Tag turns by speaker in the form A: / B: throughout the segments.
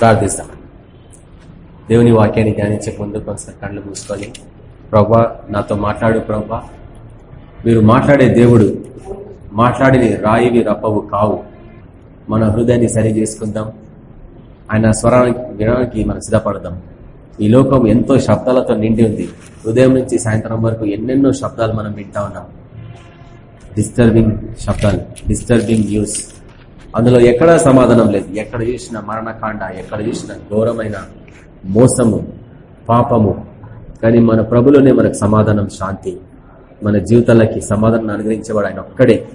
A: ప్రార్థిస్తాం. దేవుని వాక్యాన్ని ధ్యానించే ముందు కొంచెం కళ్ళు మూసుకొని ప్రభా నాతో మాట్లాడు ప్రభా. మీరు మాట్లాడే దేవుడు మాట్లాడిని రాయివి రప్పవు కావు. మన హృదయాన్ని సరి చేసుకుందాం. ఆయన స్వరానికి వినడానికి మనం సిద్ధపడదాం. ఈ లోకం ఎంతో శబ్దాలతో నిండి ఉంది. ఉదయం నుంచి సాయంత్రం వరకు ఎన్నెన్నో శబ్దాలు మనం వింటా ఉన్నాం. డిస్టర్బింగ్ శబ్దాలు డిస్టర్బింగ్ న్యూస్ అందులో ఎక్కడా సమాధానం లేదు. ఎక్కడ చూసిన మరణకాండ ఎక్కడ చూసిన ఘోరమైన మోసము పాపము. కానీ మన ప్రభులోనే మనకు సమాధానం శాంతి. మన జీవితాలకి సమాధానం అనుగ్రహించేవాడు ఆయన ఒక్కడే.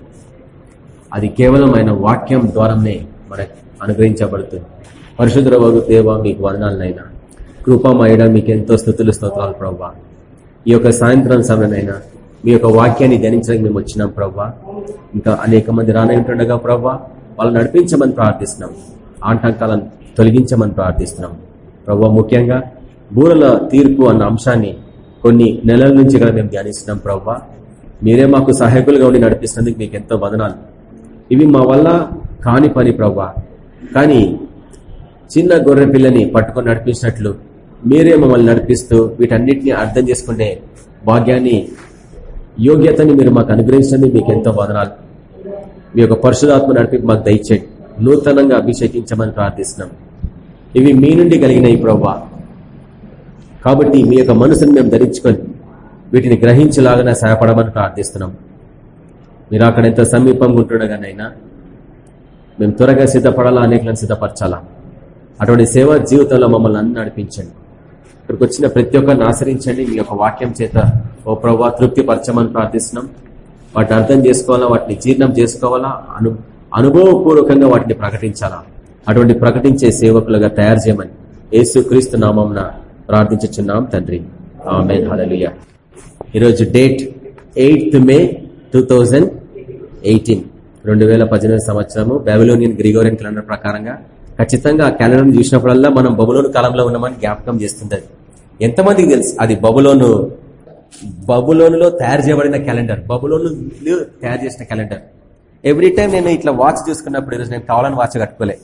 A: అది కేవలం ఆయన వాక్యం ద్వారానే మనకు అనుగ్రహించబడుతుంది. పరిశుద్ధ వగు దేవ మీకు వదనాలనైనా. కృపమయడ మీకు ఎంతో స్థుతులు స్తోత్రాలు ప్రవ్వా. ఈ యొక్క సాయంత్రం సమయమైనా మీ యొక్క వాక్యాన్ని ధ్యానించడానికి మేము వచ్చినాం ప్రభా ఇంకా అనేక మంది రానంటుండగా ప్రభా వాళ్ళు నడిపించమని ప్రార్థిస్తున్నాం. ఆటంకాలను తొలగించమని ప్రార్థిస్తున్నాం. ప్రభు ముఖ్యంగా బూరల తీర్పు అన్న అంశాన్ని కొన్ని నెలల నుంచి కూడా మేము ధ్యానిస్తున్నాం ప్రభా మీరే మాకు సహాయకులుగా ఉండి నడిపిస్తున్నందుకు మీకు ఎంతో వదనాలు. ఇవి మా వల్ల కాని పని ప్రభా కానీ చిన్న గొర్రె పిల్లని పట్టుకొని నడిపించినట్లు మీరే మమ్మల్ని నడిపిస్తూ వీటన్నిటిని అర్థం చేసుకునే భాగ్యాన్ని యోగ్యతని మీరు మాకు అనుగ్రహించినందుకు మీకు ఎంతో వదనాలు. మీ యొక్క పరిశుధాత్మ నడిపి మాకు దయచేయండి. నూతనంగా అభిషేకించమని ప్రార్థిస్తున్నాం. ఇవి మీ నుండి కలిగినవి ప్రవ్వా. కాబట్టి మీ యొక్క మనసును మేము ధరించుకొని వీటిని గ్రహించలాగానే సహాయపడమని ప్రార్థిస్తున్నాం. మీరు అక్కడ ఎంత సమీపంగా ఉంటుండగానైనా మేము త్వరగా సిద్ధపడాలా అనేకలను సిద్ధపరచాలా? అటువంటి సేవా జీవితంలో మమ్మల్ని అన్ని నడిపించండి. ఇక్కడికి వచ్చిన ప్రతి ఒక్కరిని ఆశ్రయించండి. మీ యొక్క వాక్యం చేత ఓ ప్రవ్వా తృప్తిపరచమని ప్రార్థిస్తున్నాం. వాటిని అర్థం చేసుకోవాలా వాటిని జీర్ణం చేసుకోవాలా అను అనుభవపూర్వకంగా వాటిని ప్రకటించాలా? అటువంటి ప్రకటించే సేవకులుగా తయారు చేయమని యేసు క్రీస్తు నామంన ప్రార్థించున్నాం తండ్రి. ఆమె హలలుయ ఈరోజు date eighth May two thousand eighteen రెండు వేల పద్దెనిమిది సంవత్సరము బాబిలోనియన్ గ్రిగోరియన్ క్యాలెండర్ ప్రకారంగా. ఖచ్చితంగా ఆ క్యాలెండర్ చూసినప్పుడల్లా మనం బబులోను కాలంలో ఉన్నామని జ్ఞాపకం చేస్తుంటది. ఎంతమందికి తెలుసు? అది బబులోను బబులోనులో తయారు చేయబడిన క్యాలెండర్. బబులోను తయారు చేసిన క్యాలెండర్. ఎవ్రీ టైం నేను ఇట్లా వాచ్ చూసుకున్నప్పుడు ఈరోజు నేను కావాలని వాచ్ కట్టుకోలే.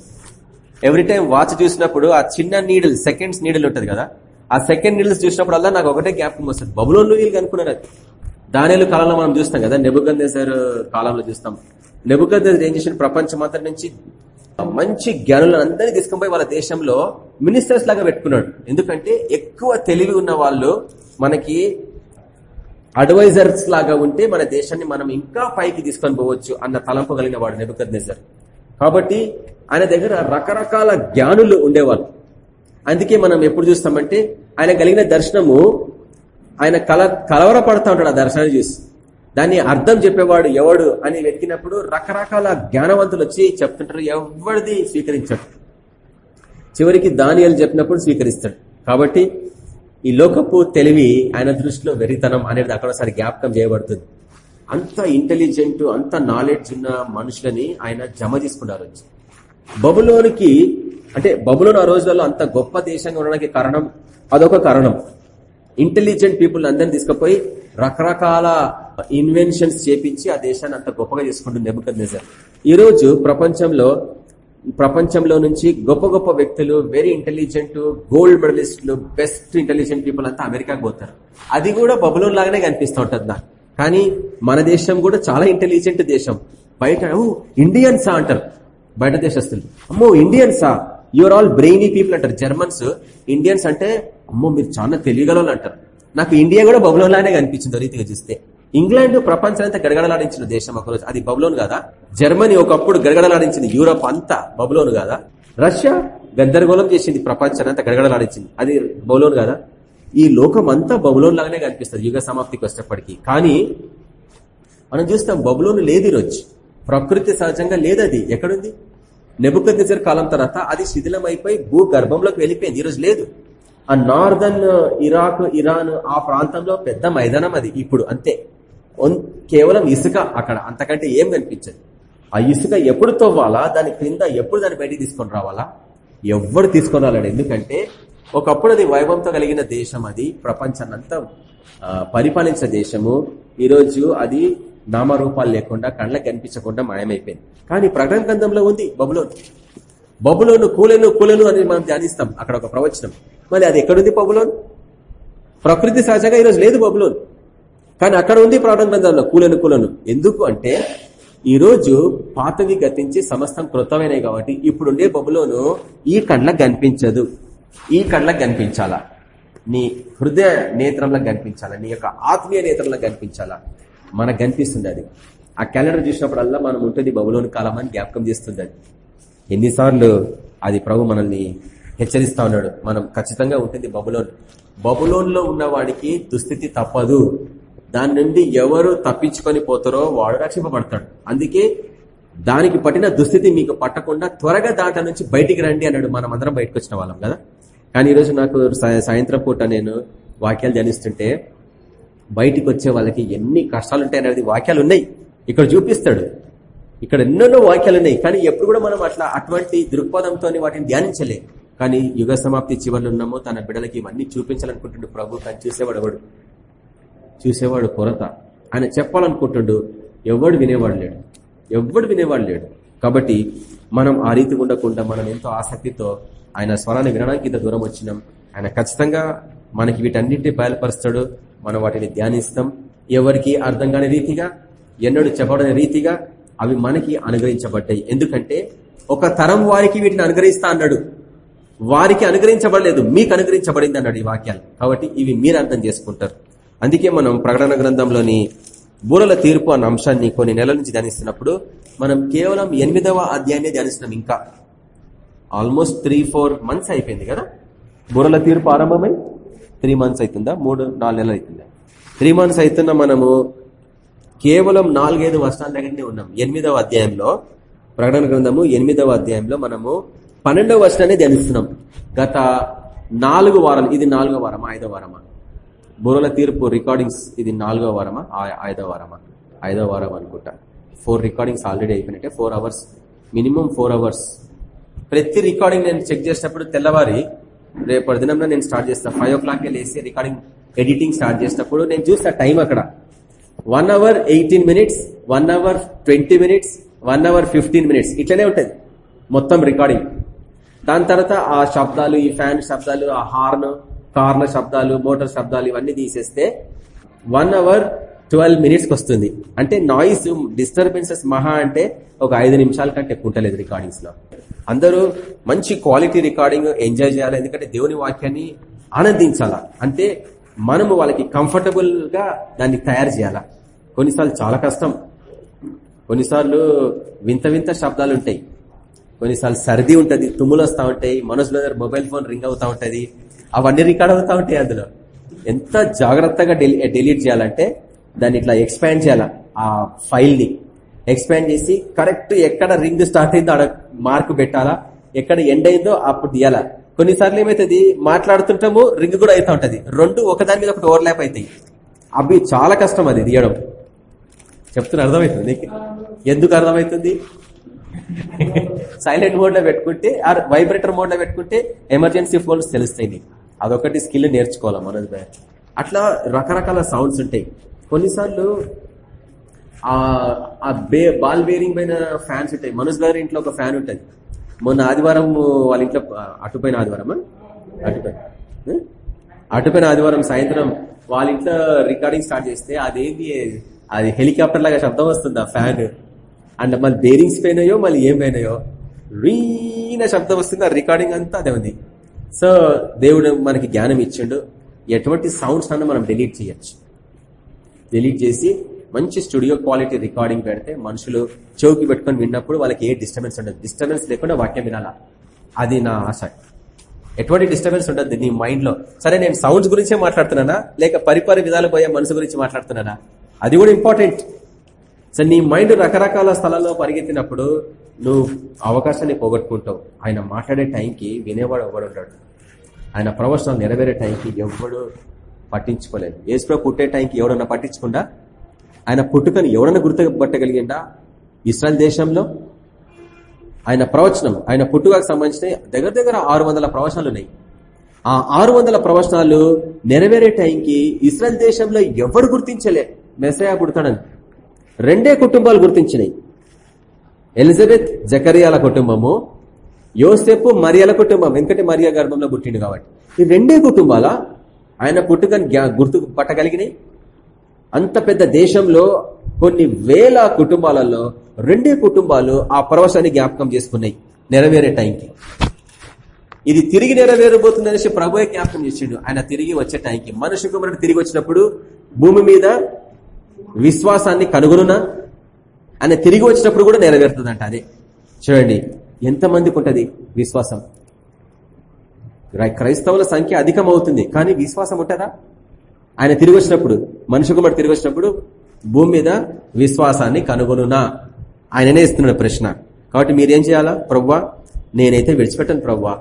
A: ఎవ్రీ టైం వాచ్ చూసినప్పుడు ఆ చిన్న నీడిల్ సెకండ్స్ నీడిల్ ఉంటుంది కదా ఆ సెకండ్ నీడిల్స్ చూసినప్పుడల్లా నాకు ఒకటే జ్ఞాపకం వస్తుంది. బబులోను వీళ్ళు కనుక్కున్నారు అది. దానిలో కాలంలో మనం చూస్తాం కదా నెబుగందేశారు కాలంలో చూస్తాం. నెబుగందేశారు ఏం చేసిన ప్రపంచం అంతటి నుంచి మంచి జ్ఞానులను అందరినీ తీసుకుని పోయి వాళ్ళ దేశంలో మినిస్టర్స్ లాగా పెట్టుకున్నాడు. ఎందుకంటే ఎక్కువ తెలివి ఉన్న వాళ్ళు మనకి అడ్వైజర్స్ లాగా ఉంటే మన దేశాన్ని మనం ఇంకా పైకి తీసుకొని పోవచ్చు అన్న తలంపు కలిగిన వాడు నెబుకద్నేజర్ కాబట్టి ఆయన దగ్గర రకరకాల జ్ఞానులు ఉండేవాళ్ళు. అందుకే మనం ఎప్పుడు చూస్తామంటే ఆయన కలిగిన దర్శనము ఆయన కల కలవరపడతా ఉంటాడు ఆ దర్శనాన్ని చూసి. దాన్ని అర్థం చెప్పేవాడు ఎవడు అని వెతికినప్పుడు రకరకాల జ్ఞానవంతులు వచ్చి చెప్తుంటారు ఎవరిది స్వీకరించాడు. చివరికి దానియాలు చెప్పినప్పుడు స్వీకరిస్తాడు. కాబట్టి ఈ లోకపు తెలివి ఆయన దృష్టిలో వెరితనం అనేది అక్కడసారి జ్ఞాపకం చేయబడుతుంది. అంత ఇంటెలిజెంట్ అంత నాలెడ్జ్ ఉన్న మనుషులని ఆయన జమ తీసుకున్నారు బబులోనికి అంటే బబులోని ఆ రోజులలో అంత గొప్ప దేశంగా ఉండడానికి కారణం అదొక కారణం. ఇంటెలిజెంట్ పీపుల్ అందరిని తీసుకుపోయి రకరకాల ఇన్వెన్షన్స్ చేపించి ఆ దేశాన్ని అంత గొప్పగా చేసుకుంటుంది నెబుకద్ ఈ రోజు ప్రపంచంలో ప్రపంచంలో నుంచి గొప్ప గొప్ప వ్యక్తులు వెరీ ఇంటెలిజెంట్ గోల్డ్ మెడలిస్టులు బెస్ట్ ఇంటెలిజెంట్ పీపుల్ అంతా అమెరికాకు పోతారు. అది కూడా బబులోన్ లాగానే కనిపిస్తూ ఉంటుంది నాకు. కానీ మన దేశం కూడా చాలా ఇంటెలిజెంట్ దేశం. బయట ఇండియన్సా అంటారు. బయట దేశస్తులు. అమ్మో ఇండియన్సా you are all brainy people అంటారు. జర్మన్స్ ఇండియన్స్ అంటే అమ్మో మీరు చాలా తెలియగలవాళ్ళు అంటారు. నాకు ఇండియా కూడా బబులోన్ లాగానే కనిపించింది రీతిగా చూస్తే. ఇంగ్లాండ్ ప్రపంచానంతా గడగడలాడించిన దేశం ఒకరోజు. అది బబులోను కాదా? జర్మనీ ఒకప్పుడు గడగడలాడించింది యూరోప్ అంతా బబులోను కాదా? రష్యా గందరగోళం చేసింది ప్రపంచానంతా గడగడలాడించింది. అది బబులోన్ కాదా? ఈ లోకం అంతా బబులోన్ లాగానే కనిపిస్తుంది యుగ సమాప్తికి వచ్చేప్పటికీ కానీ మనం చూస్తాం బబులోను లేదు ఈరోజు. ప్రకృతి సహజంగా లేదు అది ఎక్కడుంది? నెబుకద్నెజర్ కాలం తర్వాత అది శిథిలం అయిపోయి భూ గర్భంలోకి వెళ్ళిపోయింది. ఈరోజు లేదు. ఆ నార్దర్న్ ఇరాక్ ఇరాన్ ఆ ప్రాంతంలో పెద్ద మైదానం అది. ఇప్పుడు అంతే. కేవలం ఇసుక అక్కడ. అంతకంటే ఏం కనిపించదు. ఆ ఇసుక ఎప్పుడు తవ్వాలా? దాని క్రింద ఎప్పుడు దాన్ని బయటికి తీసుకొని రావాలా? ఎవరు తీసుకొని రాలేడు ఎందుకంటే ఒకప్పుడు అది వైభవంతో కలిగిన దేశం అది. ప్రపంచాన్నంతా పరిపాలించిన దేశము. ఈరోజు అది నామరూపాలు లేకుండా కళ్ళకి కనిపించకుండా మాయమైపోయింది. కానీ ప్రకటన గ్రంథంలో ఉంది బబులోన్. బబులోను కూలెను కూలెను అని మనం ధ్యానిస్తాం. అక్కడ ఒక ప్రవచనం. మరి అది ఎక్కడుంది బబులోన్? ప్రకృతి సహజంగా ఈరోజు లేదు బబులోన్. కానీ అక్కడ ఉంది ప్రకటన గ్రంథంలో కూలను కూలను ఎందుకు అంటే ఈరోజు పాతవి గతించి సమస్తం కృతమైనవి కాబట్టి ఇప్పుడుండే బొబులోను ఈ కళ్ళకు కనిపించదు. ఈ కళ్ళకు కనిపించాలా? నీ హృదయ నేత్రంలో కనిపించాలా? నీ యొక్క ఆత్మీయ నేత్రంలో కనిపించాలా? మనకు కనిపిస్తుంది అది ఆ క్యాలెండర్ చూసినప్పుడల్లా మనం ఉంటుంది బబులోని కాలం అని జ్ఞాపకం చేస్తుంది అది ఎన్నిసార్లు అది ప్రభు మనల్ని హెచ్చరిస్తా ఉన్నాడు. మనం ఖచ్చితంగా ఉంటుంది బబులోన్. బబులోన్లో ఉన్నవాడికి దుస్థితి తప్పదు. దాని నుండి ఎవరు తప్పించుకొని పోతారో వాడు రక్షింపబడతాడు. అందుకే దానికి పట్టిన దుస్థితి మీకు పట్టకుండా త్వరగా దాంట్లో నుంచి బయటికి రండి అన్నాడు. మనం అందరం బయటకు వచ్చిన వాళ్ళం కదా. కానీ ఈరోజు నాకు సాయంత్రం పూట నేను వాక్యాలు ధ్యానిస్తుంటే బయటికి వచ్చే వాళ్ళకి ఎన్ని కష్టాలు ఉంటాయి అనేది వాక్యాలు ఉన్నాయి. ఇక్కడ చూపిస్తాడు. ఇక్కడ ఎన్నెన్నో వాక్యాలు ఉన్నాయి. కానీ ఎప్పుడు కూడా మనం అట్లా అటువంటి దృక్పథంతో వాటిని ధ్యానించలే. కానీ యుగ సమాప్తి చివరిలో ఉన్నామో. తన బిడ్డలకి ఇవన్నీ చూపించాలనుకుంటుండే ప్రభు. కానీ చూసేవాడు చూసేవాడు కొరత ఆయన చెప్పాలనుకుంటుండు ఎవడు వినేవాడు లేడు. ఎవడు వినేవాడు లేడు. కాబట్టి మనం ఆ రీతి ఉండకుండా మనం ఎంతో ఆసక్తితో ఆయన స్వరాన్ని వినడానికి ఇంత దూరం వచ్చినాం. ఆయన ఖచ్చితంగా మనకి వీటన్నింటినీ బయలుపరుస్తాడు. మనం వాటిని ధ్యానిస్తాం. ఎవరికి అర్థం కాని రీతిగా ఎన్నడూ చెప్పబడిన రీతిగా అవి మనకి అనుగ్రహించబడ్డాయి. ఎందుకంటే ఒక తరం వారికి వీటిని అనుగ్రహిస్తా అన్నాడు. వారికి అనుగ్రహించబడలేదు మీకు అనుగ్రహించబడింది అన్నాడు ఈ వాక్యాలు. కాబట్టి ఇవి మీరు అర్థం చేసుకుంటారు. అందుకే మనం ప్రకటన గ్రంథంలోని బూరల తీర్పు అన్న అంశాన్ని కొన్ని నెలల నుంచి ధ్యానిస్తున్నప్పుడు మనం కేవలం ఎనిమిదవ అధ్యాయాన్ని ధ్యానిస్తున్నాం ఇంకా. ఆల్మోస్ట్ త్రీ ఫోర్ మంత్స్ అయిపోయింది కదా? బుర్రల తీర్పు ఆరంభమై త్రీ మంత్స్ అవుతుందా మూడు నాలుగు నెలలు అవుతుందా త్రీ మంత్స్ అవుతున్న మనము కేవలం నాలుగైదు వర్షాల దగ్గరనే ఉన్నాం. ఎనిమిదవ అధ్యాయంలో ప్రకటన గ్రంథము ఎనిమిదవ అధ్యాయంలో మనము పన్నెండవ వర్షాన్ని ధ్యానిస్తున్నాం. గత నాలుగు వారాలు ఇది నాలుగో వారమా? ఐదో వారమా? బుర్రల తీర్పు రికార్డింగ్స్ ఇది నాలుగో వారమా? ఐదో వారమా? ఐదో వారం అనుకుంటా. ఫోర్ రికార్డింగ్స్ ఆల్రెడీ అయిపోయినట్టే. Four hours minimum four hours ప్రతి రికార్డింగ్ నేను చెక్ చేసినప్పుడు తెల్లవారి రేపటి దినంలో నేను స్టార్ట్ చేస్తాను ఫైవ్ ఓ క్లాక్ లేసి రికార్డింగ్ ఎడిటింగ్ స్టార్ట్ చేసినప్పుడు నేను చూస్తా టైం అక్కడ. One hour eighteen minutes one hour twenty minutes one hour fifteen minutes ఇట్లనే ఉంటుంది. మొత్తం రికార్డింగ్ దాని తర్వాత ఆ శబ్దాలు ఈ ఫ్యాన్ శబ్దాలు ఆ హార్న్ కార్ల శబ్దాలు మోటార్ శబ్దాలు ఇవన్నీ తీసేస్తే వన్ అవర్ ట్వెల్వ్ మినిట్స్కి వస్తుంది. అంటే నాయిస్ డిస్టర్బెన్సెస్ మహా అంటే ఒక ఐదు నిమిషాల కంటే ఎక్కువ రికార్డింగ్స్లో. అందరూ మంచి క్వాలిటీ రికార్డింగ్ ఎంజాయ్ చేయాలి. ఎందుకంటే దేవుని వాక్యాన్ని ఆనందించాలా? అంటే మనము వాళ్ళకి కంఫర్టబుల్గా దాన్ని తయారు చేయాలా? కొన్నిసార్లు చాలా కష్టం. కొన్నిసార్లు వింత వింత శబ్దాలు ఉంటాయి. కొన్నిసార్లు సర్ది ఉంటది తుమ్ములు వస్తూ ఉంటాయి మనసులో మొబైల్ ఫోన్ రింగ్ అవుతా ఉంటది. అవన్నీ రికార్డ్ అవుతా ఉంటాయి అందులో. ఎంత జాగ్రత్తగా డిలీట్ చేయాలంటే దాన్ని ఇట్లా ఎక్స్పాండ్ చేయాల ఆ ఫైల్ని ఎక్స్పాండ్ చేసి కరెక్ట్ ఎక్కడ రింగ్ స్టార్ట్ అయిందో అక్కడ మార్క్ పెట్టాలా ఎక్కడ ఎండ్ అయిందో అప్పుడు తీయాలా. కొన్నిసార్లు ఏమైతుంది మాట్లాడుతుంటాము రింగ్ కూడా అవుతా ఉంటది. రెండు ఒకదాని మీద ఒకటి ఓవర్లాప్ అవుతాయి అవి చాలా కష్టం అది తీయడం. చెప్తున్నా అర్థమవుతుంది ఎందుకు అర్థమవుతుంది? సైలెంట్ మోడ్లో పెట్టుకుంటే వైబ్రేటర్ మోడ్లో పెట్టుకుంటే ఎమర్జెన్సీ ఫోన్స్ తెలుస్తాయి అదొకటి స్కిల్ నేర్చుకోవాలి మనోజ్ భాయ్? అట్లా రకరకాల సౌండ్స్ ఉంటాయి. కొన్నిసార్లు ఆ బే బాల్ బేరింగ్ పైన ఫ్యాన్స్ ఉంటాయి. మనోజ్ గారి ఇంట్లో ఒక ఫ్యాన్ ఉంటుంది. మొన్న ఆదివారం వాళ్ళ ఇంట్లో అటుపైన ఆదివారమా? అటుపైన అటుపైన ఆదివారం సాయంత్రం వాళ్ళ ఇంట్లో రికార్డింగ్ స్టార్ట్ చేస్తే అదేంటి అది హెలికాప్టర్ లాగా శబ్దం వస్తుంది ఆ ఫ్యాన్ అండ్ మళ్ళీ బేరింగ్స్ పోయినాయో మళ్ళీ ఏం పోయినాయో? రీన శబ్దం వస్తుంది ఆ రికార్డింగ్ అంతా అదే ఉంది. సో దేవుడు మనకి జ్ఞానం ఇచ్చిండు. ఎటువంటి సౌండ్స్ అన్న మనం డిలీట్ చేయొచ్చు. డిలీట్ చేసి మంచి స్టూడియో క్వాలిటీ రికార్డింగ్ పెడితే మనుషులు చౌకి పెట్టుకొని విన్నప్పుడు వాళ్ళకి ఏ డిస్టర్బెన్స్ ఉండదు. డిస్టర్బెన్స్ లేకుండా వాక్యం వినాలా. అది నా ఆశ. ఎటువంటి డిస్టర్బెన్స్ ఉండదు నీ మైండ్లో. సరే నేను సౌండ్స్ గురించే మాట్లాడుతున్నానా? లేక పరిపరి విధాలు పోయే మనసు గురించి మాట్లాడుతున్నానా? అది కూడా ఇంపార్టెంట్ సో నీ మైండ్ రకరకాల స్థలాల్లో పరిగెత్తినప్పుడు నువ్వు అవకాశాన్ని పోగొట్టుకుంటావు. ఆయన మాట్లాడే టైంకి వినేవాడు ఎవడు ఉంటాడు? ఆయన ప్రవచనాలు నెరవేరే టైంకి ఎవడు పట్టించుకోలేదు. ఏసులో పుట్టే టైంకి ఎవడన్నా పట్టించకుండా ఆయన పుట్టుకని ఎవడన్నా గుర్తుపట్టగలిగిందా? ఇస్రాయల్ దేశంలో? ఆయన ప్రవచనం ఆయన పుట్టుకకు సంబంధించిన దగ్గర దగ్గర ఆరు వందల ప్రవచనాలు ఉన్నాయి. ఆ ఆరు వందల ప్రవచనాలు నెరవేరే టైంకి ఇస్రాయల్ దేశంలో ఎవడు గుర్తించలే? మెసయా పుడతాడని. రెండే కుటుంబాలు గుర్తించినాయి. ఎలిజబెత్ జకరియాల కుటుంబము యోసేపు మరియల కుటుంబం. ఎందుకంటే మరియా గర్భంలో పుట్టిండు కాబట్టి. ఈ రెండే కుటుంబాల ఆయన పుట్టుకని గుర్తు పట్టగలిగినాయి. అంత పెద్ద దేశంలో కొన్ని వేల కుటుంబాలలో రెండే కుటుంబాలు ఆ పరవశాన్ని జ్ఞాపకం చేసుకున్నాయి నెరవేరే టైంకి. ఇది తిరిగి నెరవేరబోతుంది అనేసి ప్రభుయే జ్ఞాపకం చేసిండు. ఆయన తిరిగి వచ్చే టైంకి. మనుషు కుమారుడు తిరిగి వచ్చినప్పుడు భూమి మీద విశ్వాసాన్ని కనుగొనునా? ఆయన తిరిగి వచ్చినప్పుడు కూడా నెరవేరుతుందంట అదే. చూడండి ఎంతమందికి ఉంటుంది విశ్వాసం? క్రైస్తవుల సంఖ్య అధికం అవుతుంది కానీ విశ్వాసం ఉంటుందా? ఆయన తిరిగి వచ్చినప్పుడు మనిషి కుమారు తిరిగి వచ్చినప్పుడు భూమి మీద విశ్వాసాన్ని కనుగొనునా? ఆయననే ఇస్తున్నాడు ప్రశ్న. కాబట్టి మీరేం చేయాలా? ప్రవ్వా నేనైతే విడిచిపెట్టాను ప్రవ్వా.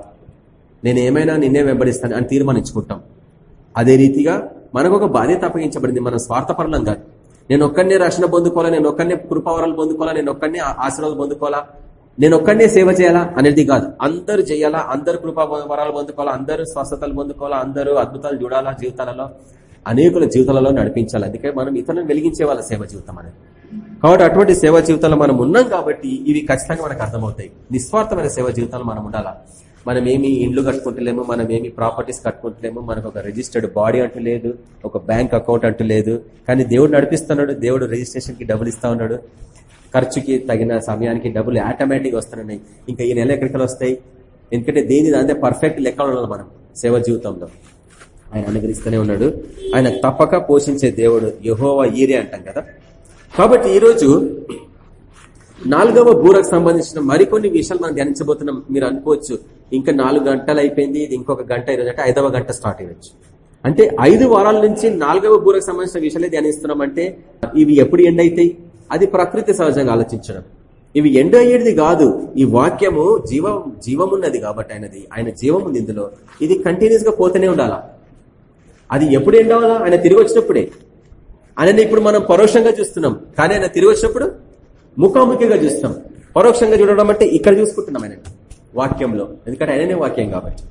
A: నేను ఏమైనా నిన్నే వెంబడిస్తాను అని తీర్మానించుకుంటాం. అదే రీతిగా మనకు ఒక బాధ్యత అప్పగించబడింది మనం స్వార్థపరణం కాదు. నేను ఒక్కడనే రక్షణ పొందుకోవాలా? నేను ఒక్కడనే కృపావరాలు పొందుకోవాలా? నేను ఒక్కడనే ఆశీర్వాదాలు పొందుకోవాలా? నేను ఒక్కడనే సేవ చేయాలా? అనేది కాదు. అందరూ చేయాలా? అందరు కృపావరాలు పొందుకోవాలా? అందరూ స్వస్థతలు పొందుకోవాలా? అందరూ అద్భుతాలు చూడాలా జీవితాలలో? అనేకుల జీవితాలలో నడిపించాలి? అందుకే మనం ఇతరులను వెలిగించే వాళ్ళ సేవ జీవితం అనేది. కాబట్టి అటువంటి సేవా జీవితాలు మనం ఉన్నాం కాబట్టి ఇవి ఖచ్చితంగా మనకు అర్థమవుతాయి. నిస్వార్థమైన సేవ జీవితాలు మనం ఉండాలా? మనం ఏమి ఇండ్లు కట్టుకుంటలేము మనం ఏమి ప్రాపర్టీస్ కట్టుకుంటలేము మనకు ఒక రిజిస్టర్డ్ బాడీ అంటూ లేదు ఒక బ్యాంక్ అకౌంట్ అంటూ లేదు. కానీ దేవుడు నడిపిస్తున్నాడు దేవుడు రిజిస్ట్రేషన్కి డబ్బులు ఇస్తా ఉన్నాడు. ఖర్చుకి తగిన సమయానికి డబ్బులు ఆటోమేటిక్ వస్తున్నాయి. ఇంకా ఈ నెల ఎక్కడికి వస్తాయి. ఎందుకంటే దేని అంతే పర్ఫెక్ట్ లెక్క ఉండాలి మనం సేవ జీవితంలో. ఆయన అనుగ్రహిస్తూనే ఉన్నాడు. ఆయన తప్పక పోషించే దేవుడు యహోవా ఈరే అంటాం కదా. కాబట్టి ఈరోజు నాలుగవ బూరకు సంబంధించిన మరికొన్ని విషయాలు మనం ధ్యానించబోతున్నాం. మీరు అనుకోవచ్చు ఇంకా నాలుగు గంటలు అయిపోయింది ఇది ఇంకొక గంట ఈరోజు అంటే ఐదవ గంట స్టార్ట్ అయ్యొచ్చు. అంటే ఐదు వారాల నుంచి నాలుగవ బూరకు సంబంధించిన విషయాలే ధ్యానిస్తున్నాం అంటే ఇవి ఎప్పుడు ఎండ్ అవుతాయి అది ప్రకృతి సహజంగా ఆలోచించడం. ఇవి ఎండ్ అయ్యేది కాదు ఈ వాక్యము జీవం జీవమున్నది కాబట్టి ఆయనది ఆయన జీవం ఉంది ఇందులో. ఇది కంటిన్యూస్గా పోతూనే ఉండాలా? అది ఎప్పుడు ఎండ్ అవ్వాలా? ఆయన తిరిగి వచ్చినప్పుడే. ఆయన ఇప్పుడు మనం పరోక్షంగా చూస్తున్నాం. కానీ ఆయన తిరిగి వచ్చినప్పుడు ముఖాముఖిగా చూస్తాం. పరోక్షంగా చూడడం అంటే ఇక్కడ చూసుకుంటున్నాం ఆయన వాక్యంలో. ఎందుకంటే ఆయననే వాక్యం కాబట్టి.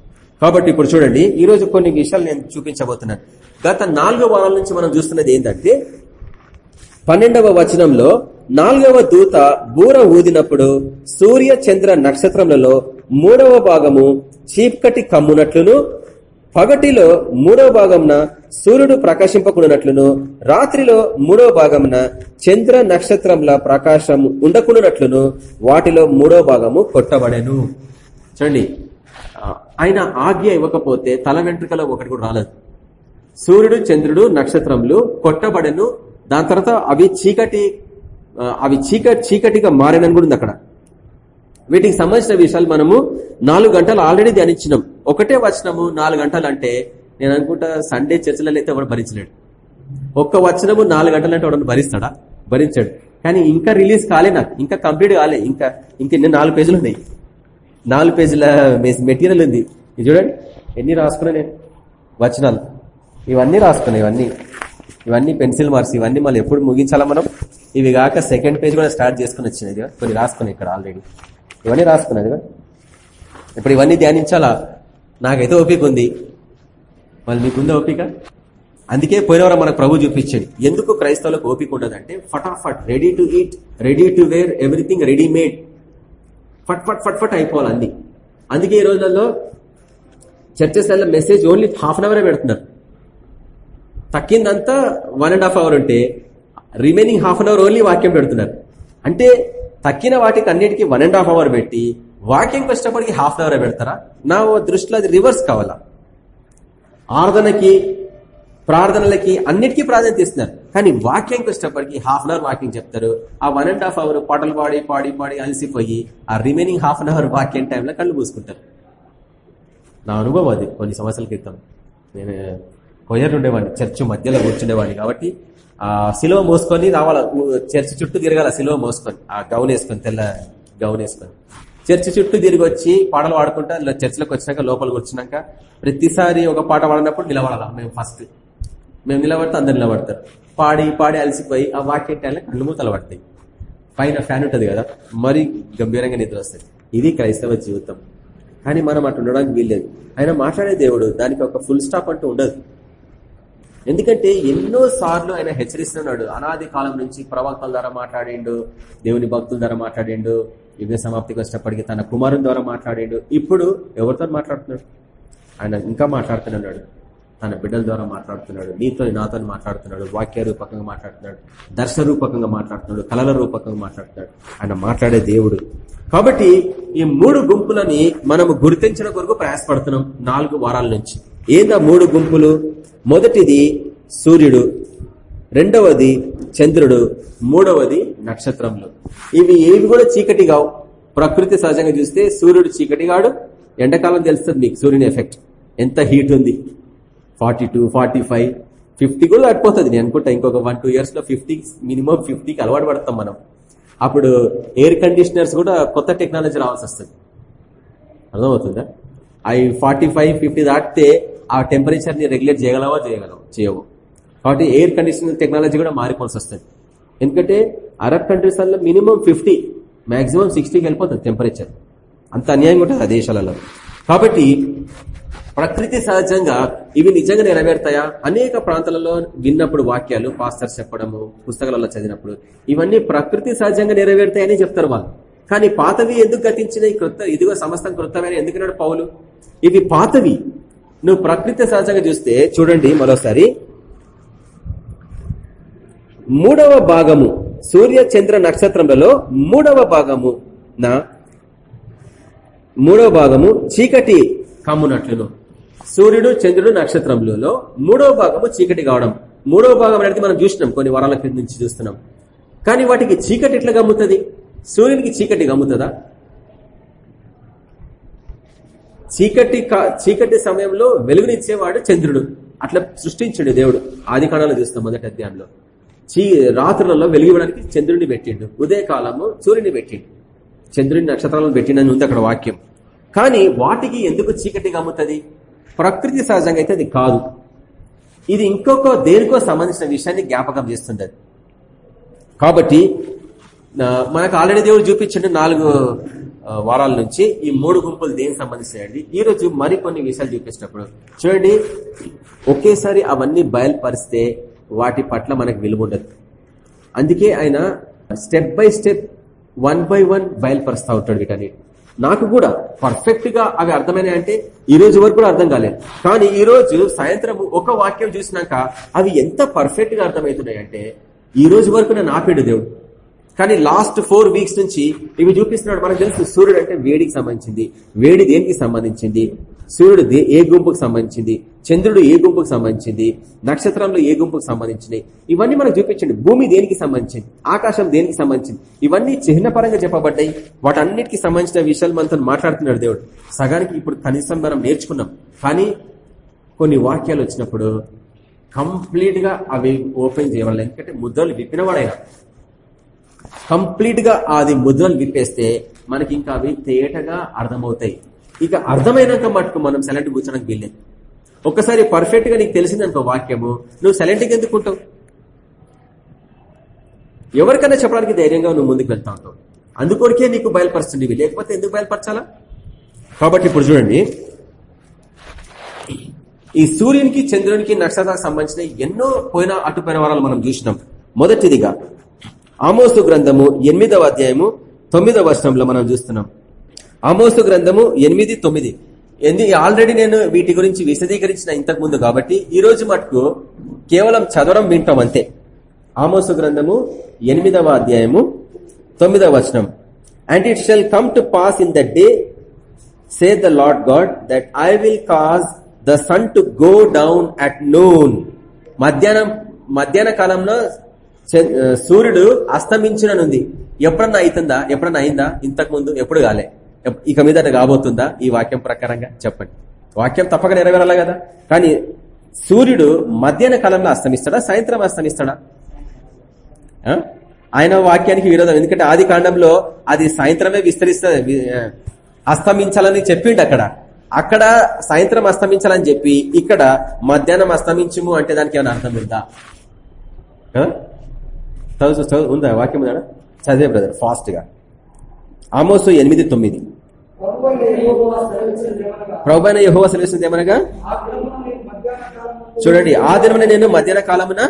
A: కాబట్టి ఇప్పుడు చూడండి ఈ రోజు కొన్ని విషయాలు నేను చూపించబోతున్నాను. గత నాలుగో వారాల నుంచి మనం చూస్తున్నది ఏంటంటే పన్నెండవ వచనంలో నాలుగవ దూత బూర ఊదినప్పుడు సూర్య చంద్ర నక్షత్రములలో మూడవ భాగము చీప్కటి కమ్మునట్లును పగటిలో మూడవ భాగంన సూర్యుడు ప్రకాశింపకుండానట్లును రాత్రిలో మూడవ భాగంన చంద్ర నక్షత్రంల ప్రకాశం ఉండకుండానట్లును వాటిలో మూడవ భాగము కొట్టబడెను. చూడండి. ఆయన ఆజ్ఞ ఇవ్వకపోతే తల వెంట్రుకలో ఒకటి కూడా రాలేదు. సూర్యుడు చంద్రుడు నక్షత్రములు కొట్టబడెను. దాని తర్వాత అవి చీకటి అవి చీకటి చీకటిగా మారినని కూడా ఉంది అక్కడ. వీటికి సంబంధించిన విషయాలు మనము నాలుగు గంటలు ఆల్రెడీ ధ్యానించినాం. ఒకటే వచనము నాలుగు గంటలు అంటే నేను అనుకుంటా సండే చర్చలలో అయితే ఎవడు భరించలేడు. ఒక్క వచనము నాలుగు గంటలు అంటే ఎవడన్నా భరిస్తాడా? భరించాడు. కానీ ఇంకా రిలీజ్ కాలే నాకు. ఇంకా కంప్లీట్ కాలే. ఇంకా ఇంక నాలుగు పేజీలు ఉన్నాయి? నాలుగు పేజీల మెటీరియల్ ఉంది. ఇది చూడండి. ఎన్ని రాసుకున్నా నేను? వచనాలు. ఇవన్నీ రాసుకున్నాయి ఇవన్నీ. ఇవన్నీ పెన్సిల్ మార్క్స్ ఇవన్నీ మళ్ళీ ఎప్పుడు ముగించాలా మనం? ఇవి కాక సెకండ్ పేజ్ కూడా స్టార్ట్ చేసుకుని వచ్చినది కొన్ని రాసుకున్నాయి ఇక్కడ ఆల్రెడీ ఇవన్నీ రాసుకున్నాయి ఇప్పుడు ఇవన్నీ ధ్యానించాలా? నాకైతే ఓపిక ఉంది. వాళ్ళు నీకుందా ఓపిక? అందుకే పోయినవరం మనకు ప్రభు చూపించండి. ఎందుకు క్రైస్తవులకు ఓపిక ఉండదంటే ఫటాఫట్ ready to eat ready to wear everything readymade ఫట్ ఫట్ ఫట్ ఫట్ అయిపోవాలి అన్ని. అందుకే ఈ రోజులలో churches message only half an అవరే పెడుతున్నారు. తక్కిందంతా వన్ అండ్ హాఫ్ అవర్ ఉంటే remaining half an hour only వాక్యం పెడుతున్నారు. అంటే తక్కిన వాటికి అన్నిటికీ వన్ అండ్ హాఫ్ అవర్ పెట్టి వాక్యం కష్టపడికి హాఫ్ అన్ అవర్ పెడతారా? నా దృష్టిలో అది రివర్స్ కావాలా ఆరాధనకి ప్రార్థనలకి అన్నిటికీ ప్రాధాన్యత ఇస్తున్నారు కానీ వాక్యం కష్టపడికి హాఫ్ అన్ అవర్ వాక్యం చెప్తారు. ఆ వన్ అండ్ హాఫ్ అవర్ పాటలు పాడి పాడి పాడి అలసిపోయి ఆ రిమైనింగ్ హాఫ్ అన్ అవర్ వాక్యం టైంలో కళ్ళు మూసుకుంటారు. నా అనుభవం అది. కొన్ని సంవత్సరాల క్రితం నేను కొయ్యర్ ఉండేవాడిని చర్చ్ మధ్యలో కూర్చుండేవాడిని కాబట్టి ఆ సిలువ మోసుకొని రావాల చర్చ్ చుట్టూ తిరగాల సిలువ మోసుకొని ఆ గౌన్ వేసుకొని తెల్ల గౌన్ వేసుకొని. చర్చ్ చుట్టూ తిరిగి వచ్చి పాటలు పాడుకుంటా చర్చిలోకి వచ్చినాక లోపలికి వచ్చినాక ప్రతిసారి ఒక పాట పాడినప్పుడు నిలబడాల? మేము ఫస్ట్ మేము నిలబడితే అందరు నిలబడతారు. పాడి పాడి అలసిపోయి ఆ వాక్యం కళ్ళు మూతలు పడతాయి. పైన ఫ్యాన్ ఉంటుంది కదా మరీ గంభీరంగా నిద్ర వస్తుంది. ఇది క్రైస్తవ జీవితం. కానీ మనం అటు ఉండడానికి వీల్లేదు. ఆయన మాట్లాడే దేవుడు దానికి ఒక ఫుల్ స్టాప్ అంటూ ఉండదు. ఎందుకంటే ఎన్నో సార్లు ఆయన హెచ్చరిస్తున్నాడు. అనాది కాలం నుంచి ప్రవక్తల ద్వారా మాట్లాడిండు దేవుని భక్తుల ద్వారా మాట్లాడిండు యుగ సమాప్తికి వచ్చినప్పటికీ తన కుమారుని ద్వారా మాట్లాడాడు. ఇప్పుడు ఎవరితో మాట్లాడుతున్నాడు? ఆయన ఇంకా మాట్లాడుతున్నాడు. తన బిడ్డల ద్వారా మాట్లాడుతున్నాడు. నీతో నాతో మాట్లాడుతున్నాడు. వాక్య రూపకంగా మాట్లాడుతున్నాడు. దర్శ రూపకంగా మాట్లాడుతున్నాడు. కళల రూపకంగా మాట్లాడుతున్నాడు. ఆయన మాట్లాడే దేవుడు. కాబట్టి ఈ మూడు గుంపులని మనము గుర్తించిన కొరకు ప్రయాసపడుతున్నాం నాలుగు వారాల నుంచి. ఏందా మూడు గుంపులు? మొదటిది సూర్యుడు. రెండవది చంద్రుడు మూడవది నక్షత్రములు. ఇవి ఏవి కూడా చీకటి కావు. ప్రకృతి సహజంగా చూస్తే సూర్యుడు చీకటి కాడు. ఎండాకాలం తెలుస్తుంది మీకు సూర్యుని ఎఫెక్ట్. ఎంత హీట్ ఉంది. Forty two forty five fifty కూడా దాటిపోతుంది. నేను అనుకుంటా ఇంకొక వన్ టూ ఇయర్స్లో ఫిఫ్టీ మినిమం ఫిఫ్టీకి అలవాటు పడతాం మనం. అప్పుడు ఎయిర్ కండిషనర్స్ కూడా కొత్త టెక్నాలజీ రావాల్సి వస్తుంది. అర్థమవుతుందా? అవి ఫార్టీ ఫైవ్ ఫిఫ్టీ దాటితే ఆ టెంపరేచర్ని రెగ్యులేట్ చేయగలవా? చేయగలవు. చేయవు. కాబట్టి ఎయిర్ కండిషన్ టెక్నాలజీ కూడా మారిపోవాల్సి వస్తుంది. ఎందుకంటే Arab countries minimum fifty maximum సిక్స్టీకి వెళ్ళిపోతుంది టెంపరేచర్ అంత అన్యాయంగా ఉంటుంది ఆ దేశాలలో. కాబట్టి ప్రకృతి సహజంగా ఇవి నిజంగా నెరవేరుతాయా? అనేక ప్రాంతాలలో విన్నప్పుడు వాక్యాలు పాస్టర్స్ చెప్పడము పుస్తకాలలో చదివినప్పుడు ఇవన్నీ ప్రకృతి సహజంగా నెరవేరుతాయని చెప్తారు వాళ్ళు. కానీ పాతవి ఎందుకు గతించినాయి? కృత ఇదిగో సమస్తం కృతమైన. ఎందుకన్నాడు పౌలు? ఇవి పాతవి. నువ్వు ప్రకృతి సహజంగా చూస్తే చూడండి మరోసారి. మూడవ భాగము సూర్య చంద్ర నక్షత్రములలో మూడవ భాగము. నా? మూడవ భాగము చీకటి కమ్మునట్లును. సూర్యుడు చంద్రుడు నక్షత్రములలో మూడవ భాగము చీకటి కావడం. మూడవ భాగం అనేది మనం చూసినాం కొన్ని వారాల క్రింద నుంచి చూస్తున్నాం. కానీ వాటికి చీకటి ఎట్లా గమ్ముతుంది సూర్యునికి చీకటి గమ్ముతుందా చీకటి చీకటి సమయంలో వెలుగునిచ్చేవాడు చంద్రుడు. అట్లా సృష్టించండు దేవుడు. ఆది కాలంలో చూస్తాం మొదటి అధ్యాయంలో. చీ రాత్రులలో వెలిగివ్వడానికి చంద్రుడిని పెట్టిండు. ఉదయకాలము సూర్యుని పెట్టిండు. చంద్రుని నక్షత్రాలను పెట్టిండని ఉంది అక్కడ వాక్యం. కానీ వాటికి ఎందుకు చీకటి గమ్ముతుంది ప్రకృతి సహజంగా అయితే అది కాదు. ఇది ఇంకొక దేనికో సంబంధించిన విషయాన్ని జ్ఞాపకం చేస్తుంది కాబట్టి మనకు ఆల్రెడీ దేవుడు చూపించండి నాలుగు వారాల నుంచి ఈ మూడు గుంపులు దేనికి సంబంధించాయండి ఈ రోజు మరికొన్ని విషయాలు చూపించినప్పుడు. చూడండి ఒకేసారి అవన్నీ బయలుపరిస్తే వాటి పట్ల మనకు విలువండదు అందుకే ఆయన step by step one by one బయలుపరుస్తూ ఉంటాడు వీటని నాకు కూడా పర్ఫెక్ట్గా అవి అర్థమైనాయి అంటే ఈ రోజు వరకు కూడా అర్థం కాలేదు. కానీ ఈ రోజు సాయంత్రం ఒక వాక్యం చూసినాక అవి ఎంత పర్ఫెక్ట్గా అర్థమవుతున్నాయి అంటే ఈ రోజు వరకు నేను ఆపేడు దేవుడు. కానీ లాస్ట్ ఫోర్ వీక్స్ నుంచి ఇవి చూపిస్తున్నాడు. మనకు తెలుసు సూర్యుడు అంటే వేడికి సంబంధించింది. వేడి దేనికి సంబంధించింది? సూర్యుడు ఏ గుంపుకు సంబంధించింది? చంద్రుడు ఏ గుంపుకు సంబంధించింది? నక్షత్రంలో ఏ గుంపుకు సంబంధించినవి ఇవన్నీ మనకు చూపించండి. భూమి దేనికి సంబంధించింది? ఆకాశం దేనికి సంబంధించింది? ఇవన్నీ చిహ్నపరంగా చెప్పబడ్డాయి. వాటన్నిటికి సంబంధించిన విషయాలు మనతో మాట్లాడుతున్నాడు దేవుడు. సగానికి ఇప్పుడు కనీసం మనం నేర్చుకున్నాం. కానీ కొన్ని వాక్యాలు వచ్చినప్పుడు కంప్లీట్గా అవి ఓపెన్ చేయవాలి. ఎందుకంటే ముద్రలు విప్పినవాడైనా. కంప్లీట్గా అది ముద్రలు విప్పేస్తే మనకి ఇంకా అవి తేటగా అర్థమవుతాయి. ఇక అర్థమైనాక మటుకు మనం సెలెంట్ కూర్చోడానికి వీల్లేదు. ఒక్కసారి పర్ఫెక్ట్గా నీకు తెలిసిందనుకో వాక్యము నువ్వు సెలెంట్కి ఎందుకుంటావు ఎవరికైనా చెప్పడానికి ధైర్యంగా నువ్వు ముందుకు వెళ్తా ఉంటావు. అందుకొరికే నీకు బయలుపరుస్తుంది లేకపోతే ఎందుకు బయలుపరచాలా? కాబట్టి ఇప్పుడు చూడండి. ఈ సూర్యునికి చంద్రునికి నక్షత్రానికి సంబంధించిన ఎన్నో పోయిన అటుపోయిన వారాలు మనం చూసినాం. మొదటిదిగా ఆమోసు గ్రంథము ఎనిమిదవ అధ్యాయము తొమ్మిదవ వర్షంలో మనం చూస్తున్నాం. ఆమోసు గ్రంథము ఎనిమిది తొమ్మిది. ఎందు ఆల్రెడీ నేను వీటి గురించి విశదీకరించిన ఇంతకు ముందు కాబట్టి ఈ రోజు మటుకు కేవలం చదవడం వింటాం అంతే. ఆమోసు గ్రంథము ఎనిమిదవ అధ్యాయము తొమ్మిదవ వచనం. And it shall come to pass in the day say the Lord God that I will cause the sun to go down at noon మధ్యాహ్నం మధ్యాహ్న కాలంలో సూర్యుడు అస్తమించిననుంది. ఎప్పుడన్నా అవుతుందా ఎప్పుడన్నా అయిందా? ఇంతకు ముందు ఎప్పుడు కాలే. ఇక మీద కాబోతుందా? ఈ వాక్యం ప్రకారంగా చెప్పండి. వాక్యం తప్పక నెరవేరాల కదా? కానీ సూర్యుడు మధ్యాహ్న కాలంలో అస్తమిస్తాడా? సాయంత్రం అస్తమిస్తాడా? ఆయన వాక్యానికి విరోధం. ఎందుకంటే ఆది కాండంలో అది సాయంత్రమే విస్తరిస్తుంది అస్తమించాలని చెప్పిండు అక్కడ. అక్కడ సాయంత్రం అస్తమించాలని చెప్పి ఇక్కడ మధ్యాహ్నం అస్తమించము అంటే దానికి ఏమైనా అర్థం ఉందా? చదువు చదువు ఉందా? వాక్యం ఉందా? చదివే బ్రదర్ ఫాస్ట్గా. ఆమోసు ఎనిమిది తొమ్మిది. ప్రభుత్వ యహోవ సెలవిస్తుంది ఏమనగా? చూడండి ఆ దినమున నేను మధ్యాహ్న కాలమున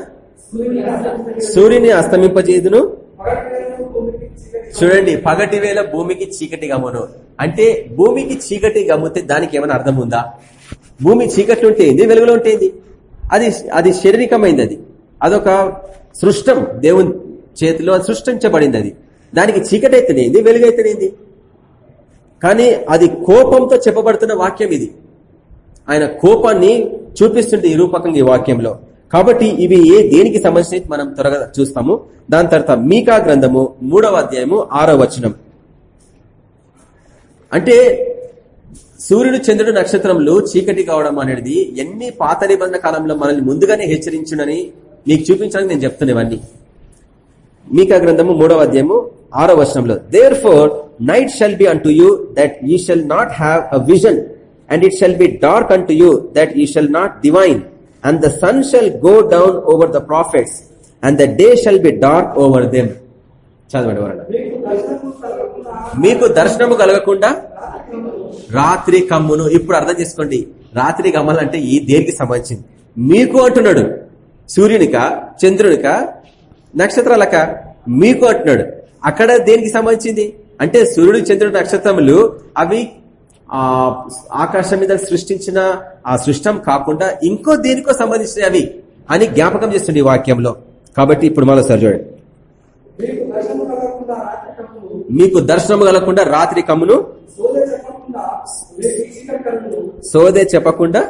A: సూర్యుని అస్తమింపజేదును చూడండి పగటి వేళ భూమికి చీకటి గమ్మును. అంటే భూమికి చీకటి గమ్ముతే దానికి ఏమైనా అర్థం ఉందా? భూమి చీకట్లు ఉంటే ఏంది? వెలుగులో ఉంటేంది అది అది శారీరకమైంది అది. అదొక సృష్టం దేవుని చేతిలో అది సృష్టించబడింది అది. దానికి చీకటైతేనేది వెలుగైతేనేది? కానీ అది కోపంతో చెప్పబడుతున్న వాక్యం ఇది. ఆయన కోపాన్ని చూపిస్తుంటే ఈ రూపకంగా ఈ వాక్యంలో. కాబట్టి ఇవి ఏ దేనికి సంబంధించి మనం త్వరగా చూస్తాము. దాని తర్వాత మీకా గ్రంథము మూడవ అధ్యాయము ఆరో వచనం. అంటే సూర్యుడు చంద్రుడు నక్షత్రంలో చీకటి కావడం అనేది ఎన్ని పాత నిబంధన కాలంలో మనల్ని ముందుగానే హెచ్చరించునని మీకు చూపించడానికి నేను చెప్తున్నా ఇవన్నీ మీకా గ్రంథము మూడవ అధ్యాయము ఆరో వర్షంలో therefore night shall be unto you that you shall not have a vision and it shall be dark unto you that you shall not divine and the sun shall go down over the prophets and the day shall be dark over them చదవండి వరణ మీకు దర్శనము కలగకుండా రాత్రి కమ్మును ఇప్పుడు అర్థం చేసుకోండి. రాత్రి కమ్మాలంటే ఈ దేనికి సంబంధించింది? మీకు అంటున్నాడు సూర్యునిక చంద్రునిక నక్షత్రాలక మీకు అంటున్నాడు. అక్కడ దేనికి సంబంధించింది? అంటే సూర్యుడు చంద్రుడు నక్షత్రములు అవి ఆకాశం మీద సృష్టించిన ఆ సృష్టం కాకుండా ఇంకో దేనికో సంబంధించిన అవి అని జ్ఞాపకం చేస్తుంది ఈ వాక్యంలో. కాబట్టి ఇప్పుడు మరోసారి చూడండి.
B: మీకు
A: దర్శనం కలగకుండా రాత్రి కమ్మును
B: చెప్పకుండా చీకటి
A: సోదే చెప్పకుండా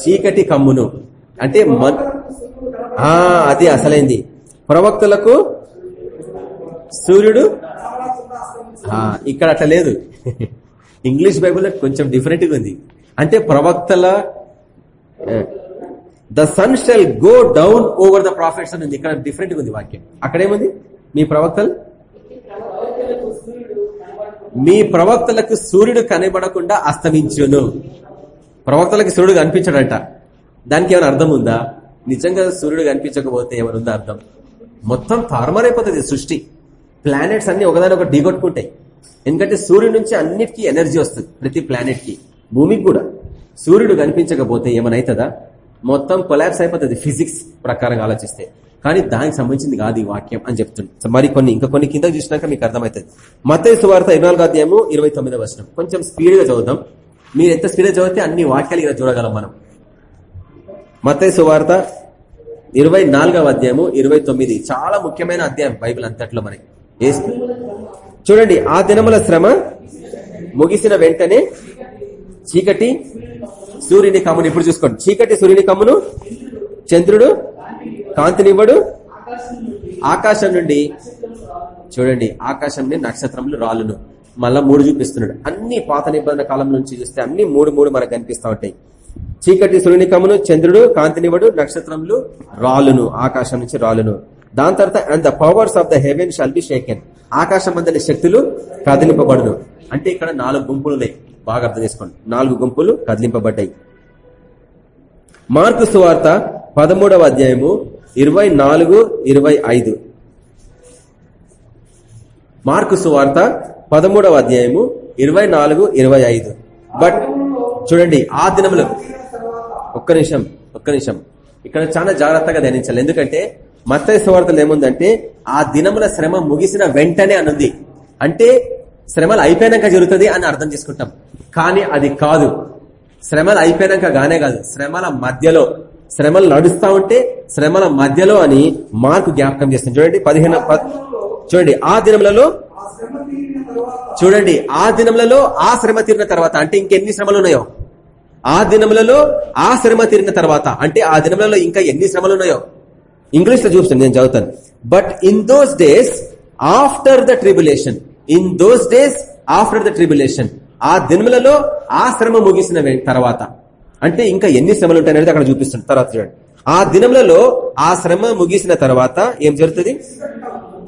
A: చీకటి కమ్మును. అంటే మన్
B: సూర్యుడు కనబడ
A: ఆ అది అసలైంది. ప్రవక్తలకు సూర్యుడు ఇక్కడ అట్లా లేదు. ఇంగ్లీష్ బైబుల్లో కొంచెం డిఫరెంట్గా ఉంది. అంటే ప్రవక్తల the sun shall go down over the prophets అని ఉంది. ఇక్కడ డిఫరెంట్గా ఉంది వాక్యం. అక్కడేముంది? మీ ప్రవక్తలు? మీ ప్రవక్తలకు సూర్యుడు కనబడకుండా అస్తమించును. ప్రవక్తలకు సూర్యుడు కనిపించడట. దానికి ఏమైనా అర్థం ఉందా? నిజంగా సూర్యుడు కనిపించకపోతే ఏమైనా ఉందా అర్థం. మొత్తం తారుమారైపోతుంది సృష్టి. ప్లానెట్స్ అన్ని ఒకదాని ఒకటి ఢీకొట్టుకుంటాయి. ఎందుకంటే సూర్యుడి నుంచి అన్నిటికీ ఎనర్జీ వస్తుంది ప్రతి ప్లానెట్కి. భూమికి కూడా. సూర్యుడు కనిపించకపోతే ఏమైనా మొత్తం కొలాబ్స్ అయిపోతుంది ఫిజిక్స్ ప్రకారంగా ఆలోచిస్తే. కానీ దానికి సంబంధించింది కాదు ఈ వాక్యం అని చెప్తుంది. మరి కొన్ని ఇంకా కొన్ని కింద చూసినాక మీకు అర్థమవుతుంది. మత సువార్త ఇరవై నాలుగు అధ్యాయము ఇరవై తొమ్మిదవ వర్షం కొంచెం స్పీడ్గా చదువుతాం చదువుదాం. మీరు ఎంత స్పీడ్గా చదివితే అన్ని వాక్యాలు ఇలా చూడగలం మనం. మత సువార్త ఇరవై నాలుగవ అధ్యాయము ఇరవై తొమ్మిది. చాలా ముఖ్యమైన అధ్యాయం బైబిల్ అంతట్లో మనకి. చూడండి ఆ దినముల శ్రమ ముగిసిన వెంటనే చీకటి సూర్యుని కమ్మును ఇప్పుడు చూసుకోండి. చీకటి సూర్యుని కమ్మును చంద్రుడు కాంతినివ్వడు ఆకాశం నుండి చూడండి ఆకాశం నుండి నక్షత్రములు రాలును. మళ్ళా మూడు చూపిస్తున్నాడు. అన్ని పాత నిబంధన కాలం నుంచి చూస్తే అన్ని మూడు మూడు మనకు కనిపిస్తూ ఉంటాయి. చీకటి సూర్యుని చంద్రుడు కాంతినివడు నక్షత్రములు రాలును ఆకాశం నుంచి రాలును. దాని తర్వాత and the powers of the heaven shall be shaken ఆకాశం శక్తులు కదిలింపబడును. అంటే ఇక్కడ నాలుగు గుంపులు ఉన్నాయి. బాగా అర్థం చేసుకోండి. నాలుగు గుంపులు కదిలింపబడ్డాయి. మార్కు సువార్త పదమూడవ అధ్యాయము ఇరవై నాలుగు ఇరవై ఐదు. మార్కు సువార్త పదమూడవ అధ్యాయము ఇరవై నాలుగు ఇరవై ఐదు. బట్ చూడండి ఆ దినములు. ఒక్క నిమిషం ఒక్క నిమిషం. ఇక్కడ చాలా జాగ్రత్తగా ధ్యానించాలి. ఎందుకంటే మత్తయి సువార్తలు ఏముందంటే ఆ దినముల శ్రమ ముగిసిన వెంటనే అనుంది. అంటే శ్రమలు అయిపోయాక జరుగుతుంది అని అర్థం చేసుకుంటాం. కానీ అది కాదు. శ్రమలు అయిపోయాక గానే కాదు. శ్రమల మధ్యలో శ్రమలు నడుస్తా ఉంటే శ్రమల మధ్యలో అని మార్కు జ్ఞాపకం చేస్తుంది చూడండి పదిహేను ప- చూడండి ఆ దినములలో చూడండి ఆ దినములలో ఆ శ్రమ తీరిన తర్వాత అంటే ఇంకెన్ని శ్రమలు ఉన్నాయో? ఆ దినములలో ఆ శ్రమ తీరిన తర్వాత అంటే ఆ దినములలో ఇంకా ఎన్ని శ్రమలు ఉన్నాయో? ఇంగ్లీష్లో చూస్తాను నేను చదువుతాను. But in those days after the tribulation in those days after the tribulation ఆ దినములలో ఆ శ్రమ ముగిసిన తర్వాత. అంటే ఇంకా ఎన్ని శ్రమలు ఉంటాయనేది అక్కడ చూపిస్తుంది తర్వాత చూడండి. ఆ దినములలో ఆ శ్రమ ముగిసిన తర్వాత ఏం జరుగుతుంది?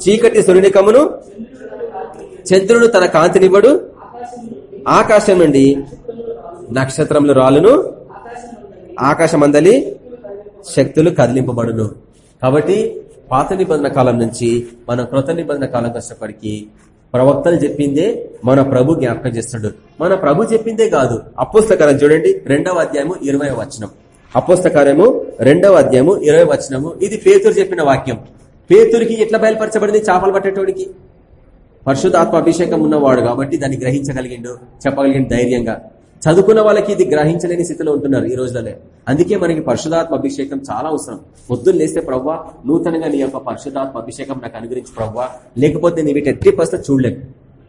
A: చీకటి సురునికమును చంద్రుడు తన కాంతినివ్వడు. ఆకాశం నుండి నక్షత్రములు రాలును. ఆకాశమందలి శక్తులు కదిలింపబడును. కాబట్టి పాత నిబంధన కాలం నుంచి మనం కృత నిబంధన కాలం కష్టపడికి ప్రవక్తలు చెప్పిందే మన ప్రభు జ్ఞాపకం చేస్తాడు. మన ప్రభు చెప్పిందే కాదు. అపోస్తకారం చూడండి రెండవ అధ్యాయము ఇరవై వచనం. అపోస్తకార్యము రెండవ అధ్యాయము ఇరవై వచనము. ఇది పేతురు చెప్పిన వాక్యం. పేతురికి ఎట్లా బయలుపరచబడింది? చేపలు పట్టేటోడికి. పరిశుధాత్మ అభిషేకం ఉన్నవాడు కాబట్టి దాన్ని గ్రహించగలిగిండు చెప్పగలిగిండు ధైర్యంగా. చదువుకున్న వాళ్ళకి ఇది గ్రహించలేని స్థితిలో ఉంటున్నారు ఈ రోజులలో. అందుకే మనకి పరిశుధాత్మ అభిషేకం చాలా అవసరం. పొద్దున్న లేస్తే ప్రవ్వా నూతనంగా నీ యొక్క పరిశుధాత్మ అభిషేకం నాకు అనుగ్రహించి ప్రవ్వా. లేకపోతే నీ వీటి ఎట్టి పరిస్థితి చూడలేవు.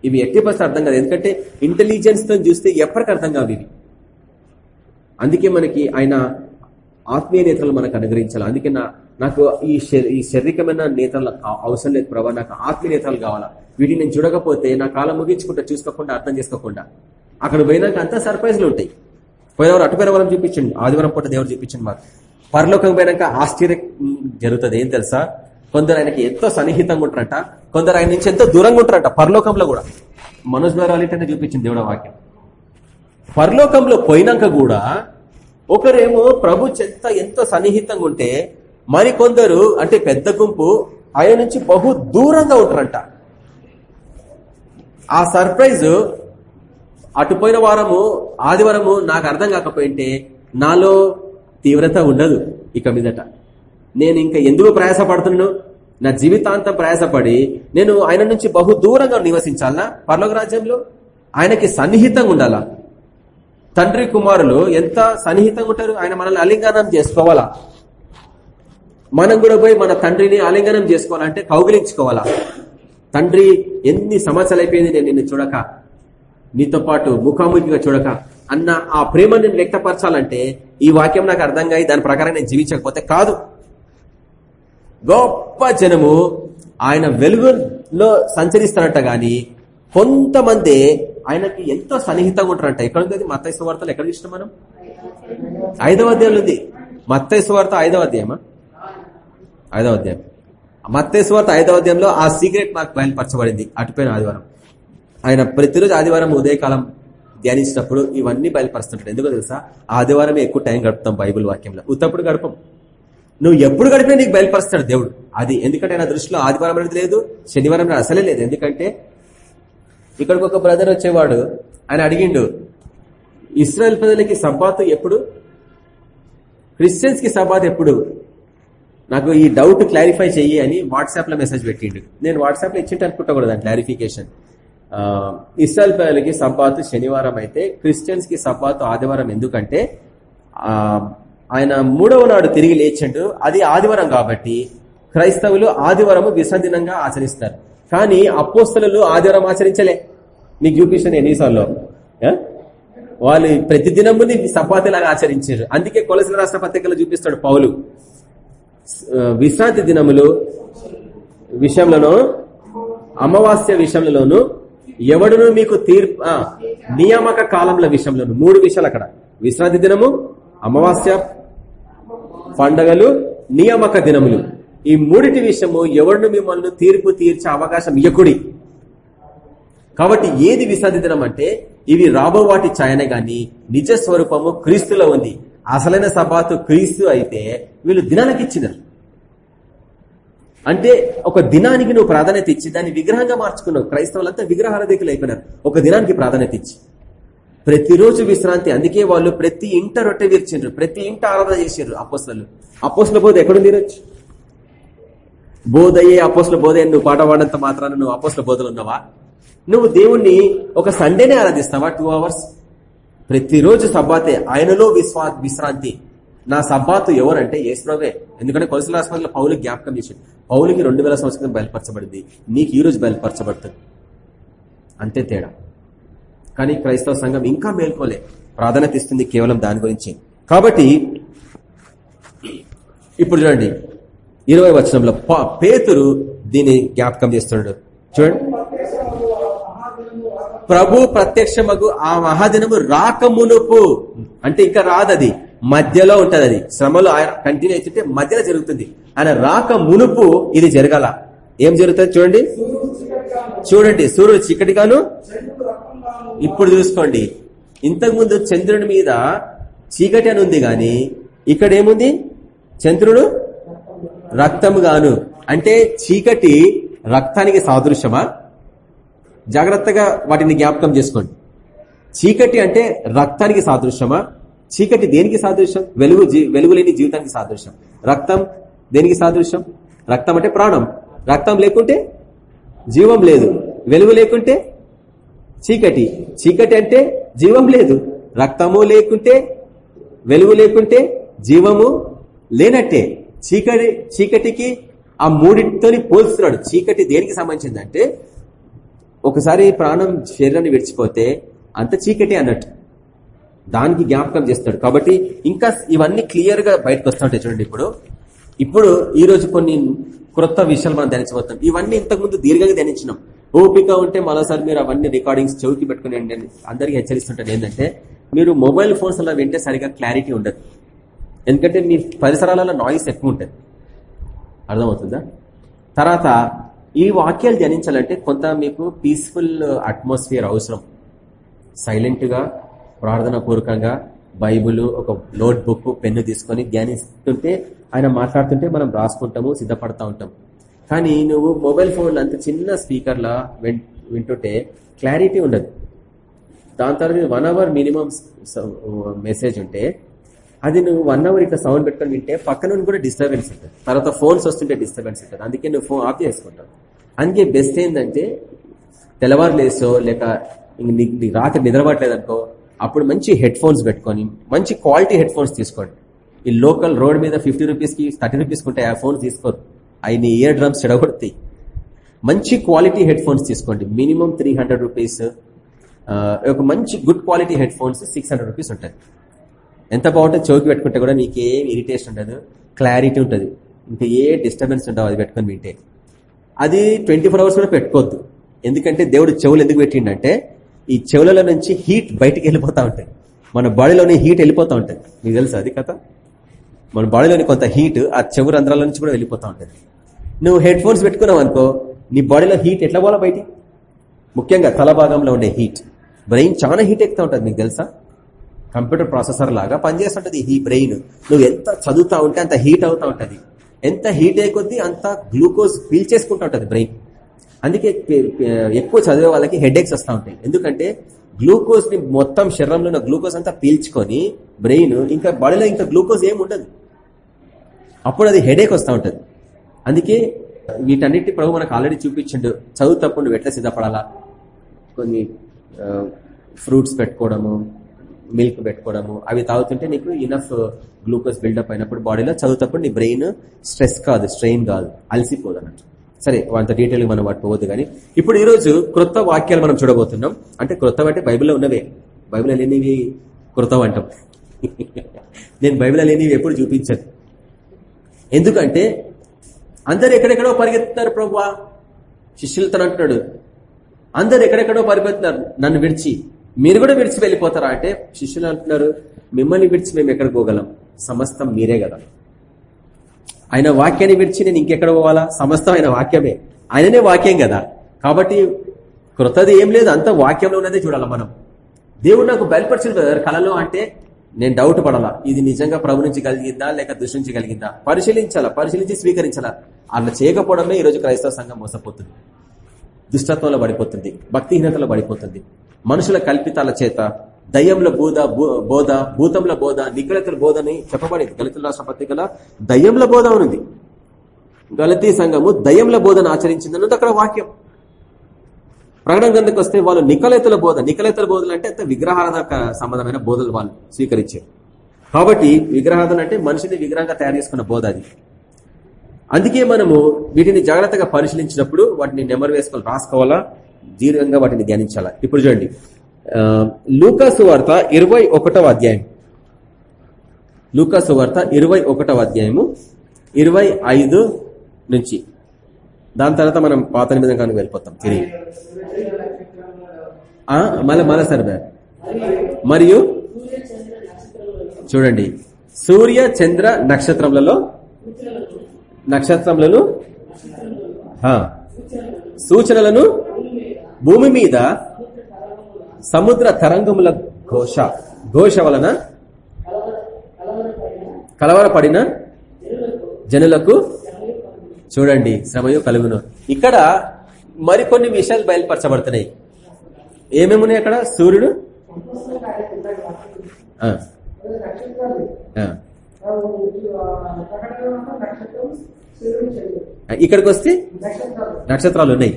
A: ఇవి ఎట్టి పరిస్థితి అర్థం కాదు. ఎందుకంటే ఇంటెలిజెన్స్తో చూస్తే ఎప్పటికి అర్థం కావు ఇవి. అందుకే మనకి ఆయన ఆత్మీయ నేతలు మనకు అనుగ్రహించాలి. అందుకే నా నాకు ఈ ఈ శారీరకమైన నేతలు అవసరం లేదు ప్రభావ నాకు ఆత్మీయ నేతలు కావాలా. వీటిని నేను చూడకపోతే నా కాలం ముగించుకుంటా చూసుకోకుండా అర్థం చేసుకోకుండా. అక్కడ పోయినాక అంతా సర్ప్రైజ్లు ఉంటాయి. పోయినవారు అటు వరం చూపించండి. ఆదివారం పూట దేవుడు చూపించండి మాకు. పరలోకం పోయినాక ఆశ్చర్యం జరుగుతుంది. ఏం తెలుసా? కొందరు ఆయనకి ఎంతో సన్నిహితంగా ఉంటారట. కొందరు ఆయన నుంచి ఎంతో దూరంగా ఉంటారంట. పరలోకంలో కూడా. మనోజ్ గారు చూపించింది దేవుడు వాక్యం. పరలోకంలో పోయినాక కూడా ఒకరేమో ప్రభు చెంత ఎంతో సన్నిహితంగా ఉంటే మరికొందరు అంటే పెద్ద గుంపు ఆయన నుంచి బహు దూరంగా ఉంటారంట. ఆ సర్ప్రైజ్ అటుపోయిన వారము ఆదివారము నాకు అర్థం కాకపోయింటే నాలో తీవ్రత ఉండదు ఇక మీదట. నేను ఇంకా ఎందుకు ప్రయాసపడుతున్నాను? నా జీవితాంతం ప్రయాసపడి నేను ఆయన నుంచి బహు దూరంగా నివసించాలనా పర్లోక రాజ్యంలో? ఆయనకి సన్నిహితంగా ఉండాలా? తండ్రి కుమారులు ఎంత సన్నిహితంగా ఉంటారు? ఆయన మనల్ని అలింగనం చేసుకోవాలా? మనం కూడా పోయి మన తండ్రిని ఆలింగనం చేసుకోవాలంటే కౌగిలించుకోవాలా? తండ్రి ఎన్ని సంవత్సరాలు అయిపోయింది నేను నిన్ను చూడక. నీతో పాటు ముఖాముఖిగా చూడక. అన్న ఆ ప్రేమ నేను వ్యక్తపరచాలంటే ఈ వాక్యం నాకు అర్థం కాయి దాని ప్రకారం నేను జీవించకపోతే కాదు. గొప్ప జనము ఆయన వెలుగులో సంచరిస్తారట గాని కొంతమంది ఆయనకి ఎంతో సన్నిహితంగా ఉంటారంట. ఎక్కడ ఉంది మత్తైసు వార్తలు ఎక్కడ చూసినాం మనం? ఐదవ అధ్యాయంలో ఉంది. మత్తైసు వార్త ఐదవ అధ్యాయమా? ఐదవ అధ్యాయం. మత్తేశ్వార్త ఐదవ అధ్యాయంలో ఆ సీక్రెట్ మాకు బయలుపరచబడింది. అటుపోయిన ఆదివారం. ఆయన ప్రతిరోజు ఆదివారం ఉదయకాలం ధ్యానించినప్పుడు ఇవన్నీ బయలుపరుస్తుంటాడు. ఎందుకో తెలుసా? ఆదివారమే ఎక్కువ టైం గడుపుతాం బైబిల్ వాక్యంలో. ఉత్తప్పుడు గడపం. నువ్వు ఎప్పుడు గడిపినా నీకు బయలుపరుస్తాడు దేవుడు. అది ఎందుకంటే నా దృష్టిలో ఆదివారం అనేది లేదు శనివారం అసలే లేదు. ఎందుకంటే ఇక్కడికి ఒక బ్రదర్ వచ్చేవాడు. ఆయన అడిగిండు ఇస్రాయల్ ప్రజలకి సబ్బాతు ఎప్పుడు? క్రిస్టియన్స్కి సబ్బాత్ ఎప్పుడు? నాకు ఈ డౌట్ క్లారిఫై చెయ్యి అని వాట్సాప్లో మెసేజ్ పెట్టిండు. నేను వాట్సాప్లో అనుకుంటా కూడా దాని క్లారిఫికేషన్ ఇస్రాయల్ ప్రజలకి సబ్బాతు శనివారం అయితే క్రిస్టియన్స్కి సబ్బాతు ఆదివారం ఎందుకంటే ఆయన మూడవ నాడు తిరిగి లేచిండు. అది ఆదివారం కాబట్టి క్రైస్తవులు ఆదివారము విసర్జనంగా ఆచరిస్తారు. కానీ అపోస్తలు ఆదివారం ఆచరించలే. మీకు చూపించాను ఎన్నిసార్లు? వాళ్ళు ప్రతి దినముని సపాతిలాగా ఆచరించారు. అందుకే కొలసిన రాష్ట్ర పత్రికలో చూపిస్తాడు పౌలు. విశ్రాంతి దినములు విషయంలోనూ అమావాస్య విషయంలోను ఎవడును మీకు తీర్పు నియామక కాలంలో విషయంలోను మూడు విషయాలు అక్కడ. విశ్రాంతి దినము అమావాస్య పండగలు నియామక దినములు. ఈ మూడిటి విషయము ఎవడును మిమ్మల్ని తీర్పు తీర్చే అవకాశం ఇయ్యకుడి. కాబట్టి ఏది విశ్రాంతి దినం అంటే ఇవి రాబో వాటి ఛాయనే గాని నిజ స్వరూపము క్రీస్తులో ఉంది. అసలైన సబాతు క్రీస్తు అయితే వీళ్ళు దినానికి ఇచ్చినారు. అంటే ఒక దినానికి నువ్వు ప్రాధాన్యత ఇచ్చి దాన్ని విగ్రహంగా మార్చుకున్నావు. క్రైస్తవులంతా విగ్రహారాధికులు అయిపోయినారు. ఒక దినానికి ప్రాధాన్యత ఇచ్చి. ప్రతిరోజు విశ్రాంతి అందుకే వాళ్ళు ప్రతి ఇంట రొట్టె విరిచిండ్రు. ప్రతి ఇంట ఆరాధన చేసిండ్రు అపోసలు అపోసల బోధ ఎక్కడుంది ఈరోజు? బోధయ్యే అపోసల బోధ నువ్వు పాట పాడినంత మాత్రాన నువ్వు అపోసల బోధలు ఉన్నావా? నువ్వు దేవుణ్ణి ఒక సండేనే ఆరాధిస్తావా? టూ అవర్స్ ప్రతిరోజు సబ్బాతే ఆయనలో విశ్వా విశ్రాంతి. నా సబ్బాతు ఎవరంటే యేసుప్రభే. ఎందుకంటే కొలసల హాస్పిటల్ పౌలు జ్ఞాపకం చేసి పౌలికి రెండు వేల సంవత్సరం బయలుపరచబడింది. నీకు ఈ రోజు బయలుపరచబడుతుంది. అంతే తేడా. కానీ క్రైస్తవ సంఘం ఇంకా మేల్కోలే. ప్రాధాన్యత ఇస్తుంది కేవలం దాని గురించి. కాబట్టి ఇప్పుడు చూడండి. ఇరవై వచనంలో ప- పేతురు దీన్ని జ్ఞాపకం చేస్తున్నాడు. చూడండి. ప్రభు ప్రత్యక్షమగు ఆ మహాదినము రాకమునుపు. అంటే ఇంకా రాదది. మధ్యలో ఉంటది అది శ్రమలో ఆయన కంటిన్యూ అవుతుంటే మధ్యలో జరుగుతుంది. ఆయన రాక మునుపు ఇది జరగాల. ఏం జరుగుతుంది చూడండి. చూడండి సూర్యుడు చీకటిగాను. ఇప్పుడు చూసుకోండి. ఇంతకుముందు చంద్రుడి మీద చీకటి అని ఉంది గాని ఇక్కడ ఏముంది? చంద్రుడు రక్తం గాను అంటే చీకటి రక్తానికి సాదృశ్యమా? జాగ్రత్తగా వాటిని జ్ఞాపకం చేసుకోండి. చీకటి అంటే రక్తానికి సాదృశ్యమా? చీకటి దేనికి సాదృశ్యం? వెలుగు వెలుగు లేని జీవితానికి సాదృశ్యం. రక్తం దేనికి సాదృశ్యం? రక్తం అంటే ప్రాణం. రక్తం లేకుంటే జీవం లేదు. వెలుగు లేకుంటే చీకటి. చీకటి అంటే జీవం లేదు. రక్తము లేకుంటే వెలుగు లేకుంటే జీవము లేనట్టే. చీకటి చీకటికి ఆ మూడింటితోని పోల్స్తున్నాడు. చీకటి దేనికి సంబంధించిందంటే ఒకసారి ప్రాణం శరీరాన్ని విడిచిపోతే అంత చీకటి అన్నట్టు. దానికి జ్ఞాపకం చేస్తాడు. కాబట్టి ఇంకా ఇవన్నీ క్లియర్గా బయటకు వస్తుంటాయి చూడండి ఇప్పుడు. ఇప్పుడు ఈ రోజు కొన్ని క్రొత్త విషయాలు మనం ధ్యానించబోతాం ఇవన్నీ ఇంతకుముందు దీర్ఘంగా ధ్యానించినాం. ఓపిక ఉంటే మరోసారి మీరు అవన్నీ రికార్డింగ్స్ చెవికి పెట్టుకుని అందరికీ హెచ్చరిస్తుంటాను. ఏంటంటే మీరు మొబైల్ ఫోన్స్ అలా వింటే సరిగా క్లారిటీ ఉండదు. ఎందుకంటే మీ పరిసరాలలో నాయిస్ ఎక్కువ ఉంటుంది. అర్థమవుతుందా? తర్వాత ఈ వాక్యాలు ధ్యానించాలంటే కొంత మీకు పీస్ఫుల్ అట్మాస్ఫియర్ అవసరం. సైలెంట్గా ప్రార్థన పూర్వకంగా బైబుల్ ఒక నోట్ బుక్ పెన్ను తీసుకొని ధ్యానిస్తుంటే ఆయన మాట్లాడుతుంటే మనం రాసుకుంటాము సిద్ధపడతా ఉంటాం. కానీ నువ్వు మొబైల్ ఫోన్ అంత చిన్న స్పీకర్లా వింటుంటే క్లారిటీ ఉండదు. దాని తర్వాత వన్ అవర్ మినిమం మెసేజ్ ఉంటే అది నువ్వు వన్ అవర్ ఇట్లా సౌండ్ పెట్టుకొని వింటే పక్కన నుండి కూడా డిస్టర్బెన్స్ ఉంటుంది. తర్వాత ఫోన్స్ వస్తుంటే డిస్టర్బెన్స్ ఉంటుంది. అందుకే నువ్వు ఫోన్ ఆఫ్ చేసుకుంటావు. అందుకే బెస్ట్ ఏంటంటే తెల్లవారు లేసో లేక నీకు రాత్రి నిద్రపట్టలేదు అనుకో అప్పుడు మంచి హెడ్ ఫోన్స్ పెట్టుకొని మంచి క్వాలిటీ హెడ్ ఫోన్స్ తీసుకోండి. ఈ లోకల్ రోడ్ మీద ఫిఫ్టీ రూపీస్కి థర్టీ రూపీస్ ఉంటే ఆ ఫోన్స్ తీసుకోరు. అవి నీ ఇయర్ డ్రమ్స్ చెడగొడతాయి. మంచి క్వాలిటీ హెడ్ ఫోన్స్ తీసుకోండి మినిమం త్రీ హండ్రెడ్ రూపీస్ ఒక మంచి good quality headphones six hundred rupees ఉంటుంది ఎంత బాగుంటుంది చౌకి పెట్టుకుంటే కూడా నీకు ఏం ఇరిటేషన్ ఉండదు. క్లారిటీ ఉంటుంది. ఇంకా ఏ డిస్టర్బెన్స్ ఉండవు అది పెట్టుకొని వింటే. అది ట్వంటీ ఫోర్ అవర్స్ కూడా పెట్టుకోవద్దు. ఎందుకంటే దేవుడు చెవులు ఎందుకు పెట్టిండంటే ఈ చెవుల నుంచి హీట్ బయటికి వెళ్ళిపోతూ ఉంటుంది. మన బాడీలోని హీట్ వెళ్ళిపోతూ ఉంటుంది. మీకు తెలుసా అది కథ? మన బాడీలోని కొంత హీట్ ఆ చెవు రంధ్రాల నుంచి కూడా వెళ్ళిపోతా ఉంటుంది. నువ్వు హెడ్ ఫోన్స్ పెట్టుకున్నావు అనుకో నీ బాడీలో హీట్ ఎట్లా పోవాలా బయటికి ముఖ్యంగా తల భాగంలో ఉండే హీట్. బ్రెయిన్ చాలా హీట్ ఎక్కుతూ ఉంటుంది మీకు తెలుసా? కంప్యూటర్ ప్రాసెసర్ లాగా పనిచేస్తుంటుంది ఈ బ్రెయిన్. నువ్వు ఎంత చదువుతా ఉంటే అంత హీట్ అవుతా ఉంటుంది. ఎంత హీట్ అయ్యే కొద్దీ అంత గ్లూకోజ్ పీల్చేసుకుంటా ఉంటుంది బ్రెయిన్. అందుకే ఎక్కువ చదివే వాళ్ళకి హెడ్ ఎక్స్ వస్తూ ఉంటాయి. ఎందుకంటే గ్లూకోజ్ని మొత్తం శరీరంలో ఉన్న గ్లూకోజ్ అంతా పీల్చుకొని బ్రెయిన్ ఇంకా బాడీలో ఇంకా గ్లూకోజ్ ఏమి ఉండదు. అప్పుడు అది హెడేక్ వస్తూ ఉంటుంది. అందుకే వీటన్నిటి ప్రభు మనకు ఆల్రెడీ చూపించిండు. చదువు తప్పుడు ఎట్లా సిద్ధపడాలా? కొన్ని ఫ్రూట్స్ పెట్టుకోవడము మిల్క్ పెట్టుకోవడము అవి తాగుతుంటే నీకు ఇనఫ్ గ్లూకోజ్ బిల్డప్ అయినప్పుడు బాడీలో చదువు తప్పుడు నీ బ్రెయిన్ స్ట్రెస్ కాదు స్ట్రెయిన్ కాదు అలసిపోదు అన్నట్టు సరే అంత డీటెయిల్ మనం వాటి పోవద్దు కానీ ఇప్పుడు ఈరోజు క్రొత్త వాక్యాలు మనం చూడబోతున్నాం. అంటే క్రొత్త అంటే బైబిల్లో ఉన్నవే. బైబిల్లో లేనివి క్రొత్త అంటాం. నేను బైబిల్లో లేనివి ఎప్పుడు చూపించను. ఎందుకంటే అందరు ఎక్కడెక్కడో పరిగెత్తున్నారు ప్రభా శిష్యులతో అంటున్నాడు. అందరు ఎక్కడెక్కడో పరిగెత్తున్నారు నన్ను విడిచి. మీరు కూడా విడిచి వెళ్ళిపోతారా? అంటే శిష్యులు అంటున్నారు మిమ్మల్ని విడిచి మేము ఎక్కడికి పోగలం? సమస్తం మీరే కదా. ఆయన వాక్యాన్ని విడిచి నేను ఇంకెక్కడ పోవాలా? సమస్తం ఆయన వాక్యమే. ఆయననే వాక్యం కదా. కాబట్టి క్రొత్తది ఏం లేదు అంత వాక్యంలో ఉన్నదే చూడాలి మనం. దేవుడు నాకు బయలుపరిచింది బ్రదర్ కళలో అంటే నేను డౌట్ పడాలా? ఇది నిజంగా ప్రభు నుంచి కలిగిందా లేక దృష్టి నుంచి కలిగిందా? పరిశీలించాలా? పరిశీలించి స్వీకరించాలా? అట్లా చేయకపోవడమే ఈ రోజు క్రైస్తవ సంఘం మోసపోతుంది. దుష్టత్వంలో పడిపోతుంది భక్తిహీనతలో పడిపోతుంది. మనుషుల కల్పితాల చేత దయ్యంల బోధ బో- బోధ భూతంల బోధ నిఖిలతుల బోధని చెప్పబడింది. దళితుల రాష్ట్ర పత్రికల దయ్యంల బోధ ఉంది. గలతీ సంఘము దయ్యంల బోధన ఆచరించిందన్నది అక్కడ వాక్యం. ప్రకటన గ్రంథకు వస్తే వాళ్ళు నికలెతుల బోధ నికలెతుల బోధలు అంటే అంత విగ్రహారాధక సంబంధమైన బోధలు వాళ్ళు స్వీకరించారు. కాబట్టి విగ్రహారాధన అంటే మనిషిని విగ్రహంగా తయారు చేసుకున్న బోధ అది. అందుకే మనము వీటిని జాగ్రత్తగా పరిశీలించినప్పుడు వాటిని నెమరు వేసుకొని రాసుకోవాలా? దీర్ఘంగా వాటిని ధ్యానించాలా? ఇప్పుడు చూడండి. లూకాసు వార్త ఇరవై ఒకటవ అధ్యాయం. లూకాసు వార్త ఇరవై ఒకటవ అధ్యాయము ఇరవై ఐదు నుంచి. దాని తర్వాత మనం పాత నిమిదంగా వెళ్ళిపోతాం. తిరిగి. మళ్ళీ మళ్ళా సరే మరియు చూడండి. సూర్య చంద్ర నక్షత్రములలో నక్షత్రములను సూచనలను భూమి మీద సముద్ర తరంగముల ఘోష ఘోష వలన కలవరపడిన జనులకు చూడండి శ్రమయు కలుగును. ఇక్కడ మరికొన్ని విషయాలు బయలుపరచబడుతున్నాయి. ఏమేమి ఉన్నాయి అక్కడ? సూర్యుడు? ఇక్కడికి వస్తే నక్షత్రాలు ఉన్నాయి.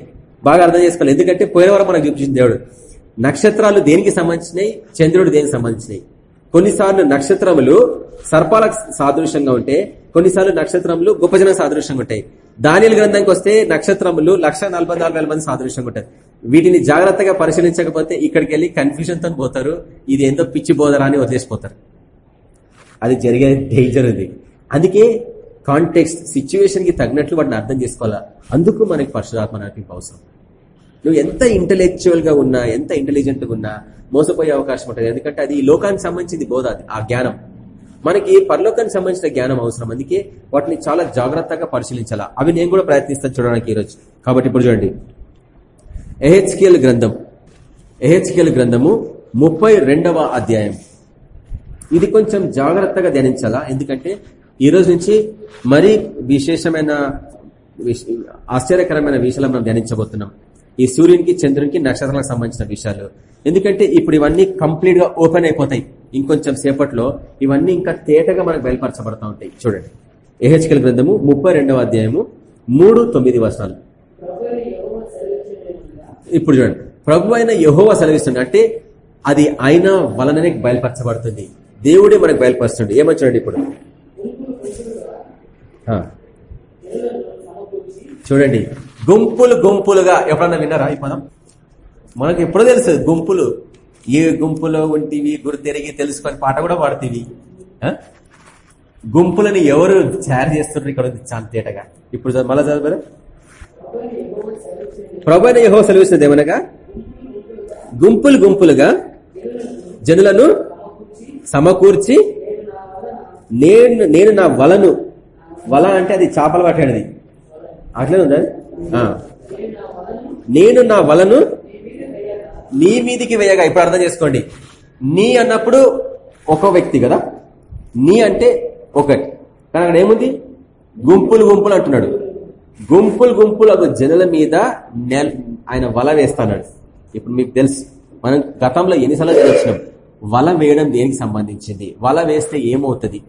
A: బాగా అర్థం చేసుకోవాలి. ఎందుకంటే పోయిన వారం మనకు చూపించింది దేవుడు. నక్షత్రాలు దేనికి సంబంధించినవి చంద్రుడు దేనికి సంబంధించినవి కొన్నిసార్లు నక్షత్రములు సర్పాలకు సాదృశ్యంగా ఉంటే కొన్నిసార్లు నక్షత్రములు గొప్ప జన సాదృశ్యంగా ఉంటాయి. దానిల గ్రంథంకి వస్తే నక్షత్రములు లక్ష మంది సాదృశ్యంగా ఉంటాయి. వీటిని జాగ్రత్తగా పరిశీలించకపోతే ఇక్కడికి వెళ్ళి కన్ఫ్యూజన్తో పోతారు. ఇది ఎంతో పిచ్చి బోధరా అని వదిలేసిపోతారు. అది జరిగే డేంజర్ ఉంది అందుకే కాంటెక్స్ట్ సిచ్యువేషన్కి తగినట్లు వాటిని అర్థం చేసుకోవాలా? అందుకు మనకి పరశురాత్మ నడిపింపు అవసరం. నువ్వు ఎంత ఇంటలెక్చువల్గా ఉన్నా ఎంత ఇంటెలిజెంట్గా ఉన్నా మోసపోయే అవకాశం ఉంటుంది. ఎందుకంటే అది ఈ లోకానికి సంబంధించింది బోధ అది ఆ జ్ఞానం. మనకి పరలోకానికి సంబంధించిన జ్ఞానం అవసరం. అందుకే వాటిని చాలా జాగ్రత్తగా పరిశీలించాలా. అవి నేను కూడా ప్రయత్నిస్తాను చూడడానికి ఈరోజు. కాబట్టి ఇప్పుడు చూడండి. ఎహెచ్కేల్ గ్రంథం. ఎహెచ్కేల్ గ్రంథము ముప్పై అధ్యాయం. ఇది కొంచెం జాగ్రత్తగా ధ్యానించాలా? ఎందుకంటే ఈ రోజు నుంచి మరీ విశేషమైన ఆశ్చర్యకరమైన విషయాలు మనం ధ్యానించబోతున్నాం. ఈ సూర్యునికి చంద్రునికి నక్షత్రాలకు సంబంధించిన విషయాలు. ఎందుకంటే ఇప్పుడు ఇవన్నీ కంప్లీట్గా ఓపెన్ అయిపోతాయి. ఇంకొంచెం సేపట్లో ఇవన్నీ ఇంకా తేటగా మనకు బయలుపరచబడతా ఉంటాయి. చూడండి. ఏహెచ్కల్ గ్రంథము ముప్పై అధ్యాయము మూడు తొమ్మిది వర్షాలు ఇప్పుడు చూడండి. ప్రభు అయిన యహోవ సెలవిస్తుంది అంటే అది ఆయన వలననే బయలుపరచబడుతుంది. దేవుడే మనకు బయలుపరుస్తుంది ఏమని చూడండి ఇప్పుడు చూడండి. గుంపులు గుంపులుగా ఎప్పుడన్నా విన్నారా ఈ పదం? మనకు ఎప్పుడో తెలుసు గుంపులు. ఏ గుంపులో ఉంటివి? గురి తిరిగి తెలుసుకొని పాట కూడా పాడుతీవి. గుంపులని ఎవరు తయారు చేస్తున్నారు ఇక్కడ చాలా తేటగా. ఇప్పుడు చదువు- మళ్ళా చదువు ప్రభు అయిన యహో సెలవిస్తుంది ఏమనగా? గుంపులు గుంపులుగా జనులను సమకూర్చి నేను నేను నా వలను వల అంటే అది చేపలు పట్టేది. అట్లే ఉందా? నేను నా వలను నీ మీదికి వేయగా. ఇప్పుడు అర్థం చేసుకోండి. నీ అన్నప్పుడు ఒక వ్యక్తి కదా? నీ అంటే ఒకటి కానీ అక్కడ ఏముంది? గుంపులు గుంపులు అంటున్నాడు. గుంపులు గుంపులు ఒక జనుల మీద నెల ఆయన వల వేస్తాడు. ఇప్పుడు మీకు తెలుసు. మనం గతంలో ఎన్నిసార్లు తెలిసినాం వల వేయడం దేనికి సంబంధించింది? వల వేస్తే ఏమవుతుంది?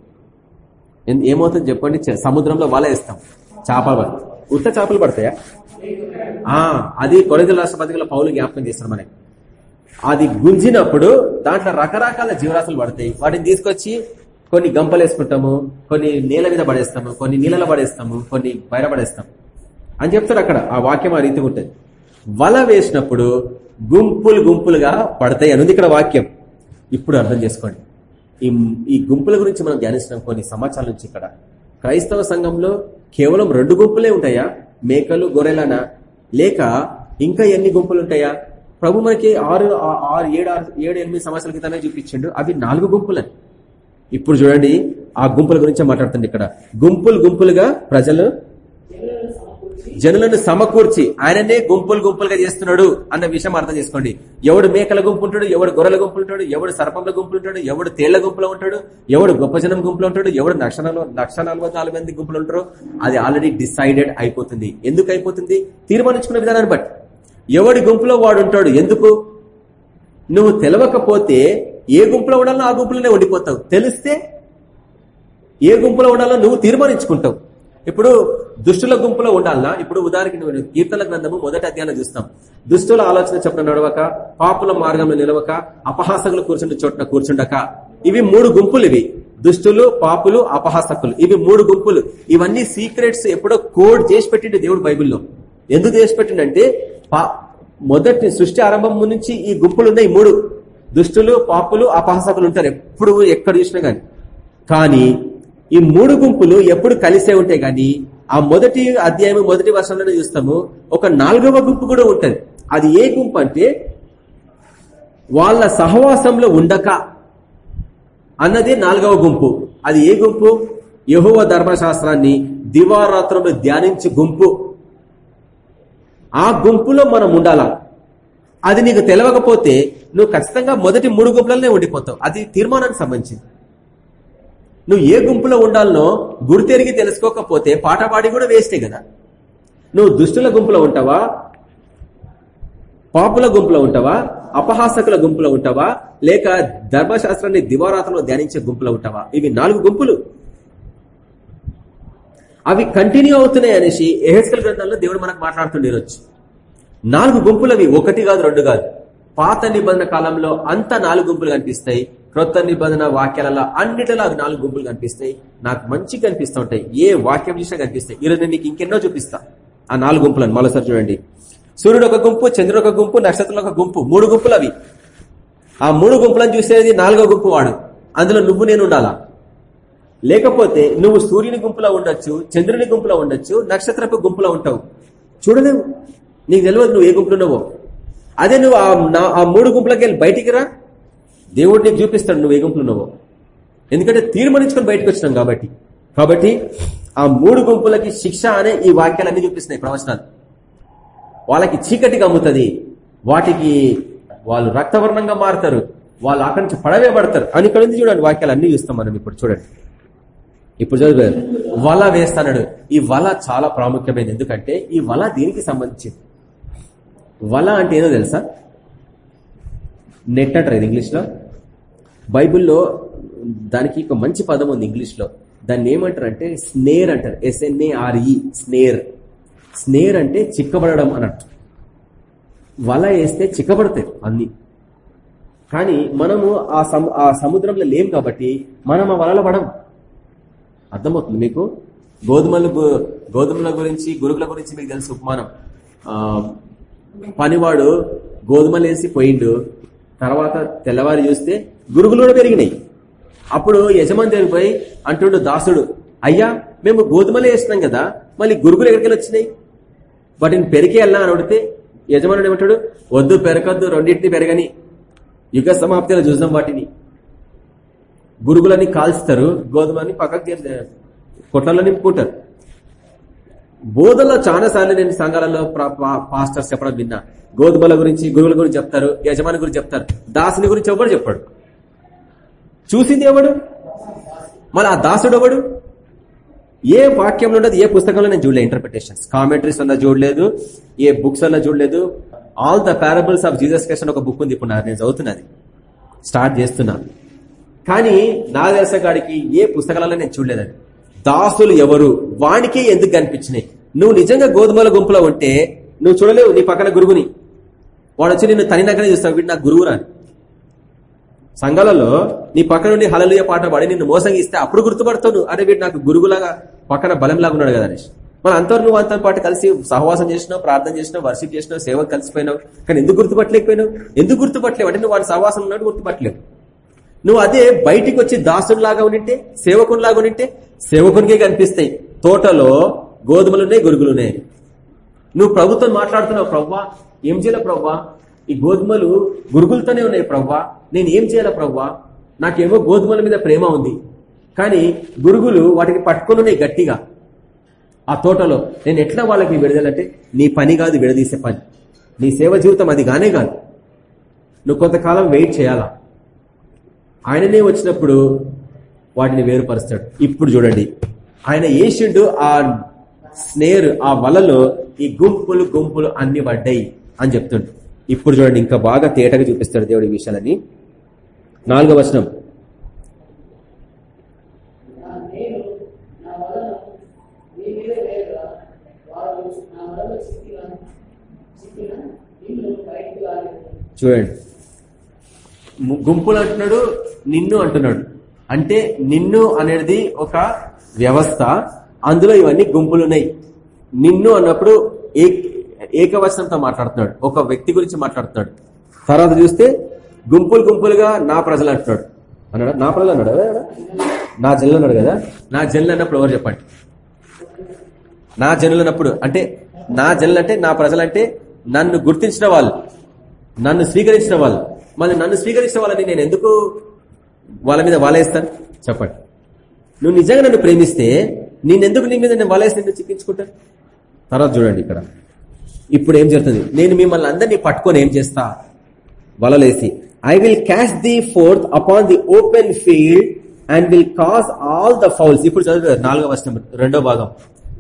A: ఏమవుతుంది చెప్పండి? సముద్రంలో వల వేస్తాం. చేపలు ఉత్త చేపలు పడతాయా? ఆ అది కొరదల రాష్ట్రపతిలో పౌలు జ్ఞాపకం చేస్తారు మనకి. అది గుంజినప్పుడు దాంట్లో రకరకాల జీవరాశులు పడతాయి. వాటిని తీసుకొచ్చి కొన్ని గంపలు వేసుకుంటాము కొన్ని నేల మీద పడేస్తాము కొన్ని నీళ్ళలో పడేస్తాము కొన్ని బయట పడేస్తాం అని చెప్తారు అక్కడ ఆ వాక్యం ఆ రీతిగా ఉంటుంది. వల వేసినప్పుడు గుంపులు గుంపులుగా పడతాయి అనుంది ఇక్కడ వాక్యం. ఇప్పుడు అర్థం చేసుకోండి. ఈ ఈ గుంపుల గురించి మనం ధ్యానిస్తున్నాం కొన్ని సమాచారం నుంచి ఇక్కడ. క్రైస్తవ సంఘంలో కేవలం రెండు గుంపులే ఉంటాయా? మేకలు గొర్రెలనా? లేక ఇంకా ఎన్ని గుంపులు ఉంటాయా ప్రభు మనకి ఆరు ఆరు ఏడు ఆరు ఏడు ఎనిమిది సంవత్సరాల క్రితమే చూపించిండు. అవి నాలుగు గుంపులని ఇప్పుడు చూడండి ఆ గుంపుల గురించి మాట్లాడుతుంది ఇక్కడ. గుంపులు గుంపులుగా ప్రజలు జనులను సమకూర్చి ఆయననే గుంపులు గుంపులుగా చేస్తున్నాడు అన్న విషయం అర్థం చేసుకోండి. ఎవడు మేకల గుంపు ఉంటాడు ఎవడు గొర్రెల గుంపులు ఉంటాడు ఎవడు సర్పంల గుంపులు ఉంటాడు ఎవడు తేళ్ళ గుంపులో ఉంటాడు ఎవడు గొప్ప జనం గుంపులో ఉంటాడు ఎవడు లక్ష నలభై- లక్ష మంది గుంపులు ఉంటారో అది ఆల్రెడీ డిసైడెడ్ అయిపోతుంది. ఎందుకు అయిపోతుంది? తీర్మానించుకున్న విధానాన్ని బట్టి. ఎవడి గుంపులో వాడు ఉంటాడు? ఎందుకు? నువ్వు తెలవకపోతే ఏ గుంపులో ఉండాలో ఆ గుంపులోనే ఉండిపోతావు. తెలిస్తే ఏ గుంపులో ఉండాలో నువ్వు తీర్మానించుకుంటావు. ఇప్పుడు దుష్టుల గుంపులో ఉండాలనా? ఇప్పుడు ఉదాహరణకి నువ్వు కీర్తన గ్రంథము మొదటి అధ్యాయం చూస్తాం. దుష్టుల ఆలోచన చెప్పిన నడవక పాపుల మార్గంలో నిలవక అపహాసకులు కూర్చుంటే చోట్ల కూర్చుండక. ఇవి మూడు గుంపులు ఇవి. దుష్టులు పాపులు అపహాసకులు. ఇవి మూడు గుంపులు. ఇవన్నీ సీక్రెట్స్ ఎప్పుడో కోడ్ చేసి పెట్టిండు దేవుడు బైబిల్లో. ఎందుకు చేసి పెట్టిండంటే పా- మొదటి సృష్టి ఆరంభం నుంచి ఈ గుంపులు ఉన్నాయి మూడు. దుష్టులు పాపులు అపహాసకులు ఉంటారు. ఎప్పుడు ఎక్కడ చూసినా గాని. కానీ ఈ మూడు గుంపులు ఎప్పుడు కలిసే ఉంటాయి కానీ ఆ మొదటి అధ్యాయం మొదటి వర్షంలోనే చూస్తాము. ఒక నాలుగవ గుంపు కూడా ఉంటుంది. అది ఏ గుంపు అంటే వాళ్ళ సహవాసంలో ఉండక అన్నది నాలుగవ గుంపు. అది ఏ గుంపు? యహోవ ధర్మశాస్త్రాన్ని దివారాత్రంలో ధ్యానించే గుంపు. ఆ గుంపులో మనం ఉండాలా? అది నీకు తెలవకపోతే నువ్వు ఖచ్చితంగా మొదటి మూడు గుంపులనే ఉండిపోతావు. అది తీర్మానానికి సంబంధించింది. నువ్వు ఏ గుంపులో ఉండాలనో గుర్తెరిగి తెలుసుకోకపోతే పాట పాడి కూడా వేస్టే కదా. నువ్వు దుష్టుల గుంపులో ఉంటావా? పాపుల గుంపులో ఉంటావా? అపహాసకుల గుంపులో ఉంటావా? లేక ధర్మశాస్త్రాన్ని దివారాతంలో ధ్యానించే గుంపులో ఉంటావా? ఇవి నాలుగు గుంపులు. అవి కంటిన్యూ అవుతున్నాయి అనేసి ఎహెస్కల్ గ్రంథంలో దేవుడు మనకు మాట్లాడుతుండే ఈరోజు. నాలుగు గుంపులవి ఒకటి కాదు రెండు కాదు. పాత నిబంధన కాలంలో అంత నాలుగు గుంపులు కనిపిస్తాయి. క్రొత్త నిబంధన వాక్యాలలో అన్నిటిలో అది నాలుగు గుంపులు కనిపిస్తాయి. నాకు మంచిగా కనిపిస్తూ ఉంటాయి. ఏ వాక్యం చూసినా కనిపిస్తాయి. ఈరోజు నేను నీకు ఇంకెన్నో చూపిస్తా. ఆ నాలుగు గుంపులను మరోసారి చూడండి. సూర్యుడు ఒక గుంపు చంద్రుడు ఒక గుంపు నక్షత్రం ఒక గుంపు. మూడు గుంపులు అవి. ఆ మూడు గుంపులను చూసేది నాలుగో గుంపు వాడు. అందులో నువ్వు నేను ఉండాలా? లేకపోతే నువ్వు సూర్యుని గుంపులో ఉండొచ్చు చంద్రుని గుంపులో ఉండొచ్చు నక్షత్రపు గుంపులో ఉంటావు. చూడలేవు. నీకు తెలియదు నువ్వు ఏ గుంపులో ఉన్నావో. అదే నువ్వు ఆ ఆ మూడు గుంపులకి వెళ్ళి బయటికి రా. దేవుడు నీకు చూపిస్తాడు నువ్వు ఏ గుంపులో ఎందుకంటే తీర్మానించుకొని బయటకు వచ్చినాం కాబట్టి. కాబట్టి ఆ మూడు గుంపులకి శిక్ష అనే ఈ వాక్యాలన్నీ చూపిస్తున్నాయి ప్రవచనాలు. వాళ్ళకి చీకటి కమ్ముతుంది వాటికి వాళ్ళు రక్తవర్ణంగా మారుతారు వాళ్ళు అక్కడి నుంచి పడవే పడతారు అని ఇక్కడ నుంచి చూడండి వాక్యాలు అన్ని చూస్తాం మనం ఇప్పుడు చూడండి. ఇప్పుడు చదువు వల వేస్తాడు ఈ వల చాలా ప్రాముఖ్యమైనది. ఎందుకంటే ఈ వల దీనికి సంబంధించింది? వల అంటే ఏదో తెలుసా? నెట్ అంటారు ఇది ఇంగ్లీష్లో? బైబిల్లో దానికి ఒక మంచి పదం ఉంది ఇంగ్లీష్లో. దాన్ని ఏమంటారు అంటే స్నేర్ అంటారు. ఎస్ఎన్ఏఆర్ఈ స్నేర్. స్నేర్ అంటే చిక్కబడడం అన్నట్టు వల వేస్తే చిక్కబడతాయి అన్ని. కానీ మనము ఆ సము ఆ సముద్రంలో లేం కాబట్టి మనం ఆ వలలో పడం అర్థమవుతుంది మీకు? గోధుమల గోధుమల గురించి గురుగుల గురించి మీకు తెలుసు ఉపమానం. పనివాడు గోధుమలు వేసి పోయిండు. తర్వాత తెల్లవారి చూస్తే గురుగులు కూడా పెరిగినాయి. అప్పుడు యజమాని దగ్గరికి అంటుండు దాసుడు అయ్యా మేము గోధుమలు వేసినాం కదా మళ్ళీ గురుగులు ఎక్కడికి వచ్చినాయి? వాటిని పెరిగే వెళ్ళా అని అడిగితే యజమానుడు ఏమంటాడు వద్దు పెరగద్దు రెండింటిని పెరగని యుగ సమాప్తిలో చూద్దాం వాటిని. గురుగులని కాల్స్తారు గోధుమని పక్కకి కొట్లలో నింపుకుంటారు. బోధల్లో చాలా సార్లు నేను సంఘాలలో పాస్టర్స్ చెప్పడం విన్నా. గోధుమల గురించి గురువుల గురించి చెప్తారు యజమాని గురించి చెప్తారు. దాసుని గురించి ఎవడు చెప్పాడు? చూసింది ఎవడు? మళ్ళీ ఆ దాసుడు ఎవడు? ఏ వాక్యంలో ఉండదు ఏ పుస్తకంలో నేను చూడలేదు ఇంటర్ప్రిటేషన్స్ కామెంటరీస్ అన్న చూడలేదు ఏ బుక్స్ అన్న చూడలేదు. All the parables of Jesus Christ అని ఒక బుక్ ఉంది ఇప్పుడు నేను చదువుతున్నది స్టార్ట్ చేస్తున్నా. కానీ నా దేశగాడికి ఏ పుస్తకాలలో నేను చూడలేదు దాసులు ఎవరు? వానికి ఎందుకు కనిపించినాయి? నువ్వు నిజంగా గోధుమల గుంపులో ఉంటే నువ్వు చూడలేవు నీ పక్కన గురువుని. వాడు వచ్చి నిన్ను తనినక్కనే చూస్తావు వీడు నా గురువు రాని సంఘాలలో నీ పక్కన నుండి హలలుయ పాట పాడి నిన్ను మోసంగా ఇస్తే అప్పుడు గుర్తుపడతావు నువ్వు. అరే వీడు నాకు గురుగులాగా పక్కన బలంలాగా ఉన్నాడు కదా అనేసి. మన అంతవరకు నువ్వు అంతా పాటు కలిసి సహవాసం చేసినావు ప్రార్థన చేసినావు వర్షిప్ చేసినావు సేవ కలిసిపోయినావు. కానీ ఎందుకు గుర్తుపట్టలేకపోయినావు? ఎందుకు గుర్తుపట్టలేవు? అంటే నువ్వు వాడి సహవాసం ఉన్నాడు గుర్తుపట్టలేవు. నువ్వు అదే బయటికి వచ్చి దాసునిలాగా ఉండింటే సేవకునిలాగా ఉనింటే సేవకునికే కనిపిస్తాయి. తోటలో గోధుమలున్నాయి గురుగులున్నాయి నువ్వు ప్రభుత్వం మాట్లాడుతున్నావు ప్రవ్వా. ఏం చేయాల ప్రవ్వా? ఈ గోధుమలు గురుగులతోనే ఉన్నాయి ప్రవ్వా. నేను ఏం చేయాలి ప్రవ్వా? నాకేమో గోధుమల మీద ప్రేమ ఉంది. కానీ గురుగులు వాటికి పట్టుకొని గట్టిగా. ఆ తోటలో నేను ఎట్లా వాళ్ళకి విడదలంటే నీ పని కాదు విడదీసే పని. నీ సేవ జీవితం అది గానే కాదు. నువ్వు కొంతకాలం వెయిట్ చేయాలా? ఆయననే వచ్చినప్పుడు వాటిని వేరుపరుస్తాడు. ఇప్పుడు చూడండి. ఆయన ఏషిండు ఆ స్నేర్ ఆ వలలో ఈ గుంపులు గుంపులు అన్ని పడ్డాయి అని చెప్తుండు. ఇప్పుడు చూడండి ఇంకా బాగా తేటగా చూపిస్తాడు దేవుడి విషయాలని నాలుగో వచనం. చూడండి. గుంపులు అంటున్నాడు నిన్ను అంటున్నాడు. అంటే నిన్ను అనేది ఒక వ్యవస్థ అందులో ఇవన్నీ గుంపులు ఉన్నాయి నిన్ను అన్నప్పుడు ఏ ఏకవచనంతో మాట్లాడుతున్నాడు. ఒక వ్యక్తి గురించి మాట్లాడుతున్నాడు. తర్వాత చూస్తే గుంపులు గుంపులుగా నా ప్రజలు అంటున్నాడు. అన్నాడు? నా ప్రజలు అన్నాడు? కదా? నా జనులు అన్నాడు కదా? నా జనులు అన్నప్పుడు ఎవరు చెప్పండి? నా జనులు అన్నప్పుడు అంటే నా జనులు అంటే నా ప్రజలంటే నన్ను గుర్తించిన వాళ్ళు నన్ను స్వీకరించిన వాళ్ళు. మళ్ళీ నన్ను స్వీకరించిన వాళ్ళని నేను ఎందుకు వాళ్ళ మీద వాలేస్తాను? చెప్పండి. నువ్వు నిజంగా నన్ను ప్రేమిస్తే నేనెందుకు నీ మీద నేను వాలేసి నిన్ను చిక్కించుకుంటాను తర్వాత చూడండి ఇక్కడ. ఇప్పుడు ఏం జరుగుతుంది? నేను మిమ్మల్ని అందరినీ పట్టుకొని ఏం చేస్తా? వలలేసి. I will cast the forth upon the open field and will cause all the fowls ఇప్పుడు చదువు నాలుగో వర్షం రెండో భాగం.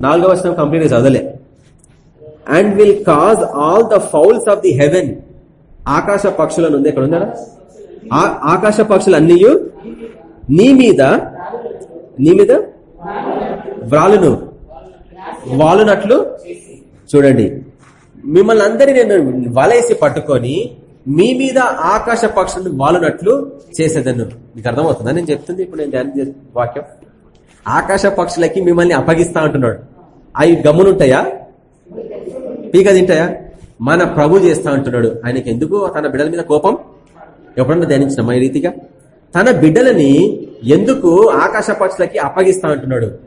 A: నాలుగో వర్షం complete చదవలే. And will cause all the fowls of the heaven ఆకాశ పక్షులను ఉంది. ఎక్కడ ఉందా ఆ- ఆకాశ పక్షులు అన్నీ నీ మీద నీ మీద వ్రాలును? వాలునట్లు? చూడండి. మిమ్మల్ని అందరినీ నేను వలేసి పట్టుకొని మీ మీద ఆకాశ పక్షులను వాలునట్లు చేసేదన్ను మీకు అర్థమవుతుందా? నేను చెప్తుంది ఇప్పుడు నేను ధ్యానం చేసే వాక్యం. ఆకాశ పక్షులకి మిమ్మల్ని అప్పగిస్తా అంటున్నాడు. అవి గమ్మునుంటాయా? పీక తింటాయా? మన ప్రభు చేస్తా అంటున్నాడు. ఆయనకి ఎందుకు? తన బిడ్డల మీద కోపం? ఎప్పుడన్నా ధ్యానించిన ఈ రీతిగా? తన బిడ్డలని ఎందుకు ఆకాశ పక్షులకి అప్పగిస్తా అంటున్నాడు?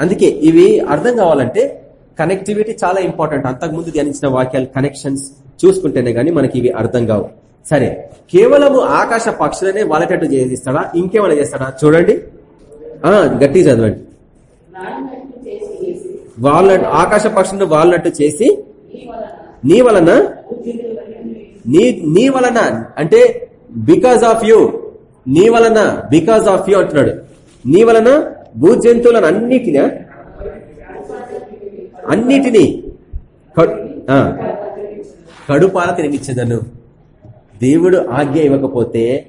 A: అందుకే ఇవి అర్థం కావాలంటే కనెక్టివిటీ చాలా ఇంపార్టెంట్ అంతకుముందు ధ్యానించిన వాక్యాలు కనెక్షన్స్ చూసుకుంటేనే గానీ మనకి ఇవి అర్థం కావు. సరే కేవలము ఆకాశ పక్షులనే వాళ్ళటట్టు చేస్తాడా? ఇంకేమైనా చేస్తాడా? చూడండి. గట్టి చదవండి. వాళ్ళ ఆకాశ పక్షులను వాళ్ళనట్టు చేసి నీ వలన నీ నీ వలన అంటే బికాస్ ఆఫ్ యూ నీ వలన బికాస్ ఆఫ్ యూ అంటున్నాడు. నీ వలన భూ జంతువులను అన్నిటినీ అన్నిటినీ కడు- కడుపాల తినిపించదను. దేవుడు ఆజ్ఞ ఇవ్వకపోతే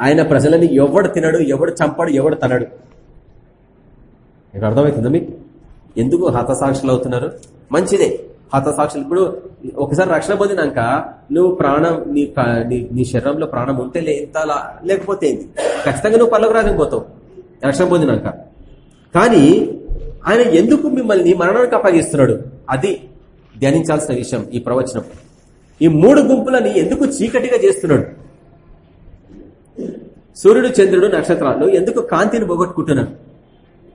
A: ఆయన ప్రజలని ఎవడు తినడు ఎవడు చంపాడు ఎవడు తనడు. మీకు అర్థమవుతుందా మీకు? ఎందుకు హతసాక్షులు అవుతున్నారు? మంచిదే. హతసాక్షులు ఇప్పుడు ఒకసారి రక్షణ పొందినాక నువ్వు ప్రాణం నీ నీ- నీ శరీరంలో ప్రాణం ఉంటే లే- ఎంత లేకపోతే ఖచ్చితంగా నువ్వు పల్లవ రాజం పోతావు. రక్షణ పొందినాక. కానీ ఆయన ఎందుకు మిమ్మల్ని మరణానికి అప్పగిస్తున్నాడు? అది ధ్యానించాల్సిన విషయం ఈ ప్రవచనం. ఈ మూడు గుంపులని ఎందుకు చీకటిగా చేస్తున్నాడు? సూర్యుడు చంద్రుడు నక్షత్రాలు ఎందుకు కాంతిని పోగొట్టుకుంటున్నారు?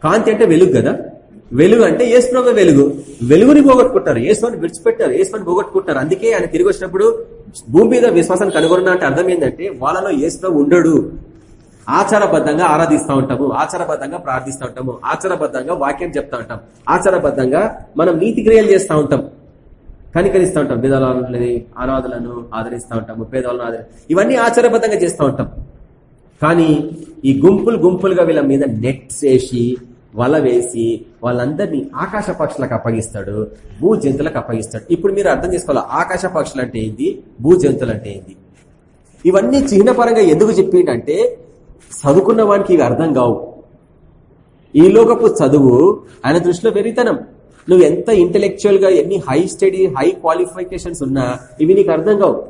A: కాంతి అంటే వెలుగు కదా? వెలుగు అంటే ఏసుప్రభు వెలుగు. వెలుగుని పోగొట్టుకుంటారు. ఏసుని విడిచిపెట్టారు. ఏసుని పోగొట్టుకుంటారు. అందుకే ఆయన తిరిగి వచ్చినప్పుడు భూమి మీద విశ్వాసాన్ని కనుగొన్న అంటే అర్థం ఏంటంటే వాళ్ళలో ఏసుప్రభు ఉండడు. ఆచారబద్ధంగా ఆరాధిస్తూ ఉంటాము ఆచారబద్ధంగా ప్రార్థిస్తూ ఉంటాము ఆచారబద్ధంగా వాక్యం చెప్తా ఉంటాం ఆచారబద్ధంగా మనం నీతి క్రియలు చేస్తూ ఉంటాం కనికరిస్తూ ఉంటాం పేదవాళ్ళని ఆరాధనలను ఆదరిస్తూ ఉంటాము పేదవాళ్ళను ఆదరి ఇవన్నీ ఆచారబద్ధంగా చేస్తూ ఉంటాం. కానీ ఈ గుంపులు గుంపులుగా వీళ్ళ మీద నెట్స్ వేసి వల వేసి వాళ్ళందరినీ ఆకాశ పక్షులకు అప్పగిస్తాడు భూ జంతువులకు అప్పగిస్తాడు. ఇప్పుడు మీరు అర్థం చేసుకోవాలి ఆకాశ పక్షులు అంటే ఏంది భూ జంతువులు అంటే ఏంది? ఇవన్నీ చిహ్నపరంగా ఎందుకు చెప్పిండంటే చదువుకున్న వానికి ఇవి అర్థం కావు. ఈ లోకపు చదువు ఆయన దృష్టిలో వెరితనం నువ్వు ఎంత ఇంటెలెక్చువల్గా ఎన్ని హై స్టడీ హై క్వాలిఫికేషన్స్ ఉన్నా ఇవి నీకు అర్థం కావు.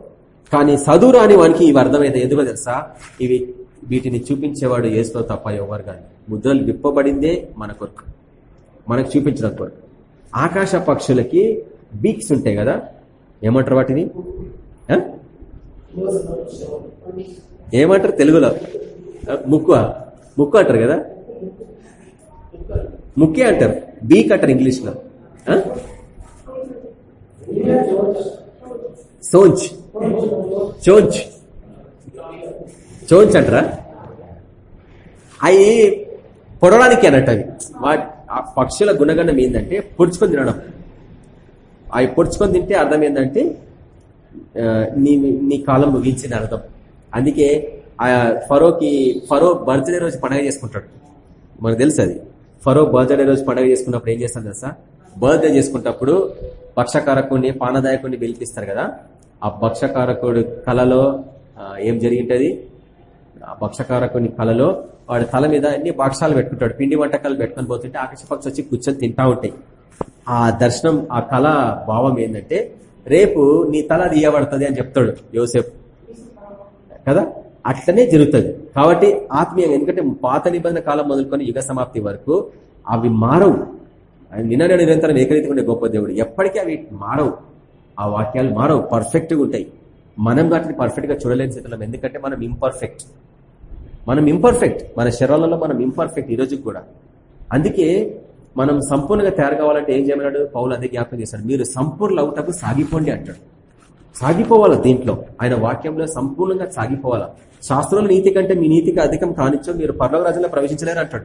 A: కానీ చదువు రాని వానికి ఇవి అర్థమైతే ఎందుకో తెలుసా? ఇవి వీటిని చూపించేవాడు ఏసులో తప్ప ఎవరు కానీ ముద్రలు విప్పబడిందే మన కొరకు. మనకు చూపించిన కొరకు. ఆకాశ పక్షులకి బీక్స్ ఉంటాయి కదా? ఏమంటారు వాటిని? ఏమంటారు తెలుగులో? ముక్కు ముక్కు అంటారు కదా? ముక్కే అంటారు. బీక్ అంటారు ఇంగ్లీష్లో. సోంచ్ చోంచ్. చోంచ్. అంటారా? అవి పొడవడానికి అన్నట్టు అవి. ఆ పక్షుల గుణగణం ఏంటంటే పొడుచుకొని తినడం. అవి పొడుచుకొని తింటే అర్థం ఏంటంటే నీ నీ కాలం ముగించిన అర్థం. అందుకే ఆ ఫరోకి ఫరో బర్త్డే రోజు పండగ చేసుకుంటాడు. మనకు తెలుసు అది. ఫరో బర్త్డే రోజు పండగ చేసుకున్నప్పుడు ఏం చేస్తాను తెలుసా? బర్త్డే చేసుకున్నప్పుడు భక్షకారకుడిని పానదాయకుడిని పిలిపిస్తారు కదా. ఆ భక్షకారకుడు కళలో ఏం జరిగింటది? ఆ భక్షకారకుని కళలో వాడి తల మీద అన్ని భక్షాలు పెట్టుకుంటాడు. పిండి వంటకాలు పెట్టుకొని పోతుంటే ఆకాశ పక్షి వచ్చి కూర్చొని తింటా ఉంటాయి. ఆ దర్శనం ఆ కళ భావం ఏంటంటే రేపు నీ తల తీయబడుతుంది అని చెప్తాడు యోసేపు. కదా? అట్లనే జరుగుతుంది. కాబట్టి ఆత్మీయంగా ఎందుకంటే పాత నిబంధన కాలం మొదలుకొని యుగ సమాప్తి వరకు అవి మారవు. ఆయన నిన్న నిరంతరం ఏకరీతిగా ఉండే గొప్ప దేవుడు. ఎప్పటికీ అవి మారవు. ఆ వాక్యాలు మారవు. పర్ఫెక్ట్గా ఉంటాయి. మనం వాటిని పర్ఫెక్ట్గా చూడలేని స్థితిలో ఎందుకంటే మనం ఇంపర్ఫెక్ట్ మనం ఇంపర్ఫెక్ట్ మన శరీరాలలో మనం ఇంపర్ఫెక్ట్ ఈ రోజుకి కూడా. అందుకే మనం సంపూర్ణంగా తయారు కావాలంటే ఏం చేయమన్నాడు? పౌలు అదే జ్ఞాపకం చేశాడు. మీరు సంపూర్ణ అవుటకు సాగిపోండి అంటాడు. సాగిపోవాలా దీంట్లో? ఆయన వాక్యంలో సంపూర్ణంగా సాగిపోవాలా? శాస్త్రంలో నీతి కంటే మీ నీతికి అధికం కానిచ్చో మీరు పర్లోక రాజ్యంలో ప్రవేశించలేరు అంటాడు.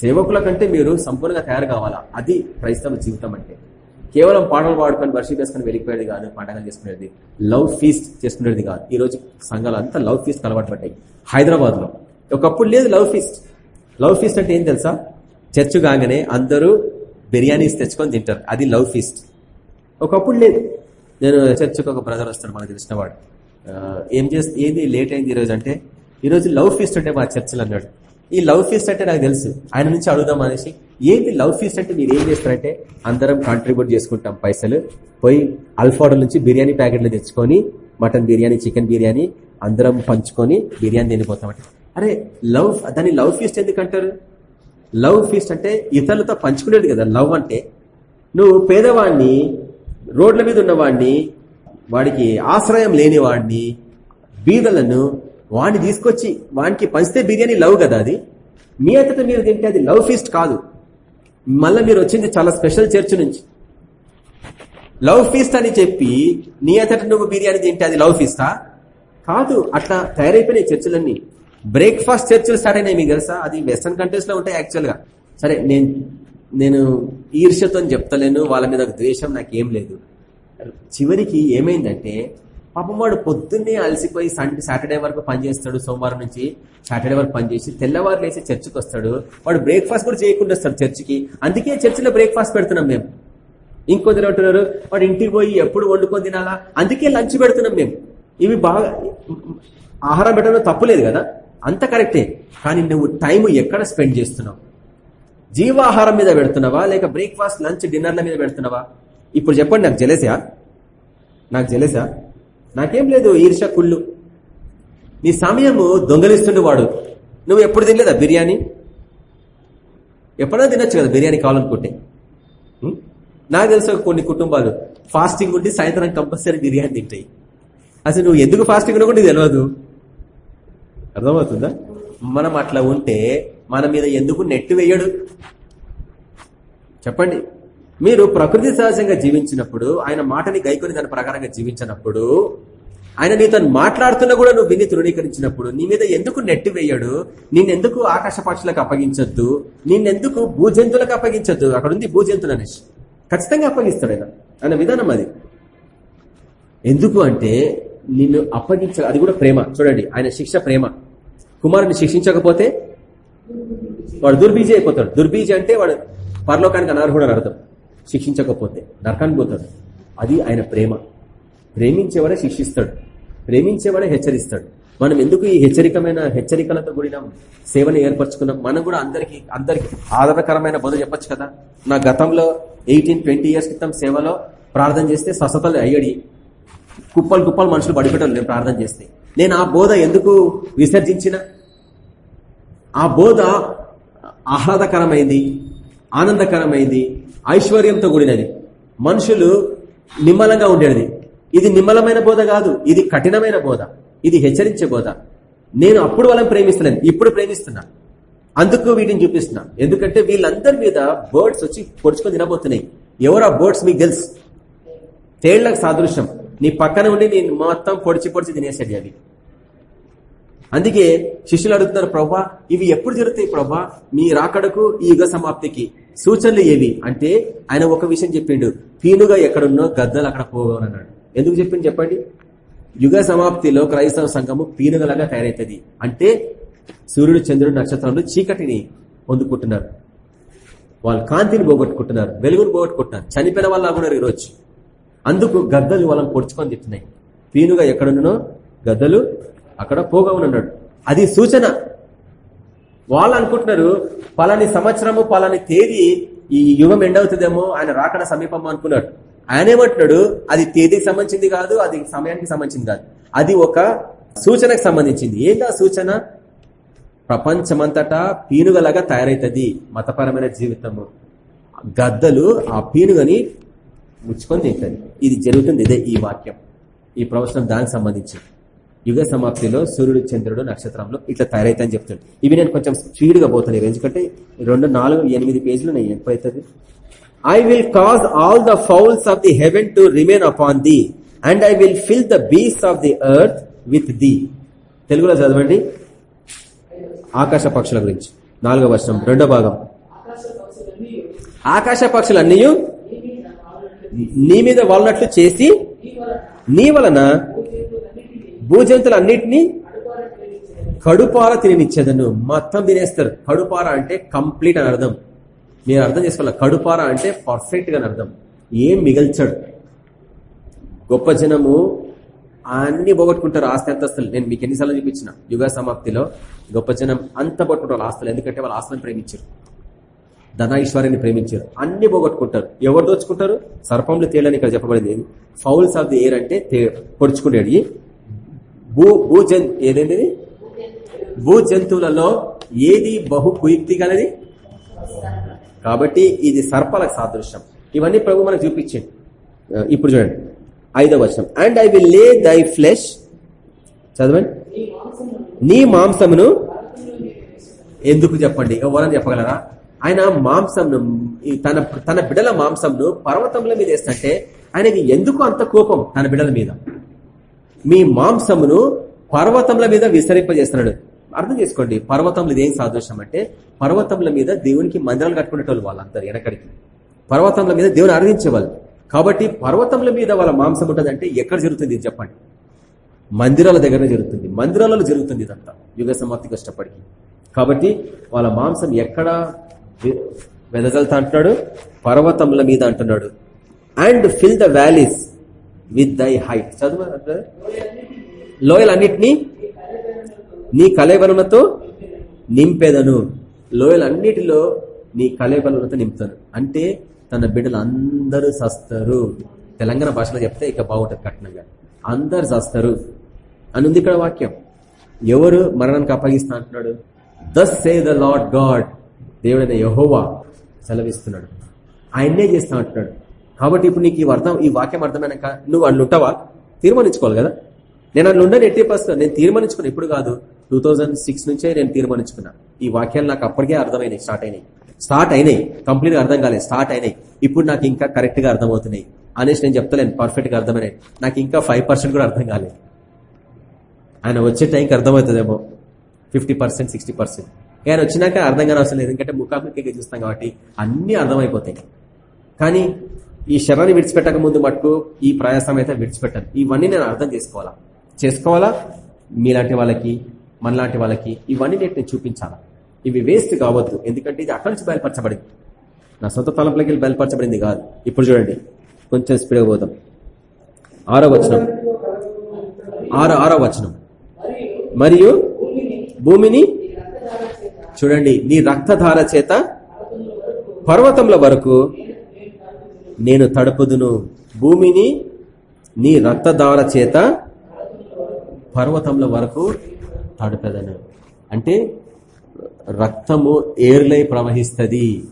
A: సేవకుల కంటే మీరు సంపూర్ణంగా తయారు కావాలా? అది క్రైస్తవ జీవితం అంటే. కేవలం పాటలు పాడుకొని వర్షం చేసుకుని వెళ్ళిపోయేది కాదు పండగలు చేసుకునేది. లవ్ ఫీస్ట్ చేసుకునేది కాదు. ఈ రోజు సంఘాలు అంతా లవ్ ఫీస్ట్ అలవాటు పడ్డాయి. హైదరాబాద్లో ఒకప్పుడు లేదు లవ్ ఫీస్ట్. లవ్ ఫీస్ట్ అంటే ఏం తెలుసా? చర్చ్ కాగానే అందరూ బిర్యానీస్ తెచ్చుకొని తింటారు. అది లవ్ ఫీస్ట్. ఒకప్పుడు లేదు. నేను చర్చకు ఒక బ్రదర్ వస్తాడు మనకు తెలిసిన వాడు. ఏం చేస్తే ఏది లేట్ అయింది ఈరోజు అంటే ఈరోజు లవ్ ఫీస్ట్ అంటే మా చర్చలు అన్నాడు. ఈ లవ్ ఫీస్ట్ అంటే నాకు తెలుసు. ఆయన నుంచి అడుగుదాం అనేసి ఏంటి లవ్ ఫీస్ట్ అంటే మీరు ఏం చేస్తారంటే అందరం కాంట్రిబ్యూట్ చేసుకుంటాం పైసలు పోయి అల్ఫాడల్ నుంచి బిర్యానీ ప్యాకెట్లు తెచ్చుకొని మటన్ బిర్యానీ చికెన్ బిర్యానీ అందరం పంచుకొని బిర్యానీ తినిపోతామంటే. అరే లవ్ దాన్ని లవ్ ఫీస్ట్ ఎందుకంటారు లవ్ ఫీస్ట్ అంటే ఇతరులతో పంచుకునేది కదా లవ్ అంటే. నువ్వు పేదవాడిని రోడ్ల మీద ఉన్నవాడిని వాడికి ఆశ్రయం లేని వాడిని బీదలను వాడిని తీసుకొచ్చి వానికి పంచితే బిర్యానీ లవ్ కదా అది? మీ అంతటా మీరు తింటే అది లవ్ ఫీస్ట్ కాదు. మళ్ళీ మీరు వచ్చింది చాలా స్పెషల్ చర్చ్ నుంచి. లవ్ ఫీస్ట్ అని చెప్పి నీ అంతట నువ్వు బిర్యానీ తింటే అది లవ్ ఫీస్టా? కాదు అట్లా తయారైపోయినాయి చర్చలన్నీ. బ్రేక్ఫాస్ట్ చర్చలు స్టార్ట్ అయినాయి మీకు తెలుసా? అది వెస్టర్న్ కంట్రీస్లో ఉంటాయి యాక్చువల్గా సరే నేను నేను ఈర్ష్యతో చెప్తలేను వాళ్ళ మీద ఒక ద్వేషం నాకేం లేదు. చివరికి ఏమైందంటే పాపం వాడు పొద్దున్నే అలసిపోయి సండే సాటర్డే వరకు పనిచేస్తాడు సోమవారం నుంచి సాటర్డే వరకు పనిచేసి తెల్లవారు లేచి చర్చికి వస్తాడు. వాడు బ్రేక్ఫాస్ట్ కూడా చేయకుండా వస్తాడు చర్చికి. అందుకే చర్చిలో బ్రేక్ఫాస్ట్ పెడుతున్నాం మేము. ఇంకొందరు అంటున్నారు వాడు ఇంటికి పోయి ఎప్పుడు వండుకొని తినాలా? అందుకే లంచ్ పెడుతున్నాం మేము. ఇవి బాగా ఆహారం పెట్టడంలో తప్పులేదు కదా? అంత కరెక్టే. కానీ నువ్వు టైం ఎక్కడ స్పెండ్ చేస్తున్నావు? జీవాహారం మీద పెడుతున్నావా? లేక బ్రేక్ఫాస్ట్ లంచ్ డిన్నర్ల మీద పెడుతున్నావా? ఇప్పుడు చెప్పండి నాకు జలసా? నాకు జలసా? నాకేం లేదు ఈర్ష కుళ్ళు. నీ సమయము దొంగలిస్తుండే వాడు నువ్వు ఎప్పుడు తినలేదా బిర్యానీ? ఎప్పుడైనా తినొచ్చు కదా బిర్యానీ కావాలనుకుంటే. నాకు తెలుసు కొన్ని కుటుంబాలు ఫాస్టింగ్ ఉండి సాయంత్రం కంపల్సరీ బిర్యానీ తింటాయి. అసలు నువ్వు ఎందుకు ఫాస్టింగ్ ఉన్నా కూడా తెలియదు? అర్థమవుతుందా? మనం అట్లా ఉంటే మన మీద ఎందుకు నెట్టు వేయడు? చెప్పండి. మీరు ప్రకృతి సహజంగా జీవించినప్పుడు ఆయన మాటని గైకొని దాని ప్రకారంగా జీవించినప్పుడు ఆయన నీతో మాట్లాడుతున్నా కూడా నువ్వు విని తృణీకరించినప్పుడు నీ మీద ఎందుకు నెట్టి వేయడు? నిన్నెందుకు ఆకాశ పక్షులకు అప్పగించొద్దు? నిన్నెందుకు భూజంతులకు అప్పగించొద్దు? అక్కడ ఉంది భూజంతులు అనేసి ఖచ్చితంగా అప్పగిస్తాడు ఆయన. ఆయన విధానం అది. ఎందుకు అంటే నిన్ను అప్పగించ అది కూడా ప్రేమ. చూడండి ఆయన శిక్ష ప్రేమ. కుమారుని శిక్షించకపోతే వాడు దుర్బీజీ అయిపోతాడు. దుర్బీజీ అంటే వాడు పరలోకానికి అనర్హుడు అని అర్థం. శిక్షించకపోతే నరకానికి పోతాడు. అది ఆయన ప్రేమ. ప్రేమించేవాడే శిక్షిస్తాడు. ప్రేమించేవాడే హెచ్చరిస్తాడు. మనం ఎందుకు ఈ హెచ్చరికమైన హెచ్చరికలతో కూడిన సేవను ఏర్పరచుకున్నాం? మనం కూడా అందరికి అందరికి ఆదరకరమైన బదులు చెప్పచ్చు కదా? నా గతంలో ఎయిటీన్ ట్వంటీ ఇయర్స్ క్రితం సేవలో ప్రార్థన చేస్తే స్వస్థతలు అయ్యడి కుప్పలు కుప్పలు మనుషులు పడిపెట్టాలి నేను ప్రార్థన చేస్తే. నేను ఆ బోధ ఎందుకు విసర్జించిన? ఆ బోధ ఆహ్లాదకరమైంది ఆనందకరమైంది ఐశ్వర్యంతో కూడినది. మనుషులు నిమ్మలంగా ఉండేది. ఇది నిమ్మలమైన బోధ కాదు ఇది కఠినమైన బోధ. ఇది హెచ్చరించే బోధ. నేను అప్పుడు వాళ్ళని ప్రేమిస్తున్నాను ఇప్పుడు ప్రేమిస్తున్నా. అందుకు వీటిని చూపిస్తున్నా. ఎందుకంటే వీళ్ళందరి మీద బర్డ్స్ వచ్చి పొడుచుకొని తినబోతున్నాయి. ఎవరు ఆ బర్డ్స్ మీకు తెలుసు? తేళ్ళకు సాదృశ్యం. నీ పక్కన ఉండి నేను మొత్తం పొడిచి పొడిచి తినేసాడు అవి. అందుకే శిష్యులు అడుగుతున్నారు ప్రభా ఇవి ఎప్పుడు జరుగుతాయి ప్రభా? మీ రాకడకు ఈ యుగ సమాప్తికి సూచనలు ఏవి? అంటే ఆయన ఒక విషయం చెప్పిండు పీనుగా ఎక్కడున్నో గద్దలు అక్కడ పోగలన్నాడు ఎందుకు చెప్పింది చెప్పండి? యుగ సమాప్తిలో క్రైస్తవ సంఘము పీనుగలాగా తయారవుతుంది అంటే సూర్యుడు చంద్రుడు నక్షత్రంలో చీకటిని పొందుకుంటున్నారు. వాళ్ళు కాంతిని పోగొట్టుకుంటున్నారు వెలుగును పోగొట్టుకుంటున్నారు. చనిపోయిన వాళ్ళు లాగున్నారు ఈరోజు. అందుకు గద్దలు వాళ్ళని పొడుచుకొని తిట్టున్నాయి పీనుగా ఎక్కడున్నో గద్దలు అక్కడ పోగా ఉన్నాడు. అది సూచన. వాళ్ళు అనుకుంటున్నారు పలాని సంవత్సరము పలాని తేదీ ఈ యుగం ఎండవుతుందేమో ఆయన రాకడ సమీపం అనుకున్నాడు. ఆయన ఏమంటున్నాడు అది తేదీకి సంబంధించింది కాదు అది సమయానికి సంబంధించింది కాదు. అది ఒక సూచనకు సంబంధించింది. ఏంటా సూచన? ప్రపంచమంతటా పీనుగలాగా తయారైతుంది మతపరమైన జీవితము. గద్దలు ఆ పీనుగని ముచ్చుకొని తింటుంది. ఇది జరుగుతుంది ఇదే ఈ వాక్యం. ఈ ప్రవచనం దానికి సంబంధించింది. యుగ సమాప్తిలో సూర్యుడు చంద్రుడు నక్షత్రంలో ఇట్లా తయారైతే చెప్తాడు. ఇవి నేను కొంచెం స్పీడ్గా పోతాను ఎందుకంటే రెండు నాలుగు ఎనిమిది పేజీలు నేను ఎక్కువైతుంది I will cause all the fowls of the heaven to remain upon the and I will fill the beasts of the earth with the తెలుగులో చదవండి. ఆకాశ పక్షుల గురించి. నాలుగో వర్షం రెండో భాగం.
C: ఆకాశ పక్షులన్నీ నీ మీద
A: వాళ్ళనట్లు చేసి
C: నీ వలన
A: భూజంతులన్నిటినీ
C: అడుగువారు
A: కడుపార తిననిచ్చేదను. మొత్తం తినేస్తారు. కడుపార అంటే కంప్లీట్ అని అర్థం. మీరు అర్థం చేసుకోవాలి? కడుపార అంటే పర్ఫెక్ట్గా అని అర్థం. ఏం మిగల్చాడు. గొప్ప జనము అన్ని పోగొట్టుకుంటారు ఆస్తి అంతస్తులు. నేను మీకు ఎన్నిసార్లు చూపించిన యుగ సమాప్తిలో గొప్ప జనం అంత పోగొట్టుకుంటారు ఆస్తులు. ఎందుకంటే వాళ్ళ ఆస్తులను ప్రేమించారు. ధనాశ్వర్యాన్ని ప్రేమించారు. అన్ని పోగొట్టుకుంటారు. ఎవరు దోచుకుంటారు? సర్పంలు తేలని ఇక్కడ చెప్పబడింది. ఫౌల్స్ ఆఫ్ ది ఎయిర్ అంటే పొడుచుకునేది భూ భూ జన్ భూ జంతువులలో ఏది బహు కుయుక్తి గలది? కాబట్టి ఇది సర్పాలకు సాదృశ్యం. ఇవన్నీ ప్రభు మనకు చూపించండి. ఇప్పుడు చూడండి. ఐదవ వచనం. అండ్ ఐ విల్ లే దై ఫ్లెష్ చదవండి. నీ మాంసమును ఎందుకు చెప్పండి? ఎవరని చెప్పగలరా? ఆయన మాంసంను తన తన బిడల మాంసంను పర్వతముల మీద వేస్తుంటే ఆయనకి ఎందుకు అంత కోపం తన బిడల మీద? మీ మాంసమును పర్వతముల మీద విస్తరింపజేస్తున్నాడు అర్థం చేసుకోండి పర్వతములు ఇదేం సాదృశ్యం అంటే పర్వతముల మీద దేవునికి మందిరాలు కట్టుకునేటోళ్ళు వాళ్ళందరూ వెనకడికి పర్వతముల మీద దేవుని ఆరాధించేవాళ్ళు. కాబట్టి పర్వతముల మీద వాళ్ళ మాంసం ఉంటుందంటే ఎక్కడ జరుగుతుంది ఇది చెప్పండి. మందిరాల దగ్గర జరుగుతుంది. మందిరాలలో జరుగుతుంది ఇదంతా యుగ సమాప్తి కష్టపడికి కాబట్టి వాళ్ళ మాంసం ఎక్కడ వెదజల్తా అంటున్నాడు పర్వతముల మీద అంటున్నాడు. And fill the valleys with thy height చదువు లోయలన్నిటినీ నీ కలేబలములతో నింపేదను. లోయలన్నిటిలో నీ కలేబలములతో నింపుతాను అంటే తన బిడ్డలు అందరూ సస్తారు తెలంగాణ భాషలో చెప్తే ఇక బాగుంటుంది కఠినంగా. అందరు సస్తారు అని ఉంది ఇక్కడ వాక్యం. ఎవరు మరణానికి అప్పగిస్తా అంటున్నాడు? Thus say the Lord God దేవుడైన యహోవా సెలవిస్తున్నాడు. ఆయన్నే చేస్తా అంటున్నాడు. కాబట్టి ఇప్పుడు నీకు ఈ అర్థం ఈ వాక్యం అర్థమైనాక నువ్వు అట్లా ఉంటావా తీర్మానించుకోవాలి కదా? నేను అట్లా ఉండని ఎట్టి పరిస్థితి నేను తీర్మానించుకున్నా ఇప్పుడు కాదు. టూ నుంచే నేను తీర్మానించుకున్నా. ఈ వాక్యాలు నాకు అప్పటికే అర్థమైనాయి స్టార్ట్ అయినాయి. స్టార్ట్ అయినాయి. కంప్లీట్గా అర్థం కాలేదు స్టార్ట్ అయినాయి. ఇప్పుడు నాకు ఇంకా కరెక్ట్గా అర్థమవుతున్నాయి. అనేసి నేను చెప్తలేను పర్ఫెక్ట్గా అర్థమైనాయి. నాకు ఇంకా ఫైవ్ కూడా అర్థం కాలేదు. ఆయన వచ్చే టైంకి అర్థమవుతుందేమో? Fifty percent sixty percent. ఆయన వచ్చినాక అర్థం కానీ అవసరం లేదు. ఎందుకంటే ముఖాముఖిగా చూస్తాం కాబట్టి అన్ని అర్థమైపోతాయి. కానీ ఈ శరాన్ని విడిచిపెట్టక ముందు మటుకు ఈ ప్రయాసం అయితే విడిచిపెట్టాను. ఇవన్నీ నేను అర్థం చేసుకోవాలా? చేసుకోవాలా? మీలాంటి వాళ్ళకి మనలాంటి వాళ్ళకి ఇవన్నీ నేను నేను చూపించాలా? ఇవి వేస్ట్ కావద్దు. ఎందుకంటే ఇది అక్కడి నుంచి బయలుపరచబడింది. నా సొంత తలంపులకి బయలుపరచబడింది కాదు. ఇప్పుడు చూడండి. కొంచెం స్పీడ్గా పోదాం. ఆరో వచనం. ఆరో ఆరో వచనం. మరియు భూమిని చూడండి. నీ రక్తధార చేత పర్వతముల వరకు నేను తడుపుదును. భూమిని నీ రక్తధార చేత పర్వతముల వరకు తడుపెదను. అంటే రక్తము ఏర్లై ప్రవహిస్తుంది.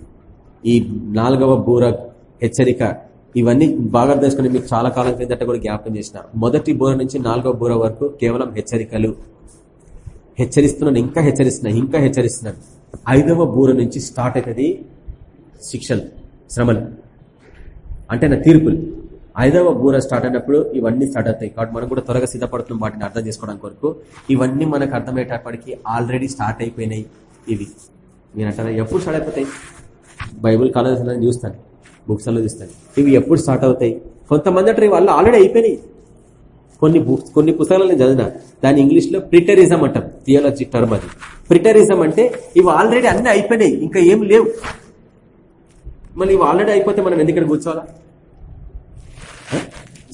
A: ఈ నాలుగవ బూర హెచ్చరిక. ఇవన్నీ బాగా తెలుసుకుని మీకు చాలా కాలం క్రిందట కూడా జ్ఞాపకం చేసిన. మొదటి బూర నుంచి నాలుగవ బూర వరకు కేవలం హెచ్చరికలు. హెచ్చరిస్తున్నాను ఇంకా హెచ్చరిస్తున్నాను ఇంకా హెచ్చరిస్తున్నాను. ఐదవ బూర నుంచి స్టార్ట్ అవుతుంది శిక్షలు శ్రమలు. అంటే నా తీర్పులు. ఐదవ బూర స్టార్ట్ అయినప్పుడు ఇవన్నీ స్టార్ట్ అవుతాయి. కాబట్టి మనం కూడా త్వరగా సిద్ధపడుతున్నాం వాటిని అర్థం చేసుకోవడానికి కొరకు. ఇవన్నీ మనకు అర్థమయ్యేటప్పటికి ఆల్రెడీ స్టార్ట్ అయిపోయినాయి ఇవి. నేను అంటారా ఎప్పుడు స్టార్ట్ అయిపోతాయి? బైబుల్ కాలేజ్ చూస్తాను. బుక్స్లో చూస్తాను. ఇవి ఎప్పుడు స్టార్ట్ అవుతాయి? కొంతమంది అంటారు వాళ్ళు ఆల్రెడీ అయిపోయినాయి. కొన్ని బుక్స్ కొన్ని పుస్తకాలు నేను చదివిన. దాని ఇంగ్లీష్లో ప్రిటరిజం అంటాం. థియాలజీ టర్మ్ అది. ప్రిటరిజం అంటే ఇవి ఆల్రెడీ అన్ని అయిపోయినాయి. ఇంకా ఏం లేవు. మళ్ళీ ఇవి ఆల్రెడీ అయిపోతే మనం ఎందుకు కూర్చోవాలా?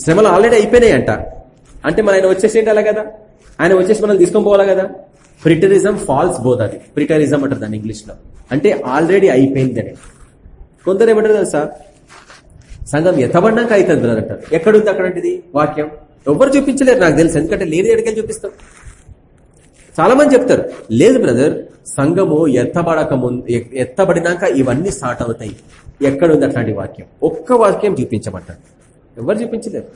A: శ్రమలు ఆల్రెడీ అయిపోయినాయి అంట అంటే మన ఆయన వచ్చేసేంటి అలా కదా? ఆయన వచ్చేసి మనం తీసుకొని పోవాలా కదా? ప్రిటరిజం ఫాల్స్ బోధ అది. ప్రిటరిజం అంటారు దాన్ని ఇంగ్లీష్లో అంటే ఆల్రెడీ అయిపోయింది అని. కొందరు ఏమంటారు తెలుసా? సంఘం ఎత్తబడినాక అవుతుంది బ్రదర్ అంటారు. ఎక్కడుంది అక్కడంటిది వాక్యం. ఎవరు చూపించలేరు నాకు తెలుసు. ఎందుకంటే లేని ఎడికెళ్ళి చూపిస్తాం. చాలా మంది చెప్తారు లేదు బ్రదర్ సంఘము ఎత్తబడక ఎత్తబడినాక ఇవన్నీ స్టార్ట్ అవుతాయి. ఎక్కడుంది అట్లాంటి వాక్యం? ఒక్క వాక్యం చూపించమంటారు ఎవరు చూపించలేరు.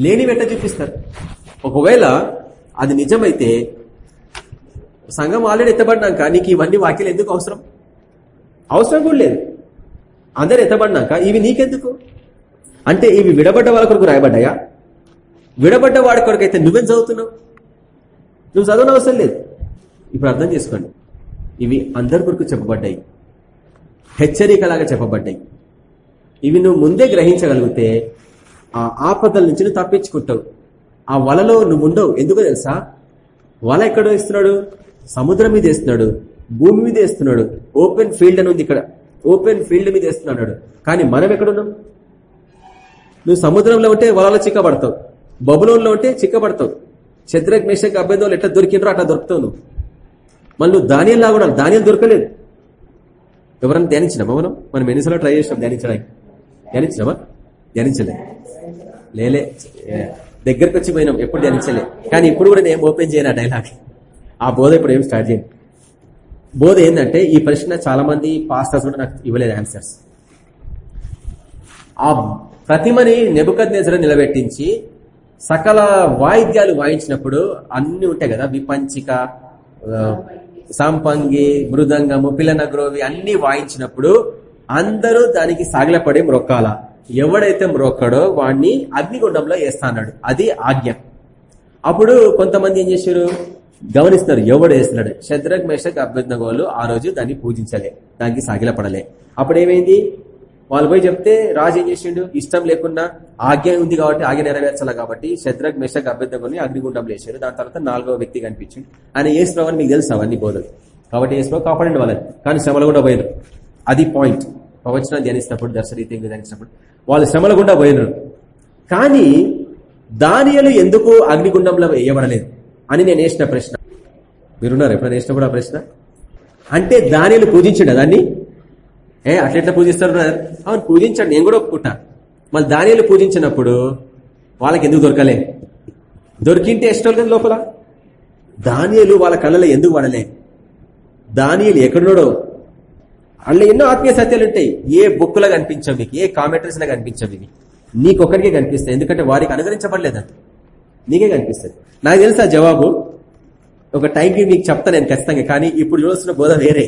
A: లేని వెంట చూపిస్తారు. ఒకవేళ అది నిజమైతే సంఘం ఆల్రెడీ ఎత్తబడినాక నీకు ఇవన్నీ వాక్యాలు ఎందుకు అవసరం? అవసరం కూడా లేదు. అందరు ఎత్తబడినాక ఇవి నీకెందుకు? అంటే ఇవి విడబడ్డ వాళ్ళ కొరకు రాయబడ్డాయా? విడబడ్డ వాడి కొరకైతే నువ్వేం చదువుతున్నావు? నువ్వు చదవని అవసరం లేదు. ఇప్పుడు అర్థం చేసుకోండి. ఇవి అందరి కొరకు చెప్పబడ్డాయి. హెచ్చరికలాగా చెప్పబడ్డాయి. ఇవి నువ్వు ముందే గ్రహించగలిగితే ఆ ఆపదల నుంచి నువ్వు తప్పించుకుంటావు. ఆ వలలో నువ్వు ఉండవు. ఎందుకో తెలుసా? వల ఎక్కడ వేస్తున్నాడు? సముద్రం మీద వేస్తున్నాడు. భూమి మీద వేస్తున్నాడు. ఓపెన్ ఫీల్డ్ అని ఉంది ఇక్కడ. ఓపెన్ ఫీల్డ్ మీద వేస్తున్నాడు కానీ మనం ఎక్కడున్నాం? నువ్వు సముద్రంలో ఉంటే వలలో చిక్కబడతావు. బబులోన్లో ఉంటే చిక్కబడతావు. శత్రుఘ్ మేషక్ అభ్యర్థులు ఎట్లా దొరికినరో అట్లా దొరుకుతావు నువ్వు మళ్ళీ నువ్వు ధాన్యం లాగా ఉండాలి ధాన్యం దొరకలేదు. ఎవరన్నా ధ్యానించినామా మనం? మనం ఎన్నిసార్లు ట్రై చేసినాం? ధ్యానించడానికి. ధ్యానించినామా? ధ్యానించలే లేలే దగ్గరకు వచ్చి పోయినాం. ఎప్పుడు ధ్యానించలే. కానీ ఇప్పుడు కూడా నేను ఓపెన్ చేయను ఆ డైలాగ్ ఆ బోధ ఇప్పుడు ఏం స్టార్ట్ చేయను. బోధ ఏంటంటే ఈ ప్రశ్న చాలా మంది పాస్టర్స్ కూడా నాకు ఇవ్వలేదు ఆన్సర్స్ ఆ ప్రతిమని నెబుకద్ నిలబెట్టించి సకల వాయిద్యాలు వాయించినప్పుడు అన్ని ఉంటాయి కదా. విపంచిక సాంపంగి సంపంగి మృదంగము పిల్లనగ్రోవి అన్ని వాయించినప్పుడు అందరూ దానికి సాగిలపడి మ్రొక్కాల. ఎవడైతే మ్రొక్కడో వాడిని అగ్నిగుండంలో వేస్తాడు అది ఆజ్ఞ. అప్పుడు కొంతమంది ఏం చేశారు? గమనిస్తున్నారు ఎవడు వేస్తున్నాడు? శద్రగ్ మేషక్ అభ్యర్థగోలు ఆ రోజు దాన్ని పూజించలే. దానికి సాగిలపడలే. అప్పుడు ఏమైంది వాళ్ళు పోయి చెప్తే రాజు ఏం చేసిండు? ఇష్టం లేకుండా ఆజ్ఞ ఉంది కాబట్టి ఆజ్ఞ నెరవేర్చాలి కాబట్టి శద్రగ్ మెషక్ అభ్యర్థకుని అగ్నిగుండం లేచారు. దాని తర్వాత నాలుగో వ్యక్తి కనిపించింది ఆయన ఏసుప్రభు అని మీకు తెలుసు? అవన్నీ బోధలు. కాబట్టి ఏసుప్రభు కాపాడండి వాళ్ళని. కానీ శ్రమలు కూడా పోయినారు అది పాయింట్ ప్రవచనం ధ్యానిస్తున్నప్పుడు దర్శరీతంగా ధ్యానిస్తున్నప్పుడు వాళ్ళు శ్రమలు గుండా పోయినారు కానీ దానియలు ఎందుకు అగ్నిగుండంలో వేయబడలేదు? అని నేను వేసిన ప్రశ్న. మీరున్నారు? ఎప్పుడైనా వేసినప్పుడు ఆ ప్రశ్న? అంటే దానియలు పూజించండి దాన్ని? ఏ అట్లెట్లా పూజిస్తారు బ్రదర్ అవును పూజించండి. నేను కూడా ఒప్పుకుంటా. మళ్ళీ దానియలు పూజించినప్పుడు వాళ్ళకి ఎందుకు దొరకలే? దొరికింటే ఇష్టం కదా లోపల? దానియలు వాళ్ళ కళ్ళలో ఎందుకు పడలే దానియలు ఎక్కడున్నాడో? అందులో ఎన్నో ఆత్మీయ సత్యాలు ఉంటాయి. ఏ బుక్లో కనిపించవు మీకు ఏ కామెంటరీస్లో కనిపించవు ఇవి నీకొక్కడికే కనిపిస్తాయి. ఎందుకంటే వారికి అనుగ్రహించబడలేదంట నీకే కనిపిస్తుంది. నాకు తెలుసా జవాబు. ఒక టైంకి మీకు చెప్తా నేను ఖచ్చితంగా కానీ ఇప్పుడు చూస్తున్న బోధ వేరే.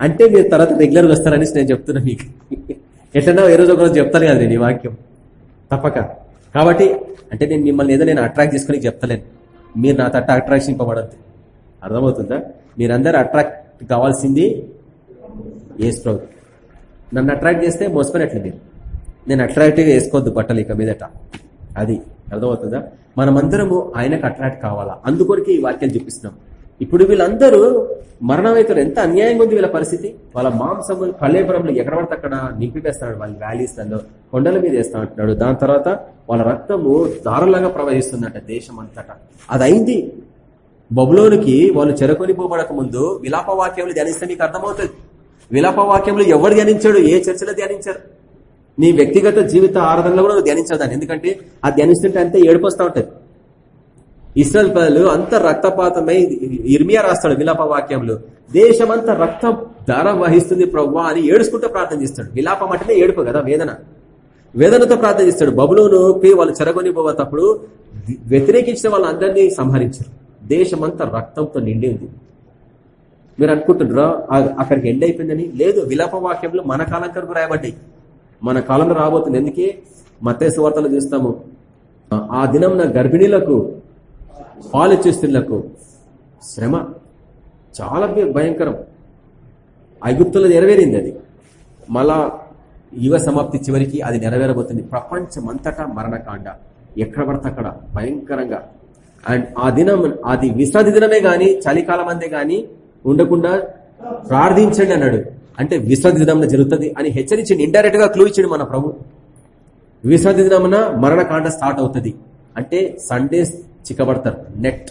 A: అంటే మీరు తర్వాత రెగ్యులర్గా వస్తారని నేను చెప్తున్నా మీకు. ఎట్లన్నా ఏ రోజు ఒక రోజు చెప్తాను కదా నేను ఈ వాక్యం. తప్పక. కాబట్టి అంటే నేను మిమ్మల్ని ఏదో నేను అట్రాక్ట్ చేసుకుని చెప్తలేను. మీరు నా తట్ట అట్రాక్షన్ ఇవ్వబడద్దు. అర్థమవుతుందా? మీరందరూ అట్రాక్ట్ కావాల్సింది ఏసు ప్రభు నన్ను అట్రాక్ట్ చేస్తే మోసుకునేట్లు మీరు. నేను అట్రాక్టివ్గా వేసుకోవద్దు బట్టలు ఇక మీదట. అది. అర్థమవుతుందా? మనమందరము ఆయనకు అట్రాక్ట్ కావాలా? అందుకొరికి ఈ వాక్యాలు చూపిస్తున్నాం ఇప్పుడు వీళ్ళందరూ మరణమైతారు ఎంత అన్యాయంగా ఉంది వీళ్ళ పరిస్థితి? వాళ్ళ మాంసము పల్లెపురంలో ఎక్కడ పడితే అక్కడ నింపివేస్తాడు వాళ్ళ వ్యాలీస్లలో కొండల మీద వేస్తా అంటున్నాడు దాని తర్వాత వాళ్ళ రక్తము దారులాగా ప్రవహిస్తుందంట దేశం అంతటా. అది అయింది బబులోనికి వాళ్ళు చెరకొని పోబడక ముందు విలాప వాక్యములు ధ్యానిస్తే మీకు అర్థమవుతుంది. విలాప వాక్యములు ఎవరు ధ్యానించాడు? ఏ చర్చలో ధ్యానించారు? నీ వ్యక్తిగత జీవిత ఆరాధనలో కూడా ధ్యానించదాన్ని ఎందుకంటే ఆ ధ్యానిస్తుంటే అంతే ఏడుపొస్తా ఉంటుంది. ఇస్రాయల్ ప్రజలు అంత రక్తపాతమై ఇర్మియా రాస్తాడు విలాప వాక్యంలో. దేశమంతా రక్త ధార వహిస్తుంది ప్రవ్వా అని ఏడుచుకుంటూ ప్రార్థన చేస్తాడు. విలాపం అంటేనే ఏడుపు కదా వేదన. వేదనతో ప్రార్థన చేస్తాడు. బబులోను వాళ్ళు చెరగొని పోవతప్పుడు వ్యతిరేకించిన వాళ్ళందరినీ సంహరించారు. దేశమంతా రక్తంతో నిండి ఉంది. మీరు అనుకుంటున్నారా? అక్కడికి ఎండ్ అయిపోయిందని? లేదు విలాప వాక్యంలో మన కాలం కొరకు రాయబడ్డాయి. మన కాలంలో రాబోతుంది. ఎందుకే? మత్స్య వార్తలు చూస్తాము. ఆ- దినం నా గర్భిణీలకు ఫాలో చేస్తున్నకు శ్రమ చాలా భయంకరం. ఐగుప్తులో నెరవేరింది అది. మళ్ళా యుగ సమాప్తి చివరికి అది నెరవేరబోతుంది. ప్రపంచమంతటా మరణకాండ. ఎక్కడ పడితే అక్కడ. భయంకరంగా. అండ్ ఆ దినం అది విశ్రాంతి దినమే గాని చలికాలం అందే గాని ఉండకుండా ప్రార్థించండి అన్నాడు. అంటే విశ్రాంతి దినం జరుగుతుంది అని హెచ్చరించండి. ఇండైరెక్ట్గా క్లూ ఇచ్చిండు మన ప్రభు. విశ్రాంతి దినమున మరణకాండ స్టార్ట్ అవుతుంది. అంటే సండే చిక్కబడతారు. నెట్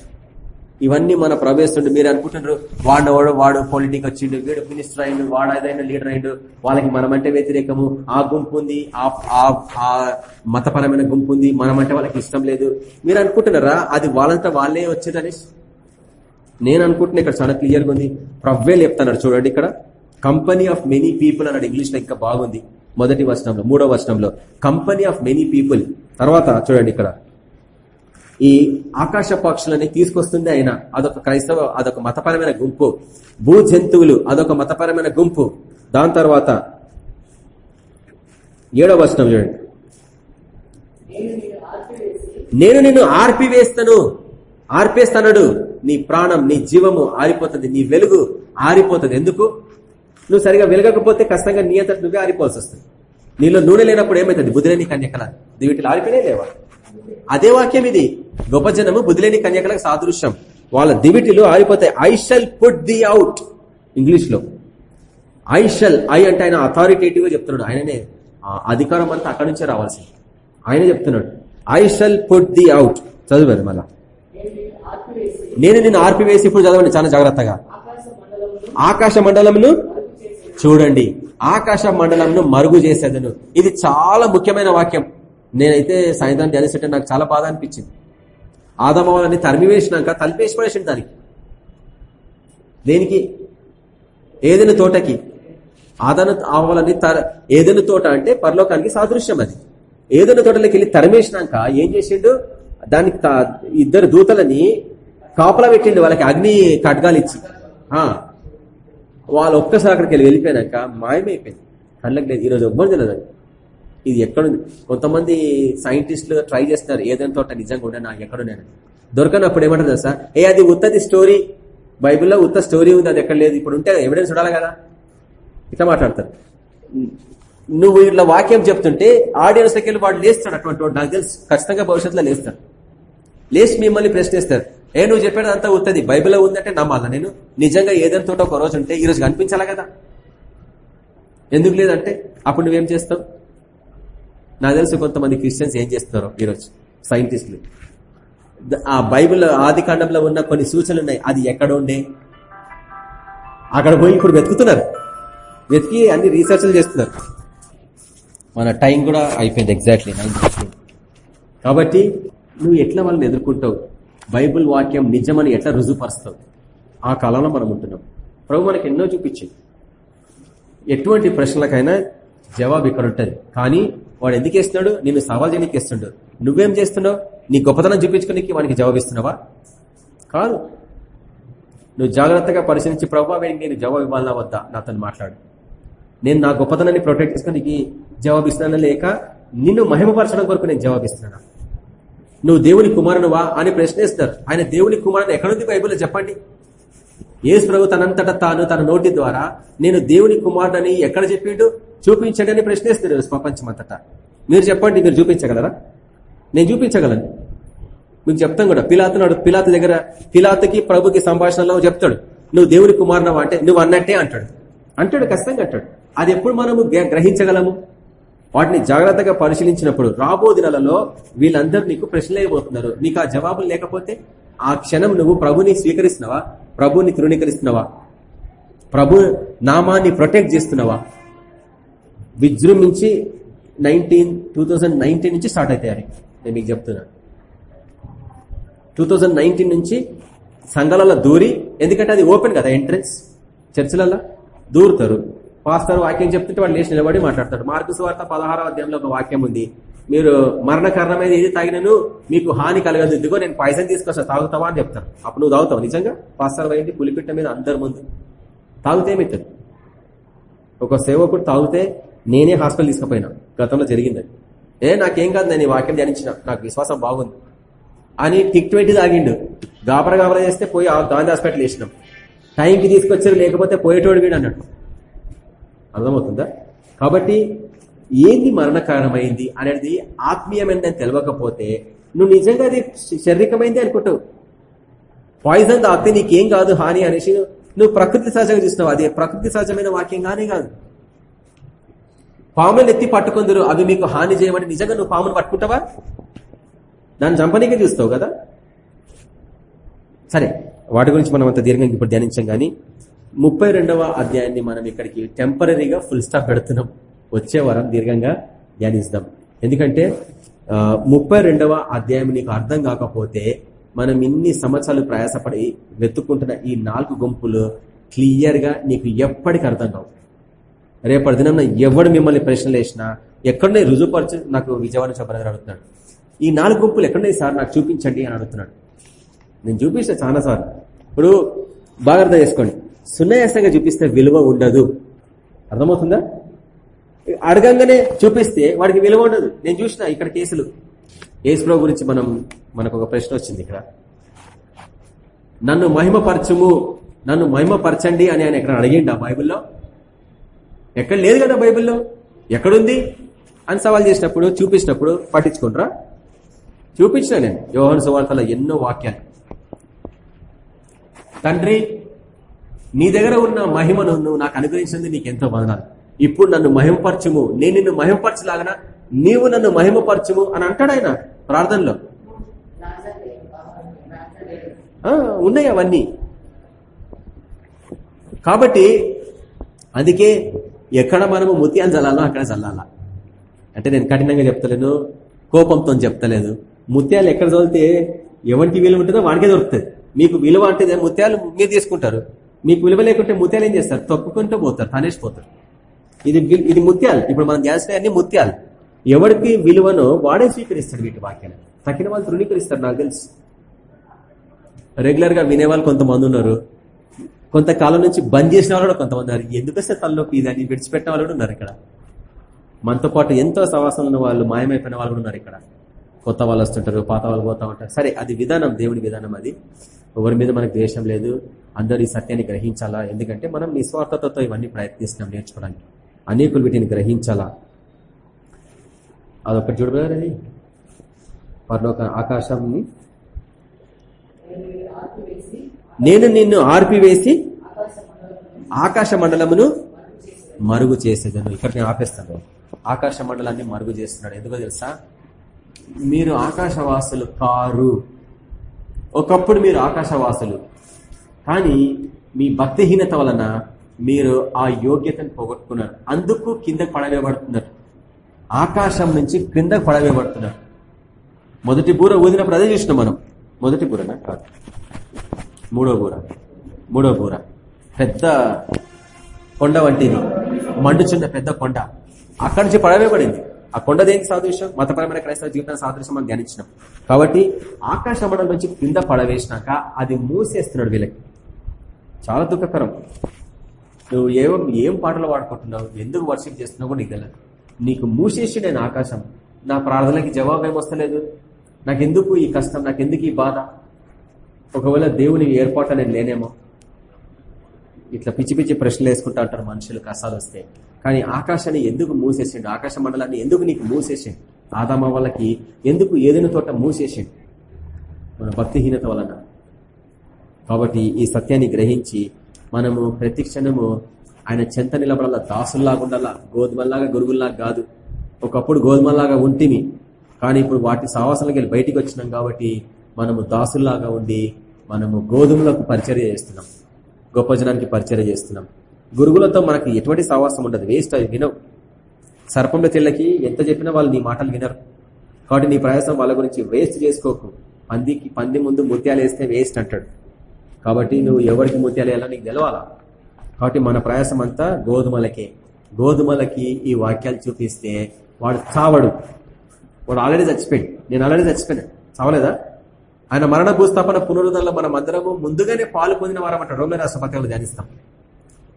A: ఇవన్నీ మన ప్రవేశండి మీరు అనుకుంటున్నారు వాడు వాడు వాడు పొలిటిక్ వచ్చిండు వీడు మినిస్టర్ అయిండు వాడు ఏదైనా లీడర్ అయిండు వాళ్ళకి మనమంటే వ్యతిరేకము. ఆ గుంపు ఉంది ఆ ఆ- ఆ మతపరమైన గుంపు ఉంది మనమంటే వాళ్ళకి ఇష్టం లేదు. మీరు అనుకుంటున్నారా అది వాళ్ళంతా వాళ్ళే వచ్చేదని నేను అనుకుంటున్నా ఇక్కడ చాలా క్లియర్గా ఉంది. ప్రవ్వే చెప్తున్నాడు చూడండి ఇక్కడ. కంపెనీ ఆఫ్ మెనీ పీపుల్ అన్నాడు ఇంగ్లీష్లో ఇంకా బాగుంది. మొదటి వర్షంలో మూడో వర్షంలో కంపెనీ ఆఫ్ మెనీ పీపుల్ తర్వాత చూడండి ఇక్కడ. ఈ ఆకాశ పక్షులని తీసుకొస్తుంది ఆయన. అదొక క్రైస్తవ అదొక మతపరమైన గుంపు. భూ జంతువులు అదొక మతపరమైన గుంపు. దాని తర్వాత ఏడో వచనం చూడండి.
C: నేను నిన్ను
A: ఆర్పివేస్తాను. ఆర్పేస్తానడు. నీ ప్రాణం నీ జీవము ఆరిపోతుంది. నీ వెలుగు ఆరిపోతుంది. ఎందుకు? నువ్వు సరిగా వెలగకపోతే కష్టంగా నీ అంతటి నువ్వే ఆరిపోవాల్సి వస్తుంది. నీలో నూనె లేనప్పుడు ఏమవుతుంది బుద్ధిలేని కన్యకల. వీటిలో ఆరిపోయినా లేవా? అదే వాక్యం ఇది. గొప్ప జనము బుద్ధిలేని కన్యకలకు సాదృశ్యం. వాళ్ళ దివిటిలో ఆరిపోతాయి. I shall put the out ఇంగ్లీష్లో ఐ షల్ ఐ అంటే ఆయన అథారిటేటివ్గా చెప్తున్నాడు. ఆయననే ఆ అధికారం అంతా అక్కడి నుంచే రావాల్సింది. ఆయన చెప్తున్నాడు. I shall put the out చదువు మళ్ళా.
C: నేను నిన్ను ఆర్పివేసి
A: ఇప్పుడు చదవండి చాలా జాగ్రత్తగా.
C: ఆకాశ మండలంను
A: చూడండి. ఆకాశ మండలంను మరుగు చేసేదను. ఇది చాలా ముఖ్యమైన వాక్యం. నేనైతే సాయంత్రం ధ్యానిస్తుంటే నాకు చాలా బాధ అనిపించింది. ఆదమవాలని తరిమివేసినాక తలిపేసి పడేసిండు దానికి. దేనికి? ఏదైనా తోటకి. ఆదన ఆవాలని తర ఏదైనా తోట అంటే పరలోకానికి సాదృశ్యం అది. ఏదైనా తోటలోకి వెళ్ళి తరిమేసినాక ఏం చేసిండు? దానికి ఇద్దరు దూతలని కాపలా పెట్టిండు వాళ్ళకి అగ్ని ఖడ్గాలు ఇచ్చి. ఆ, వాళ్ళు ఒక్కసారి అక్కడికి వెళ్ళి వెళ్ళిపోయినాక మాయమైపోయింది. కళ్ళకి లేదు. ఈరోజు ఎవ్వరు తెలియదు ఇది ఎక్కడుంది కొంతమంది సైంటిస్టులు ట్రై చేస్తున్నారు ఏదైనా తోట నిజంగా ఉండే నాకు ఎక్కడున్నాను దొరకనప్పుడు ఏమంటారు తెలుసా? ఏ అది ఉత్తది స్టోరీ బైబిల్లో ఉత్త స్టోరీ ఉంది అది ఎక్కడ లేదు. ఇప్పుడు ఉంటే ఎవిడెన్స్ చూడాలి కదా. ఇట్లా మాట్లాడతారు. నువ్వు ఇట్లా వాక్యం చెప్తుంటే ఆడియన్స్ దగ్గర వాడు లేస్తాడు అటువంటి వాడు. నాకు తెలుసు ఖచ్చితంగా భవిష్యత్తులో లేస్తాడు. లేచి మిమ్మల్ని ప్రశ్నిస్తారు ఏ నువ్వు చెప్పేది అంతా ఉత్తది. బైబిల్లో ఉందంటే నమ్మాలా నేను? నిజంగా ఏదైనా తోట ఒక రోజు ఉంటే ఈరోజు కనిపించాలా కదా? ఎందుకు లేదంటే? అప్పుడు నువ్వేం చేస్తావు? నాకు తెలుసు కొంతమంది క్రిస్టియన్స్ ఏం చేస్తున్నారో ఈరోజు సైంటిస్టులు. ఆ బైబిల్ ఆది కాండంలో ఉన్న కొన్ని సూచనలు ఉన్నాయి. అది ఎక్కడ ఉండే? అక్కడ పోయి ఇప్పుడు వెతుకుతున్నారు. వెతికి అన్ని రీసెర్చ్లు చేస్తున్నారు. మన టైం కూడా అయిపోయింది ఎగ్జాక్ట్లీ నైన్ కాబట్టి నువ్వు ఎట్లా వాళ్ళని ఎదుర్కొంటావు? బైబిల్ వాక్యం నిజమని ఎట్లా రుజువుపరుస్తావు? ఆ కాలంలో మనం ఉంటున్నాం. ప్రభు మనకి ఎన్నో చూపించింది. ఎటువంటి ప్రశ్నలకైనా జవాబు ఇక్కడ ఉంటుంది. కానీ వాడు ఎందుకు వేస్తున్నాడు నేను సవాల్ చేయడానికి వేస్తుండడు నువ్వేం చేస్తున్నావు? నీ గొప్పతనం చూపించుకోనికి వానికి జవాబిస్తున్నావా కాదు. నువ్వు జాగ్రత్తగా పరిశీలించి ప్రభావ నేను జవాబు ఇవ్వాలన్నా వద్దా? నాతో మాట్లాడు. నేను నా గొప్పతనాన్ని ప్రొటెక్ట్ చేసుకోనికి జవాబిస్తున్నానా లేక నిన్ను మహిమపరచడం కొరకు నేను జవాబిస్తున్నానా నువ్వు దేవుని కుమారునువా అని ప్రశ్నిస్తారు. ఆయన దేవుని కుమారుని ఎక్కడుంది బైబుల్లో చెప్పండి? ఏసు ప్రభు తనంతట తాను తన నోటి ద్వారా నేను దేవుని కుమారుడని ఎక్కడ చెప్పిండు? చూపించండి అని ప్రశ్నిస్తారు ప్రపంచమంతటా. మీరు చెప్పండి మీరు చూపించగలరా? నేను చూపించగలను. మీకు చెప్తాం కూడా పిలాతున్నాడు పిలాతు దగ్గర పిలాతుకి ప్రభుకి సంభాషణలో చెప్తాడు. నువ్వు దేవుని కుమారునవా అంటే నువ్వు అన్నట్టే అంటాడు. అంటాడు ఖచ్చితంగా అంటాడు. అది ఎప్పుడు మనము గ్రహించగలము? వాటిని జాగ్రత్తగా పరిశీలించినప్పుడు రాబో దినాలలో వీళ్ళందరూ నీకు ప్రశ్నలేయబోతున్నారు నీకు ఆ జవాబులు లేకపోతే ఆ క్షణం నువ్వు ప్రభుని స్వీకరిస్తున్నావా? ప్రభుని తృణీకరిస్తున్నావా? ప్రభు నామాన్ని ప్రొటెక్ట్ చేస్తున్నావా? విజృంభించి నైన్టీన్ టూ నుంచి స్టార్ట్ అవుతాయి నేను మీకు చెప్తున్నాను టూ నుంచి సంఘాలలో దూరి ఎందుకంటే అది ఓపెన్ కదా ఎంట్రన్స్ చర్చిలలో దూరుతారు. పాస్తారు వాక్యం చెప్తుంటే వాళ్ళు లేచి నిలబడి మాట్లాడతారు మార్కు వార్త పదహారవ అధ్యాయంలో ఒక వాక్యం ఉంది. మీరు మరణకరణమైన ఏది తాగినను మీకు హాని కలగదు. ఇదిగో నేను పైసలు తీసుకొస్తా తాగుతావా అని చెప్తాను అప్పుడు నువ్వు తాగుతావు? నిజంగా? పాస్తారు అయింది పులిపిట్ట మీద అందరి ముందు. తాగితే ఏమవుతుంది ఒక సేవకుడు తాగితే నేనే హాస్పిటల్ తీసుకుపోయినా. గతంలో జరిగింది ఏ నాకేం కాదు నేను ఈ వాక్యం ధ్యానించిన. నాకు విశ్వాసం బాగుంది. అని టిక్ ట్వంటీ తాగిండు. గాబర గాబర చేస్తే పోయి ఆ గాంధీ హాస్పిటల్ వేసినాం. టైంకి తీసుకొచ్చారు లేకపోతే పోయేటోడు వీడు అన్నట్టు అర్థమవుతుందా? కాబట్టి ఏంది మరణకారణమైంది అనేది ఆత్మీయమైందని తెలియకపోతే నువ్వు నిజంగా అది శారీరకమైంది అనుకుంటావు. పాయిజన్ తాగితే నీకేం కాదు హాని అనేసి నువ్వు ప్రకృతి సహజంగా చూసినావు అది ప్రకృతి సహజమైన వాక్యం కానీ కాదు. పాములను ఎత్తి పట్టుకుందరు అవి మీకు హాని చేయమని నిజంగా నువ్వు పామును పట్టుకుంటావా? దాన్ని చంపనీకే చూస్తావు కదా? సరే వాటి గురించి మనం అంత దీర్ఘంగా ఇప్పుడు ధ్యానించాం కానీ ముప్పై రెండవ అధ్యాయాన్ని మనం ఇక్కడికి టెంపరీగా ఫుల్ స్టాప్ పెడుతున్నాం. వచ్చే వారం దీర్ఘంగా ధ్యానిస్తాం. ఎందుకంటే ముప్పై రెండవ అధ్యాయం నీకు అర్థం కాకపోతే మనం ఇన్ని సంవత్సరాలు ప్రయాసపడి వెతుక్కుంటున్న ఈ నాలుగు గుంపులు క్లియర్గా నీకు ఎప్పటికి అర్థం కావు. రేపటి దినం ఎవడు మిమ్మల్ని ప్రశ్నలు వేసినా ఎక్కడనే రుజువుపరచు నాకు విజయవాడ చెప్పడానికి అడుగుతున్నాడు. ఈ నాలుగు గుంపులు ఎక్కడున్నాయి సార్ నాకు చూపించండి అని అడుగుతున్నాడు. నేను చూపిస్తా చాలా సార్. ఇప్పుడు బాగా అర్థం చేసుకోండి. సున్నాయాసంగా చూపిస్తే విలువ ఉండదు. అర్థమవుతుందా? అడగంగానే చూపిస్తే వాడికి విలువ ఉండదు. నేను చూసిన ఇక్కడ కేసులు. ఏసులో గురించి మనం మనకు ఒక ప్రశ్న వచ్చింది ఇక్కడ. నన్ను మహిమపరచుము నన్ను మహిమపరచండి అని ఆయన ఎక్కడ అడిగిండు ఆ బైబిల్లో? ఎక్కడ లేదు కదా బైబిల్లో? ఎక్కడుంది? అని సవాల్ చేసినప్పుడు చూపించినప్పుడు పట్టించుకుంటారా? చూపించిన నేను. యోహన్ సువార్తలో ఎన్నో వాక్యాలు. తండ్రి నీ దగ్గర ఉన్న మహిమను నువ్వు నాకు అనుగ్రహించింది నీకు ఎంతో వదనాలు. ఇప్పుడు నన్ను మహిమపరచుము. నేను నిన్ను మహిమపరచలాగన? నీవు నన్ను మహిమపరచుము అని అంటాడు ఆయన ప్రార్థనలో. ఉన్నాయి అవన్నీ. కాబట్టి అందుకే ఎక్కడ మనము ముత్యాలు చల్లాలో అక్కడ చల్లాలా అంటే నేను కఠినంగా చెప్తలేను కోపంతో చెప్తలేదు. ముత్యాలు ఎక్కడ చదివితే ఎవరికి విలువ ఉంటుందో వాడికే దొరుకుతుంది. మీకు విలువ అంటే ముత్యాలు మీరు తీసుకుంటారు. మీకు విలువ లేకుంటే ముత్యాలు ఏం చేస్తారు? తొక్కుకుంటూ పోతారు తనేసిపోతారు. ఇది ఇది ముత్యాలు. ఇప్పుడు మనం ధ్యానిస్తే అన్ని ముత్యాలు. ఎవరికి విలువనో వాడే స్వీకరిస్తాడు వీటి వాక్యాన్ని తక్కిన వాళ్ళు తృణీకరిస్తారు నాకు తెలుసు. రెగ్యులర్గా వినేవాళ్ళు కొంతమంది ఉన్నారు. కొంతకాలం నుంచి బంద్ చేసిన వాళ్ళు కూడా కొంతమంది ఉన్నారు. ఎందుకు వస్తే తలనొప్పి ఇది అని విడిచిపెట్టిన వాళ్ళు కూడా ఉన్నారు ఇక్కడ. మనతో పాటు ఎంతో సవాసం ఉన్న వాళ్ళు మాయమైపోయిన వాళ్ళు కూడా ఉన్నారు ఇక్కడ. కొత్త వాళ్ళు వస్తుంటారు పాత వాళ్ళు పోతా ఉంటారు. సరే అది విధానం దేవుడి విధానం అది. ఎవరి మీద మనకు ద్వేషం లేదు. అందరూ ఈ సత్యాన్ని గ్రహించాలా? ఎందుకంటే మనం నిస్వార్థతతో ఇవన్నీ ప్రయత్నిస్తున్నాం నేర్చుకోవడానికి. అనేకులు వీటిని గ్రహించాలా? అదొకటి చూడబోయారు అది. ఆకాశంని
C: నేను
A: నిన్ను ఆర్పివేసి
C: ఆకాశ మండలమును మరుగు చేసేది
A: మరుగు చేసేదను. ఇక్కడ నేను ఆపేస్తాను. ఆకాశ మండలాన్ని మరుగు చేస్తున్నాడు. ఎందుకో తెలుసా? మీరు ఆకాశవాసులు కారు. ఒకప్పుడు మీరు ఆకాశవాసులు. కానీ మీ భక్తిహీనత వలన మీరు ఆ యోగ్యతను పోగొట్టుకున్నారు. అందుకు కిందకు పడవేయబడుతున్నారు. ఆకాశం నుంచి క్రిందకు పడవేయబడుతున్నారు. మొదటి బూర ఊదినప్పుడు అదే చూసినాం మనం. మొదటి బూరనా? కాదు. మూడో బూర మూడో బూర పెద్ద కొండ వంటిది. మండుచున్న పెద్ద కొండ. అక్కడి నుంచి పడవేయబడింది ఆ కొండ దేనికి సాదృశ్యం? మతపరమైన క్రైస్తవ జీవితాన్ని సాదృశ్యం మనం ధ్యానించినాం. కాబట్టి ఆకాశ నుంచి కింద పడవేసినాక అది మూసేస్తున్నాడు వీళ్ళకి. చాలా దుఃఖకరం. నువ్వు ఏం ఏం పాటలు పాడుకుంటున్నావు? ఎందుకు వర్షిప్ చేస్తున్నావు కూడా నీకు తెలియదు నీకు మూసేసి నేను ఆకాశం. నా ప్రార్థనకి జవాబు ఏమొస్తలేదు నాకెందుకు ఈ కష్టం? నాకెందుకు ఈ బాధ? ఒకవేళ దేవుని ఏర్పాటు నేను లేనేమో? ఇట్లా పిచ్చి పిచ్చి ప్రశ్నలు వేసుకుంటా అంటారు మనుషులు కష్టాలు వస్తే. కానీ ఆకాశాన్ని ఎందుకు మూసేసిండు? ఆకాశ మండలాన్ని ఎందుకు నీకు మూసేసిండు? ఆదామ వాళ్ళకి ఎందుకు ఏదైనా తోట మూసేసిండు? మన భక్తిహీనత వలన. కాబట్టి ఈ సత్యాన్ని గ్రహించి మనము ప్రతి క్షణము ఆయన చెంత నిలబడాల? దాసుల్లాగా ఉండాలా గోధుమల్లాగా గురుగుల్లాగా కాదు. ఒకప్పుడు గోధుమల్లాగా ఉంటిమి. కానీ ఇప్పుడు వాటి సావాసాలకి వెళ్ళి బయటికి వచ్చినాం కాబట్టి మనము దాసుల్లాగా ఉండి మనము గోధుమలకు పరిచర్య చేస్తున్నాం. గొప్ప జనానికి పరిచర్య చేస్తున్నాం. గురుగులతో మనకి ఎటువంటి సావాసం ఉండదు. వేస్ట్ అవి వినవు. సర్పంలో తెల్లకి ఎంత చెప్పినా వాళ్ళు నీ మాటలు వినరు. కాబట్టి నీ ప్రయాసం వాళ్ళ గురించి వేస్ట్ చేసుకోకు. పందికి పంది ముందు ముత్యాలు వేస్తే వేస్ట్ అంటాడు. కాబట్టి నువ్వు ఎవరికి ముత్యాలు వేయాలో నీకు తెలవాలా? కాబట్టి మన ప్రయాసం అంతా గోధుమలకే. గోధుమలకి ఈ వాక్యాలు చూపిస్తే వాడు చావడు. వాడు ఆల్రెడీ చచ్చిపోయాడు. నేను ఆల్రెడీ చచ్చిపోయాను. చావలేదా? ఆయన మరణ భూస్థాపన పునరుద్ధరణలో మనం అందరము ముందుగానే పాలు పొందిన వారం అంటాడు రోమిల రాష్ట్ర పత్రికలు ధ్యానిస్తాం.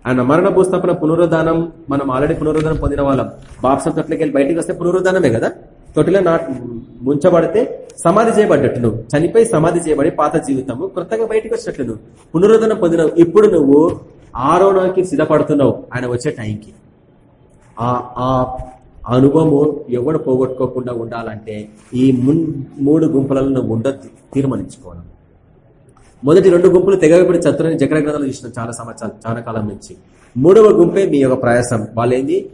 A: ఆయన మరణ భూస్థాపన పునరుద్ధానం మనం ఆల్రెడీ పునరుద్ధానం పొందిన వాళ్ళం. బాప్సం తొట్లకి వెళ్ళి బయటికి వస్తే పునరుద్ధానమే కదా? తొట్టిలో నా ముంచబడితే సమాధి చేయబడ్డట్టు నువ్వు చనిపోయి సమాధి చేయబడి పాత జీవితము కొత్తగా బయటకు వచ్చినట్లు నువ్వు పునరుద్ధరణ పొందినవు ఇప్పుడు నువ్వు ఆరోణానికి సిద్ధపడుతున్నావు. ఆయన వచ్చే టైంకి. ఆ ఆ అనుభవము ఎవడు పోగొట్టుకోకుండా ఉండాలంటే ఈ మూడు గుంపులలో నువ్వు ఉండొద్దు తీర్మానించుకోవాలి మొదటి రెండు గుంపులు తెగవేపడి చతురని జకర గ్రంథాలు చూసిన చాలా సంవత్సరాలు చాలా కాలం నుంచి. మూడవ గుంపే మీ యొక్క ప్రయాసం. వాళ్ళేంది?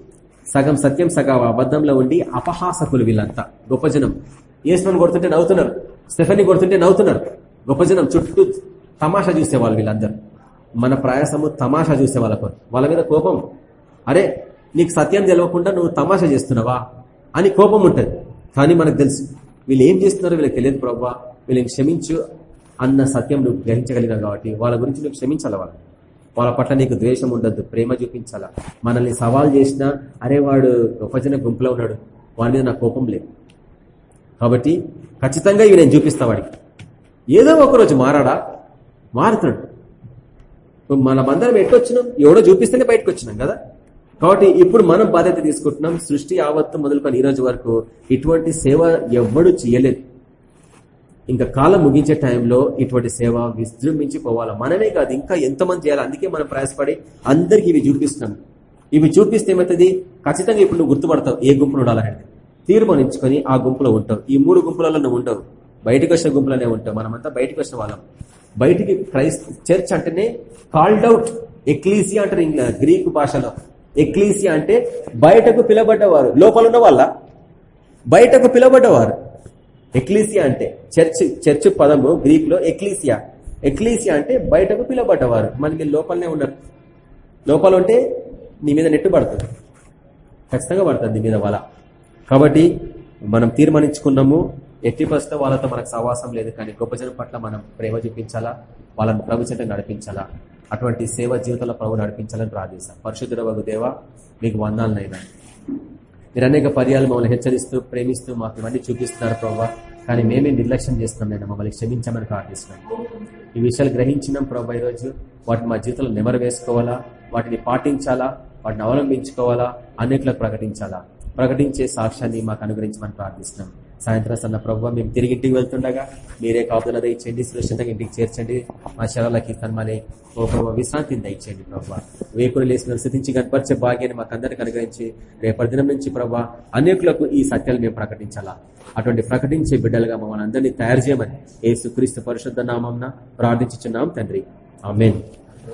A: సగం సత్యం సగం అబద్ధంలో ఉండి అపహాసకులు వీళ్ళంతా. గొప్ప జనం. ఏసుమని కొడుతుంటే నవ్వుతున్నారు. స్టెఫెన్ని కొడుతుంటే నవ్వుతున్నారు. గొప్ప జనం. చుట్టూ తమాషా చూసేవాళ్ళు వీళ్ళందరూ. మన ప్రయాసము తమాషా చూసే వాళ్ళ వాళ్ళ మీద కోపం. అరే నీకు సత్యం తెలవకుండా నువ్వు తమాషా చేస్తున్నావా? అని కోపం ఉంటుంది. కానీ మనకు తెలుసు వీళ్ళు ఏం చేస్తున్నారో వీళ్ళకి తెలియదు ప్రభావ వీళ్ళని క్షమించు అన్న సత్యం నువ్వు గ్రహించగలిగినావు కాబట్టి వాళ్ళ గురించి నువ్వు క్షమించాలి వాళ్ళని? వాళ్ళ పట్ల నీకు ద్వేషం ఉండద్దు ప్రేమ చూపించాలా? మనల్ని సవాల్ చేసినా అరే వాడు గొప్పజన గుంపులో ఉన్నాడు వాడి మీద నా కోపం లేదు. కాబట్టి ఖచ్చితంగా ఇవి నేను చూపిస్తా వాడికి. ఏదో ఒకరోజు మారాడా? మారుతున్నాడు. మనమందరం ఎట్టొచ్చినాం ఎవడో చూపిస్తేనే బయటకు వచ్చినాం కదా? కాబట్టి ఇప్పుడు మనం బాధ్యత తీసుకుంటున్నాం సృష్టి ఆవత్తు మొదలుకొని ఈ రోజు వరకు ఇటువంటి సేవ ఎవ్వడు చేయలేదు. ఇంకా కాలం ముగించే టైంలో ఇటువంటి సేవ విజృంభించి పోవాలా మనమే కాదు ఇంకా ఎంతమంది చేయాలి? అందుకే మనం ప్రయాసపడి అందరికి ఇవి చూపిస్తున్నాం. ఇవి చూపిస్తే ఏమవుతుంది? ఖచ్చితంగా ఇప్పుడు నువ్వు గుర్తుపడతావు ఏ గుంపులు ఉండాలనేది. తీర్మానించుకొని ఆ గుంపులో ఉంటావు. ఈ మూడు గుంపులలో నువ్వు ఉండవు. బయటకు వచ్చిన గుంపులోనే ఉంటావు. మనమంతా బయటకు వచ్చిన వాళ్ళం. బయటికి క్రైస్త చర్చ్ అంటేనే కాల్డ్ అవుట్ ఎక్లీసియా అంటారు గ్రీకు భాషలో. ఎక్లీసియా అంటే బయటకు పిలబడ్డవారు. లోపల ఉన్న వాళ్ళ? బయటకు పిలబడ్డవారు. ఎక్లీసియా అంటే చర్చ్ చర్చ్ పదము గ్రీక్లో ఎక్లీసియా. ఎక్లీసియా అంటే బయటకు పిలబడ్డవారు. మనకి లోపలనే ఉన్నారు. లోపల ఉంటే నీ మీద నెట్టు పడుతుంది. ఖచ్చితంగా పడుతుంది నీ మీద వాళ్ళ కాబట్టి మనం తీర్మానించుకున్నాము ఎట్టి పరిస్థితి వాళ్ళతో మనకు సవాసం లేదు కానీ గొప్ప జనం పట్ల మనం ప్రేమ చూపించాలా? వాళ్ళని ప్రభు చెంత నడిపించాలా? అటువంటి సేవ జీవితంలో ప్రభు నడిపించాలని ప్రార్థిస్తాం. పరిశుద్ధుడ వగు దేవ మీకు వందాలనైనా మీరు అనేక పర్యాలు మమ్మల్ని హెచ్చరిస్తూ ప్రేమిస్తూ మాకు ఇవన్నీ చూపిస్తున్నారు ప్రభావ కానీ మేమే నిర్లక్ష్యం చేస్తున్నాం నేను మమ్మల్ని క్షమించమని ప్రార్థిస్తున్నాం. ఈ విషయాలు గ్రహించినాం ప్రభావ ఈరోజు. వాటిని మా జీవితంలో నెమరు వేసుకోవాలా? వాటిని పాటించాలా? వాటిని అవలంబించుకోవాలా? అన్నిట్లో ప్రకటించాలా? ప్రకటించే సాక్ష్యాన్ని మాకు అనుగ్రహించమని ప్రార్థిస్తున్నాం. సాయంత్రం సన్న ప్రభావ మేము తిరిగి ఇంటికి వెళ్తుండగా మీరే కాపుదల దయచేయండి సురక్షితంగా ఇంటికి చేర్చండి. మా శరాలకి తన్మనే ఓ ప్రభావ విశ్రాంతిని దయచేయండి ప్రభావ వేకులు లేసిన స్థితించి కనపరిచే భాగ్యాన్ని మాకు అందరికి అనుగ్రహించి రేపటి దినం నుంచి ప్రభావ అనేకులకు ఈ సత్యాలు మేము ప్రకటించాలా? అటువంటి ప్రకటించే బిడ్డలుగా మమ్మల్ని అందరినీ తయారు చేయమని ఏ సుక్రీస్తు పరిశుద్ధ నామంన ప్రార్థించున్నాం తండ్రి. ఆమెన్.